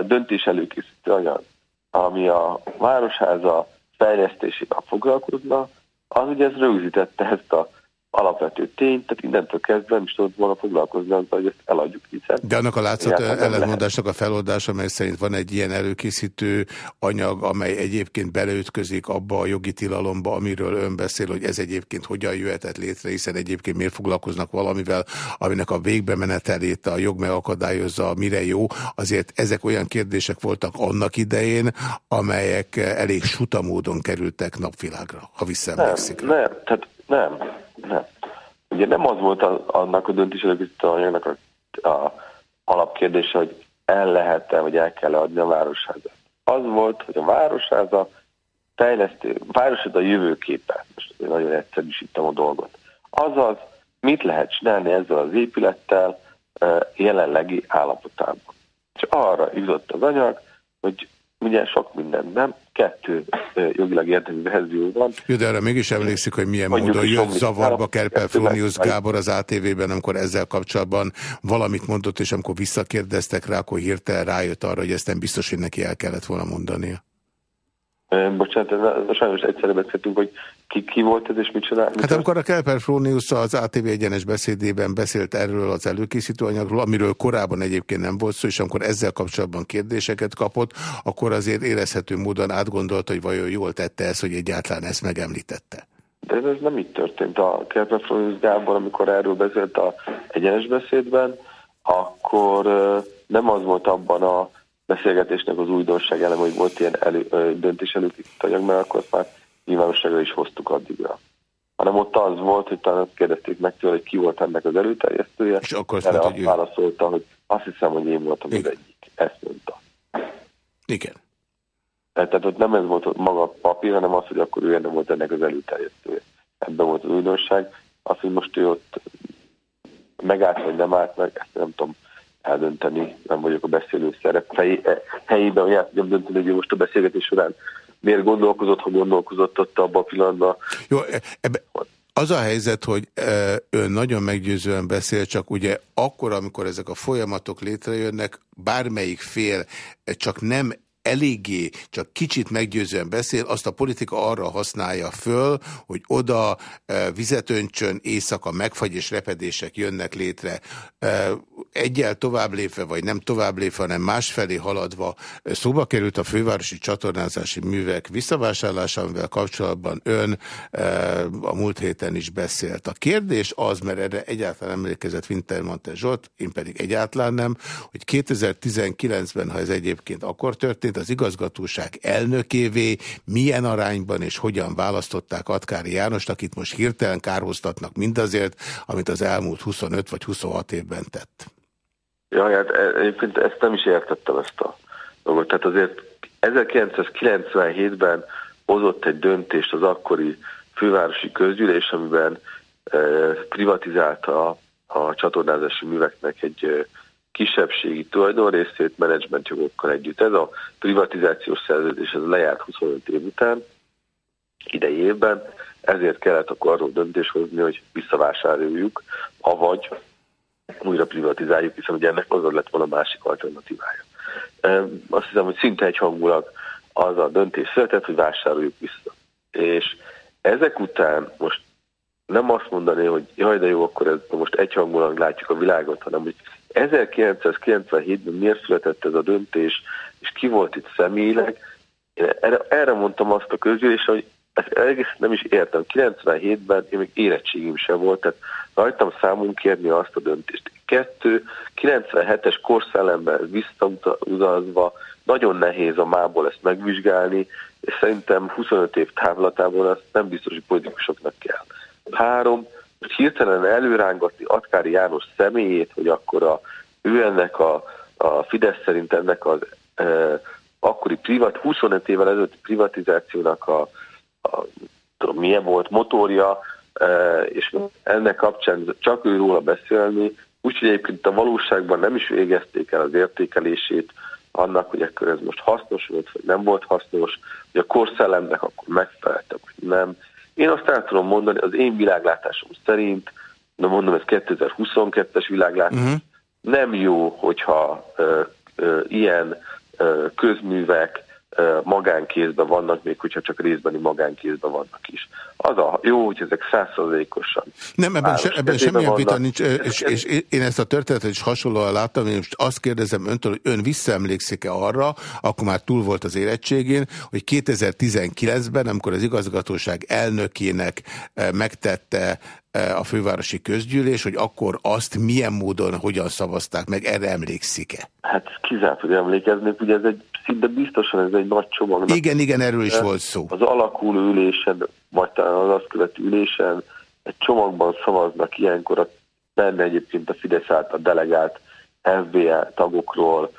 Speaker 4: döntés előkészítő anyag, ami a Városháza fejlesztésével foglalkozna, az ugye ez rögzítette ezt a alapvető tény, tehát innentől kezdve nem is tudod volna foglalkozni azzal, hogy ezt eladjuk, hiszen...
Speaker 1: De annak a látszat ellentmondásnak a feloldása, mely szerint van egy ilyen előkészítő anyag, amely egyébként beleütközik abba a jogi tilalomba, amiről ön beszél, hogy ez egyébként hogyan jöhetett létre, hiszen egyébként miért foglalkoznak valamivel, aminek a végbe menetelét a jog megakadályozza, mire jó, azért ezek olyan kérdések voltak annak idején, amelyek elég suta módon kerültek napvilágra, ha visszaemlékszik.
Speaker 4: Nem, nem, tehát nem, nem. Ugye nem az volt a, annak a döntés anyagnak a, a alapkérdése, hogy el lehet-e, vagy el kell adni a városházat. Az volt, hogy a városháza fejlesztő, városháza a jövőképe. Most én nagyon egyszerűsítem a dolgot. Azaz, mit lehet csinálni ezzel az épülettel jelenlegi állapotában. És arra jutott az anyag, hogy ugye sok minden nem, kettő jogilag értelmű verzió van.
Speaker 1: Jó, de arra mégis emlékszik, hogy milyen Mondjuk módon jött zavarba Kerpel Frónius Gábor az ATV-ben, amikor ezzel kapcsolatban valamit mondott, és amikor visszakérdeztek rá, akkor hirtelen rájött arra, hogy ezt nem biztos, hogy neki el kellett volna mondania.
Speaker 4: Bocsánat, sajnos egyszerre beszéltünk, hogy ki, ki volt ez és mit csinál?
Speaker 1: Hát amikor a Kelper Frónius az ATV egyenes beszédében beszélt erről az előkészítő anyagról, amiről korábban egyébként nem volt szó, és amikor ezzel kapcsolatban kérdéseket kapott, akkor azért érezhető módon átgondolta, hogy vajon jól tette ezt, hogy egyáltalán ezt megemlítette.
Speaker 4: De ez nem így történt. A Kelper Frónius Gábor, amikor erről beszélt a egyenes beszédben, akkor nem az volt abban a beszélgetésnek az újdonság elem, hogy volt ilyen elő, döntés előkészítő anyag, mert akkor már nyilvánosságra is hoztuk addigra. hanem ott az volt, hogy talán azt kérdezték meg tőle, hogy ki volt ennek az előterjesztője.
Speaker 1: És akkor azt,
Speaker 4: mondta,
Speaker 1: hogy
Speaker 4: azt válaszolta, hogy azt hiszem, hogy én voltam Igen. az egyik. Ezt mondta.
Speaker 1: Igen.
Speaker 4: Tehát ott nem ez volt maga a papír, hanem az, hogy akkor ő nem volt ennek az előterjesztője. Ebben volt az újdonság. Az, hogy most ő ott megállt, vagy nem állt meg, ezt nem tudom eldönteni, nem vagyok a beszélő szerep Hely, helyében, hogy el tudjam dönteni, hogy most a beszélgetés során miért gondolkozott, ha gondolkozott ott abban a pillanatban.
Speaker 1: Jó, ebbe, az a helyzet, hogy ön nagyon meggyőzően beszél, csak ugye akkor, amikor ezek a folyamatok létrejönnek, bármelyik fél csak nem eléggé csak kicsit meggyőzően beszél, azt a politika arra használja föl, hogy oda e, vizet öntsön, éjszaka megfagy és repedések jönnek létre. E, egyel tovább lépve, vagy nem tovább lépve, hanem másfelé haladva e, szóba került a fővárosi csatornázási művek visszavásárlásával kapcsolatban ön a múlt héten is beszélt. A kérdés az, mert erre egyáltalán emlékezett Wintermantel Zsolt, én pedig egyáltalán nem, hogy 2019-ben, ha ez egyébként akkor történt, történt az igazgatóság elnökévé, milyen arányban és hogyan választották Atkári Jánost, akit most hirtelen kárhoztatnak mindazért, amit az elmúlt 25 vagy 26 évben tett.
Speaker 4: Ja, hát e, egyébként ezt nem is értettem ezt a dolgot. Tehát azért 1997-ben hozott egy döntést az akkori fővárosi közgyűlés, amiben e, privatizálta a, csatornázási műveknek egy e, kisebbségi tulajdonrészét menedzsmentjogokkal együtt. Ez a privatizációs szerződés ez lejárt 25 év után, idei évben, ezért kellett akkor arról döntés hozni, hogy visszavásároljuk, avagy újra privatizáljuk, hiszen ugye ennek az lett volna másik alternatívája. Azt hiszem, hogy szinte egyhangulag az a döntés született, hogy vásároljuk vissza. És ezek után most nem azt mondani, hogy jaj, de jó, akkor ez, most egyhangulag látjuk a világot, hanem hogy 1997-ben miért született ez a döntés, és ki volt itt személyileg. Erre, erre mondtam azt a közgyűlésre, hogy ezt egész nem is értem. 97-ben én még érettségim sem volt, tehát rajtam számunk kérni azt a döntést. Kettő, 97-es korszellemben visszautazva nagyon nehéz a mából ezt megvizsgálni, és szerintem 25 év távlatából azt nem biztos, hogy politikusoknak kell. Három, hirtelen előrángatni Atkári János személyét, hogy akkor a, ő ennek a, a Fidesz szerint ennek az e, akkori privat, 25 évvel ezelőtti privatizációnak a, a tudom, milyen volt motorja, e, és ennek kapcsán csak ő róla beszélni, úgyhogy egyébként a valóságban nem is végezték el az értékelését annak, hogy akkor ez most hasznos volt, vagy nem volt hasznos, hogy a korszellemnek akkor megfeleltek, vagy nem. Én azt el tudom mondani, az én világlátásom szerint, de mondom, ez 2022-es világlátás, uh-huh. nem jó, hogyha ö, ö, ilyen ö, közművek magánkézben vannak, még hogyha csak részbeni magánkézben vannak is. Az a jó, hogy ezek százszerzékosan.
Speaker 1: Nem, ebben, se, ebben semmilyen vita nincs, és, és, én ezt a történetet is hasonlóan láttam, én most azt kérdezem öntől, hogy ön visszaemlékszik-e arra, akkor már túl volt az érettségén, hogy 2019-ben, amikor az igazgatóság elnökének megtette a fővárosi közgyűlés, hogy akkor azt milyen módon, hogyan szavazták meg, erre emlékszik-e?
Speaker 4: Hát kizárt, hogy emlékeznék, ugye ez egy szinte biztosan ez egy nagy csomag.
Speaker 1: Igen, igen, erről is volt szó.
Speaker 4: Az alakuló ülésen, vagy talán az azt követő ülésen egy csomagban szavaznak ilyenkor, benne egyébként a Fidesz által delegált FBA tagokról,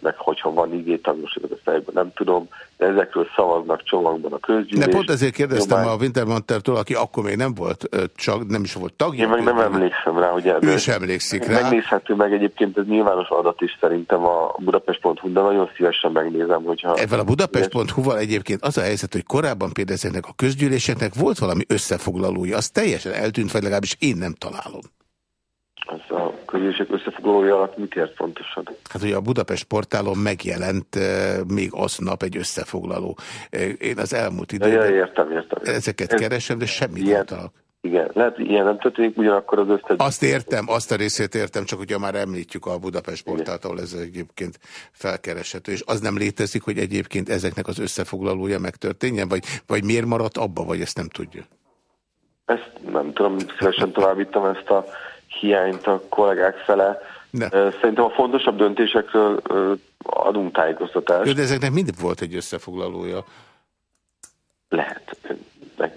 Speaker 4: meg hogyha van igétagosság, a fejben nem tudom, de ezekről szavaznak csomagban a közgyűlés.
Speaker 1: De pont ezért kérdeztem Jobbány... a Wintermantertől, aki akkor még nem volt, csak nem is volt tagja.
Speaker 4: Én meg nem emlékszem rá, hogy
Speaker 1: ő is emlékszik rá.
Speaker 4: Megnézhető meg egyébként, ez nyilvános adat is szerintem a Budapest.hu, de nagyon szívesen megnézem, hogyha...
Speaker 1: Ezzel a Budapest.hu-val egyébként az a helyzet, hogy korábban például ezeknek a közgyűléseknek volt valami összefoglalója, az teljesen eltűnt, vagy legalábbis én nem találom.
Speaker 4: Az a közülések összefoglalója alatt mit ért pontosan?
Speaker 1: Hát ugye a Budapest portálon megjelent uh, még aznap egy összefoglaló. Én az elmúlt időben
Speaker 4: ja, értem, értem.
Speaker 1: ezeket Ez, keresem, de semmit ilyen, nem találok.
Speaker 4: Igen, lehet, ilyen nem történik, ugyanakkor az össze...
Speaker 1: Azt értem, azt a részét értem, csak ugye már említjük a Budapest portált, ahol ez egyébként felkereshető, és az nem létezik, hogy egyébként ezeknek az összefoglalója megtörténjen, vagy, vagy miért maradt abba, vagy ezt nem tudja?
Speaker 4: Ezt nem tudom, szívesen továbbítom ezt a hiányt a kollégák fele. Ne. Szerintem a fontosabb döntésekről adunk tájékoztatást.
Speaker 1: de ezeknek mindig volt egy összefoglalója.
Speaker 4: Lehet.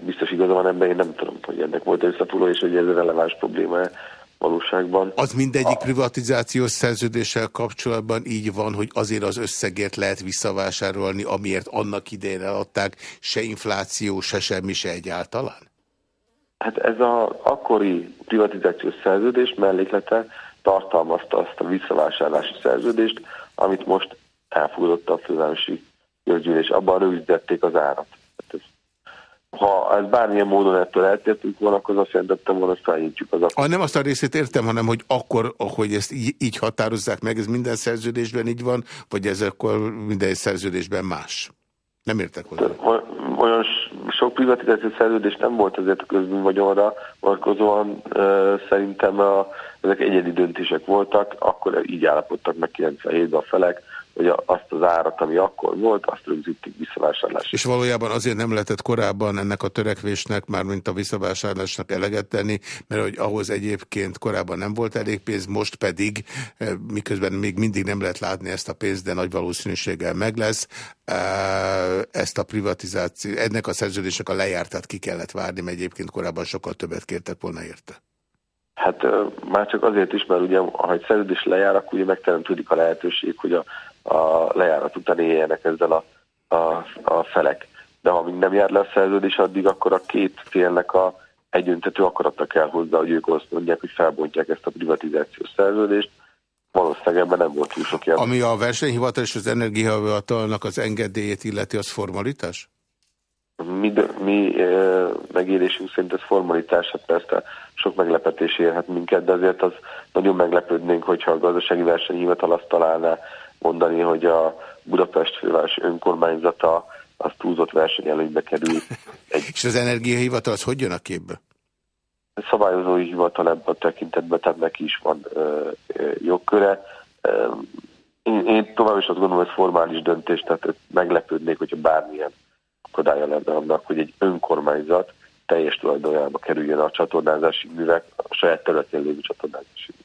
Speaker 4: biztos igaza van ebben, én nem tudom, hogy ennek volt összefúló, és hogy ez releváns probléma -e valóságban.
Speaker 1: Az mindegyik a... privatizációs szerződéssel kapcsolatban így van, hogy azért az összegért lehet visszavásárolni, amiért annak idején eladták, se infláció, se semmi, se egyáltalán?
Speaker 4: Hát ez az akkori privatizációs szerződés melléklete tartalmazta azt a visszavásárlási szerződést, amit most elfogadott a fővárosi közgyűlés. Abban rögzítették az árat. Hát ez ha ez bármilyen módon ettől eltértünk volna, akkor azt jelentettem volna, hogy felnyitjuk az
Speaker 1: akkor. Nem azt a részét értem, hanem hogy akkor, hogy ezt így, így határozzák meg, ez minden szerződésben így van, vagy ez akkor minden szerződésben más? Nem értek hozzá.
Speaker 4: Olyan sok privatizációs szerződés nem volt azért a közbűnvagyonra vonatkozóan szerintem a, ezek egyedi döntések voltak, akkor így állapodtak meg 97-ben a felek, hogy azt az árat, ami akkor volt, azt rögzítik visszavásárlásra.
Speaker 1: És valójában azért nem lehetett korábban ennek a törekvésnek, már mint a visszavásárlásnak eleget tenni, mert hogy ahhoz egyébként korábban nem volt elég pénz, most pedig, eh, miközben még mindig nem lehet látni ezt a pénzt, de nagy valószínűséggel meg lesz, eh, ezt a privatizáció, ennek a szerződésnek a lejártát ki kellett várni, mert egyébként korábban sokkal többet kértek volna érte.
Speaker 4: Hát már csak azért is, mert ugye, ha egy szerződés lejár, akkor ugye megteremtődik a lehetőség, hogy a a lejárat után éljenek ezzel a, a, a felek. De ha még nem jár le a szerződés addig, akkor a két félnek a egyöntető akarata kell hozzá, hogy ők azt mondják, hogy felbontják ezt a privatizációs szerződést. Valószínűleg ebben nem volt túl sok
Speaker 1: jel. Ami a versenyhivatal és az energiahivatalnak az engedélyét illeti, az formalitás?
Speaker 4: Mi, mi e, megélésünk szerint ez formalitás, hát persze sok meglepetés érhet minket, de azért az nagyon meglepődnénk, hogyha a gazdasági versenyhivatal azt találná, mondani, hogy a Budapest főváros önkormányzata az túlzott versenyelőnybe kerül.
Speaker 1: Egy... És az energiahivatal az hogy jön a képbe?
Speaker 4: A szabályozói hivatal ebben a tekintetben, tehát neki is van ö, ö, jogköre. Én, én tovább is azt gondolom, hogy ez formális döntés, tehát meglepődnék, hogyha bármilyen akadálya lenne annak, hogy egy önkormányzat teljes tulajdonjába kerüljön a csatornázási művek, a saját területén lévő csatornázási művek.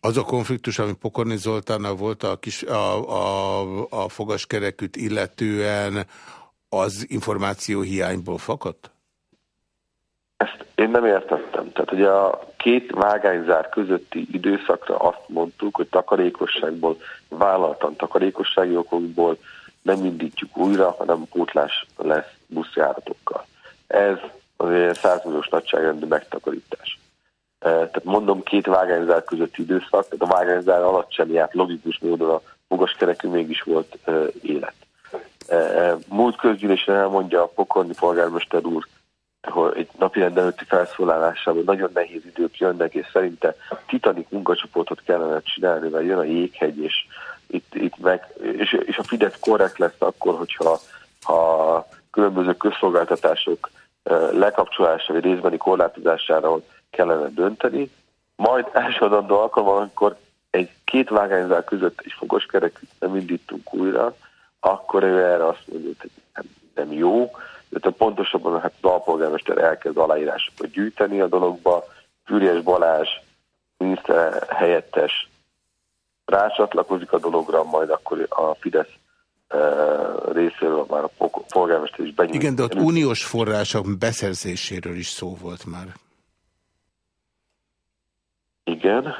Speaker 1: Az a konfliktus, ami Pokorni Zoltánnal volt a, kis, a, a, a fogaskereküt illetően, az információ hiányból fakadt?
Speaker 4: Ezt én nem értettem. Tehát ugye a két vágányzár közötti időszakra azt mondtuk, hogy takarékosságból, vállaltan takarékossági okokból nem indítjuk újra, hanem pótlás lesz buszjáratokkal. Ez azért 100 milliós nagyságrendű megtakarítás. Tehát mondom, két vágányzár közötti időszak, tehát a vágányzár alatt sem járt logikus módon a magaskerekű mégis volt élet. Múlt közgyűlésen elmondja a pokorni polgármester úr, hogy egy napi rendelőtti felszólalásában nagyon nehéz idők jönnek, és szerinte titanik munkacsoportot kellene csinálni, mert jön a jéghegy, és itt, itt meg, és, és a Fidesz korrekt lesz akkor, hogyha ha különböző közszolgáltatások lekapcsolása vagy részbeni korlátozására kellene dönteni, majd elsőadandó alkalommal, amikor egy két vágányzár között egy fogos kerekűt nem indítunk újra, akkor ő erre azt mondja, hogy nem jó, de pontosabban hát az alpolgármester elkezd aláírásokat gyűjteni a dologba, Füriyes Balázs, miniszter helyettes rácsatlakozik a dologra, majd akkor a Fidesz e, részéről már a polgármester is benyújt.
Speaker 1: Igen, de ott uniós források beszerzéséről is szó volt már.
Speaker 4: Igen.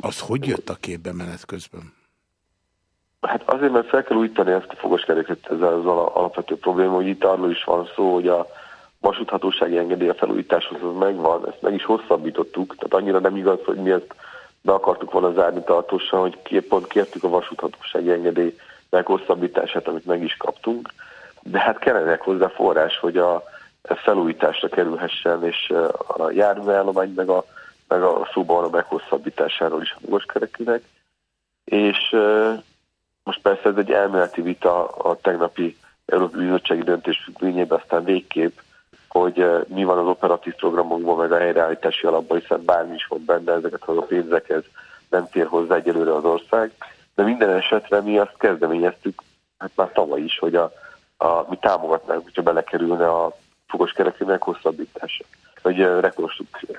Speaker 1: Az hogy jött a képbe menet közben?
Speaker 4: Hát azért, mert fel kell újítani ezt a fogoskeréket, ez az alapvető probléma, hogy itt arról is van szó, hogy a vasúthatósági engedély a felújításhoz az megvan, ezt meg is hosszabbítottuk, tehát annyira nem igaz, hogy mi ezt be akartuk volna zárni tartósan, hogy pont kértük a vasúthatósági engedély meghosszabbítását, amit meg is kaptunk, de hát kellene hozzá forrás, hogy a felújításra kerülhessen, és a járműállomány meg a meg a szóban meghosszabbításáról is a magaskerekűnek. És most persze ez egy elméleti vita a tegnapi Európai Bizottsági döntés függvényében, aztán végképp, hogy mi van az operatív programokban, meg a helyreállítási alapban, hiszen bármi is van benne, ezeket a pénzekhez nem fér hozzá egyelőre az ország. De minden esetre mi azt kezdeményeztük, hát már tavaly is, hogy a, a, mi támogatnánk, hogyha belekerülne a fogos kerekű meghosszabbítása, vagy rekonstrukció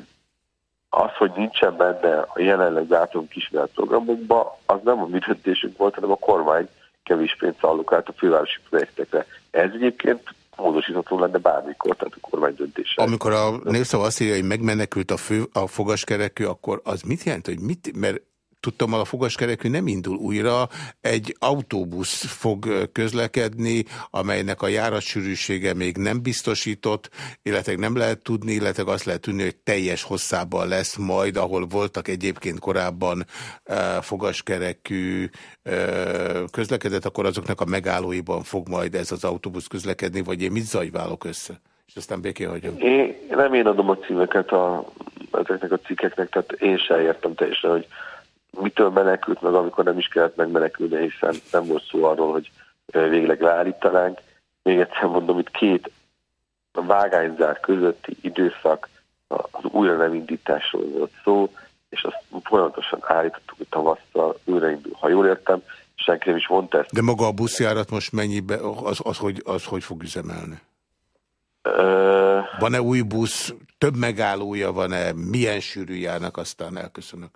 Speaker 4: az, hogy nincsen benne a jelenleg látom kísérlet programokba, az nem a mi döntésünk volt, hanem a kormány kevés pénzt allokált a fővárosi projektekre. Ez egyébként módosítható lenne bármikor, tehát a kormány döntése.
Speaker 1: Amikor a népszava azt írja, hogy megmenekült a, fő, a fogaskerekű, akkor az mit jelent, hogy mit, mert tudtam, a fogaskerekű nem indul újra, egy autóbusz fog közlekedni, amelynek a járatsűrűsége még nem biztosított, illetve nem lehet tudni, illetve azt lehet tudni, hogy teljes hosszában lesz majd, ahol voltak egyébként korábban uh, fogaskerekű uh, közlekedett, akkor azoknak a megállóiban fog majd ez az autóbusz közlekedni, vagy én mit zajválok össze? És aztán békén hagyom.
Speaker 4: Én, nem én adom a címeket a, ezeknek a cikkeknek, tehát én sem értem teljesen, hogy mitől menekült meg, amikor nem is kellett megmenekülni, hiszen nem volt szó arról, hogy végleg leállítanánk. Még egyszer mondom, itt két vágányzár közötti időszak az újra nem indításról volt szó, és azt folyamatosan állítottuk, hogy tavasszal újraindul, ha jól értem, senki nem is mondta ezt.
Speaker 1: De maga a buszjárat most mennyibe, az, az, hogy, az hogy fog üzemelni? Van-e új busz, több megállója van-e, milyen sűrű járnak, aztán elköszönök?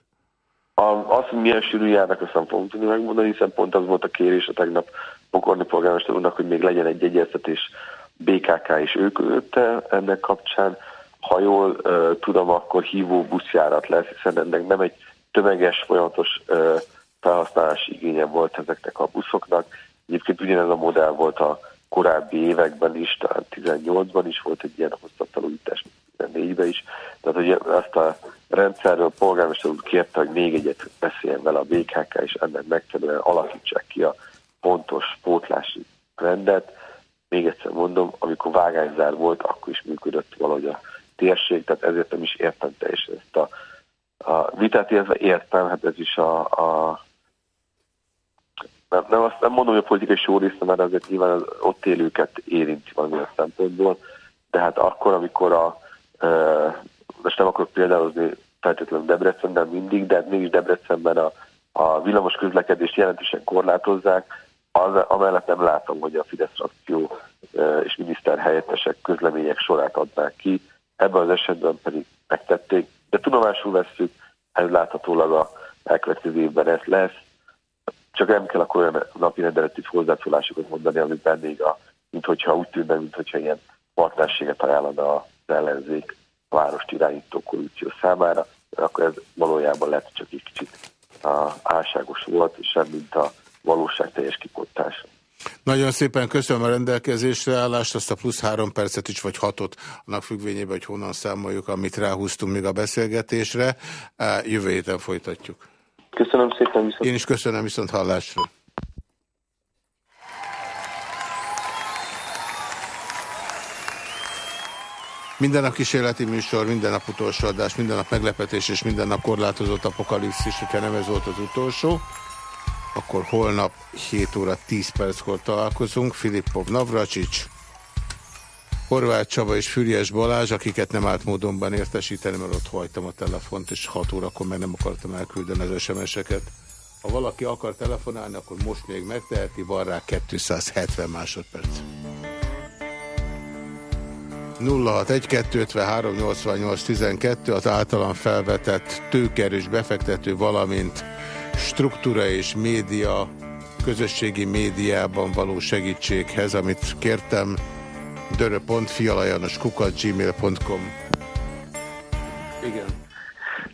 Speaker 4: A, az, hogy milyen sűrű járnak, azt nem fogom tudni megmondani, hiszen pont az volt a kérés a tegnap Pokorni polgármester úrnak, hogy még legyen egy egyeztetés BKK és ők közötte ennek kapcsán. Ha jól uh, tudom, akkor hívó buszjárat lesz, hiszen ennek nem egy tömeges, folyamatos uh, felhasználási igénye volt ezeknek a buszoknak. Egyébként ugyanez a modell volt a korábbi években is, talán 18-ban is volt egy ilyen hosszabb 14-ben is. Tehát, hogy ezt a rendszerről polgármester úr kérte, hogy még egyet beszéljen vele a BKK, és ennek megfelelően alakítsák ki a pontos pótlási rendet. Még egyszer mondom, amikor vágányzár volt, akkor is működött valahogy a térség, tehát ezért nem is értem teljesen ezt a, a vitát, illetve értem, hát ez is a, a nem, nem, azt nem mondom, hogy a politikai só része, mert azért nyilván az ott élőket érinti valamilyen szempontból, de hát akkor, amikor a akarok például feltétlenül Debrecenben mindig, de mégis Debrecenben a, a villamos közlekedést jelentősen korlátozzák, az, amellett nem látom, hogy a Fidesz frakció és miniszter helyettesek közlemények sorát adnák ki, ebben az esetben pedig megtették, de tudomásul vesszük, ez láthatólag a elkövetkező évben ez lesz, csak nem kell akkor olyan napi rendeleti hozzászólásokat mondani, amiben még a, mint hogyha úgy tűnne, mint hogyha ilyen partnerséget ajánlana az ellenzék a várost irányító korrupció számára, akkor ez valójában lehet csak egy kicsit álságos volt, és sem mint a valóság teljes kipottása.
Speaker 1: Nagyon szépen köszönöm a rendelkezésre állást, azt a plusz három percet is, vagy hatot, annak függvényében, hogy honnan számoljuk, amit ráhúztunk még a beszélgetésre. Jövő héten folytatjuk.
Speaker 4: Köszönöm szépen.
Speaker 1: Viszont... Én is köszönöm viszont hallásra. Minden nap kísérleti műsor, minden nap utolsó adás, minden nap meglepetés és minden nap korlátozott apokalipszis, hogyha nem ez volt az utolsó, akkor holnap 7 óra 10 perckor találkozunk. Filippov Navracsics, Horváth Csaba és Füriás Balázs, akiket nem állt módonban értesíteni, mert ott hagytam a telefont, és 6 órakor meg nem akartam elküldeni az SMS-eket. Ha valaki akar telefonálni, akkor most még megteheti, van rá 270 másodperc. 061-253-88-12 az általam felvetett tőkerős befektető, valamint struktúra és média, közösségi médiában való segítséghez, amit kértem, dörö.fialajanoskukat.gmail.com Igen.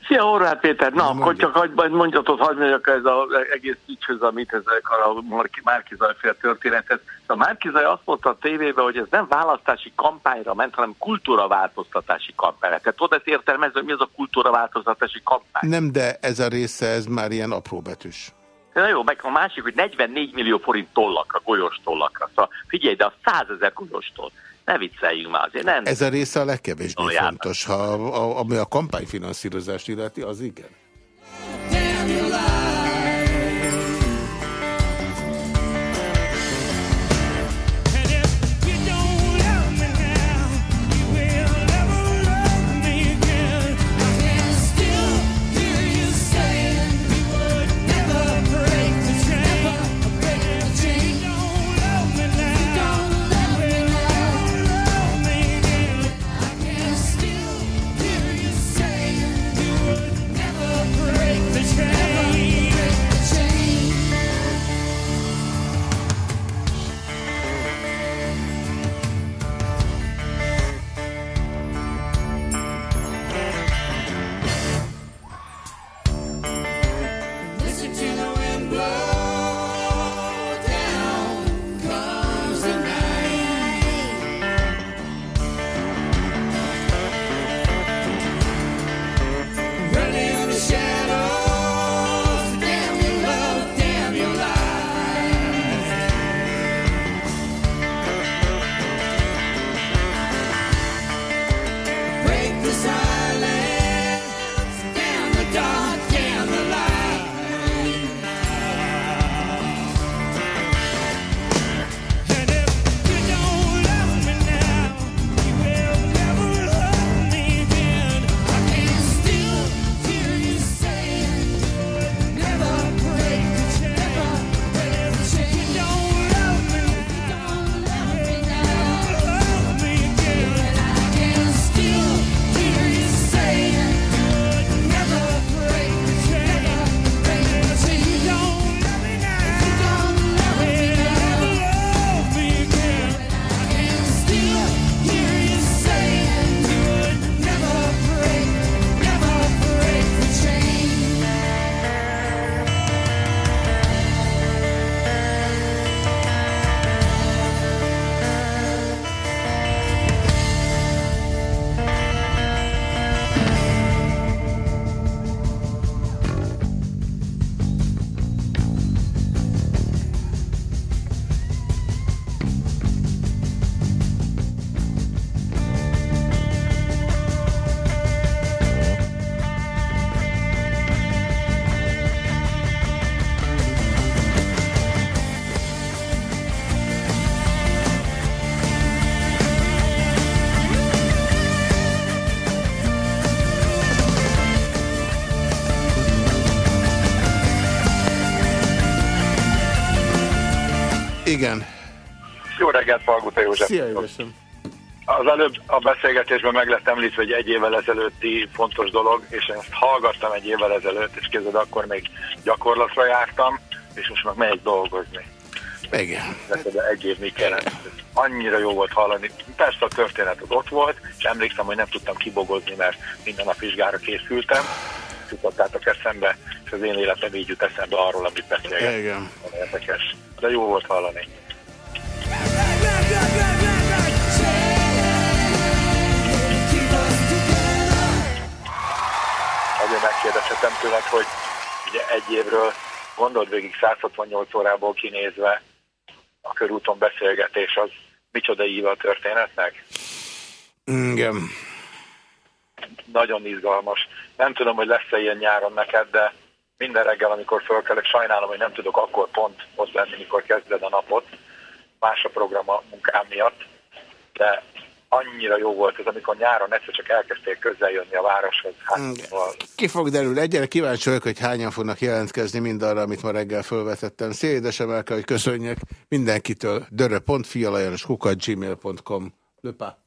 Speaker 5: Szia, Horváth Péter! Na, Nem akkor csak hagyd, mondjatot hagyd mondjak ez az egész ügyhöz, amit ezek a Márkizaj fél történetet. A Márkizaj azt mondta a tévében, hogy ez nem választási kampányra ment, hanem kultúraváltoztatási kampányra. Tehát tudod ezt értelmezni, hogy mi az a kultúraváltoztatási kampány?
Speaker 1: Nem, de ez a része, ez már ilyen apróbetűs.
Speaker 5: Na jó, meg a másik, hogy 44 millió forint tollakra, golyós tollakra. Szóval figyelj, de a 100 ezer golyós toll ne vicceljünk már azért. Nem.
Speaker 1: Ez a része a legkevésbé Olyan. fontos. Ha, a, ami a kampányfinanszírozást illeti, az igen. Igen.
Speaker 6: Jó reggelt, Palguta József.
Speaker 1: Szia, József.
Speaker 6: Az előbb a beszélgetésben meg lett említve egy egy évvel ezelőtti fontos dolog, és én ezt hallgattam egy évvel ezelőtt, és képzeld, akkor még gyakorlatra jártam, és most meg megyek dolgozni.
Speaker 1: Igen.
Speaker 6: De egy év mi kellett. Annyira jó volt hallani. Persze a történet az ott volt, és emlékszem, hogy nem tudtam kibogozni, mert minden nap vizsgára készültem. Jutottátok eszembe, és az én életem így jut eszembe arról, amit beszélgetünk.
Speaker 1: Igen.
Speaker 6: Érdekes. De jó volt hallani. Azért megkérdezhetem tőled, hogy ugye egy évről gondold végig 168 órából kinézve a körúton beszélgetés, az micsoda ív a történetnek?
Speaker 1: Igen.
Speaker 6: Nagyon izgalmas. Nem tudom, hogy lesz-e ilyen nyáron neked, de minden reggel, amikor fölkelek, sajnálom, hogy nem tudok akkor pont ott lenni, mikor kezded a napot, más a program a munkám miatt, de annyira jó volt ez, amikor nyáron egyszer csak elkezdték közel jönni a városhoz. Hát,
Speaker 1: szóval... Ki fog derülni? Egyre kíváncsi vagyok, hogy hányan fognak jelentkezni mindarra, amit ma reggel felvetettem. Szédesem el kell, hogy köszönjek mindenkitől. dörre.fi alajános kukat gmail.com. Löpá.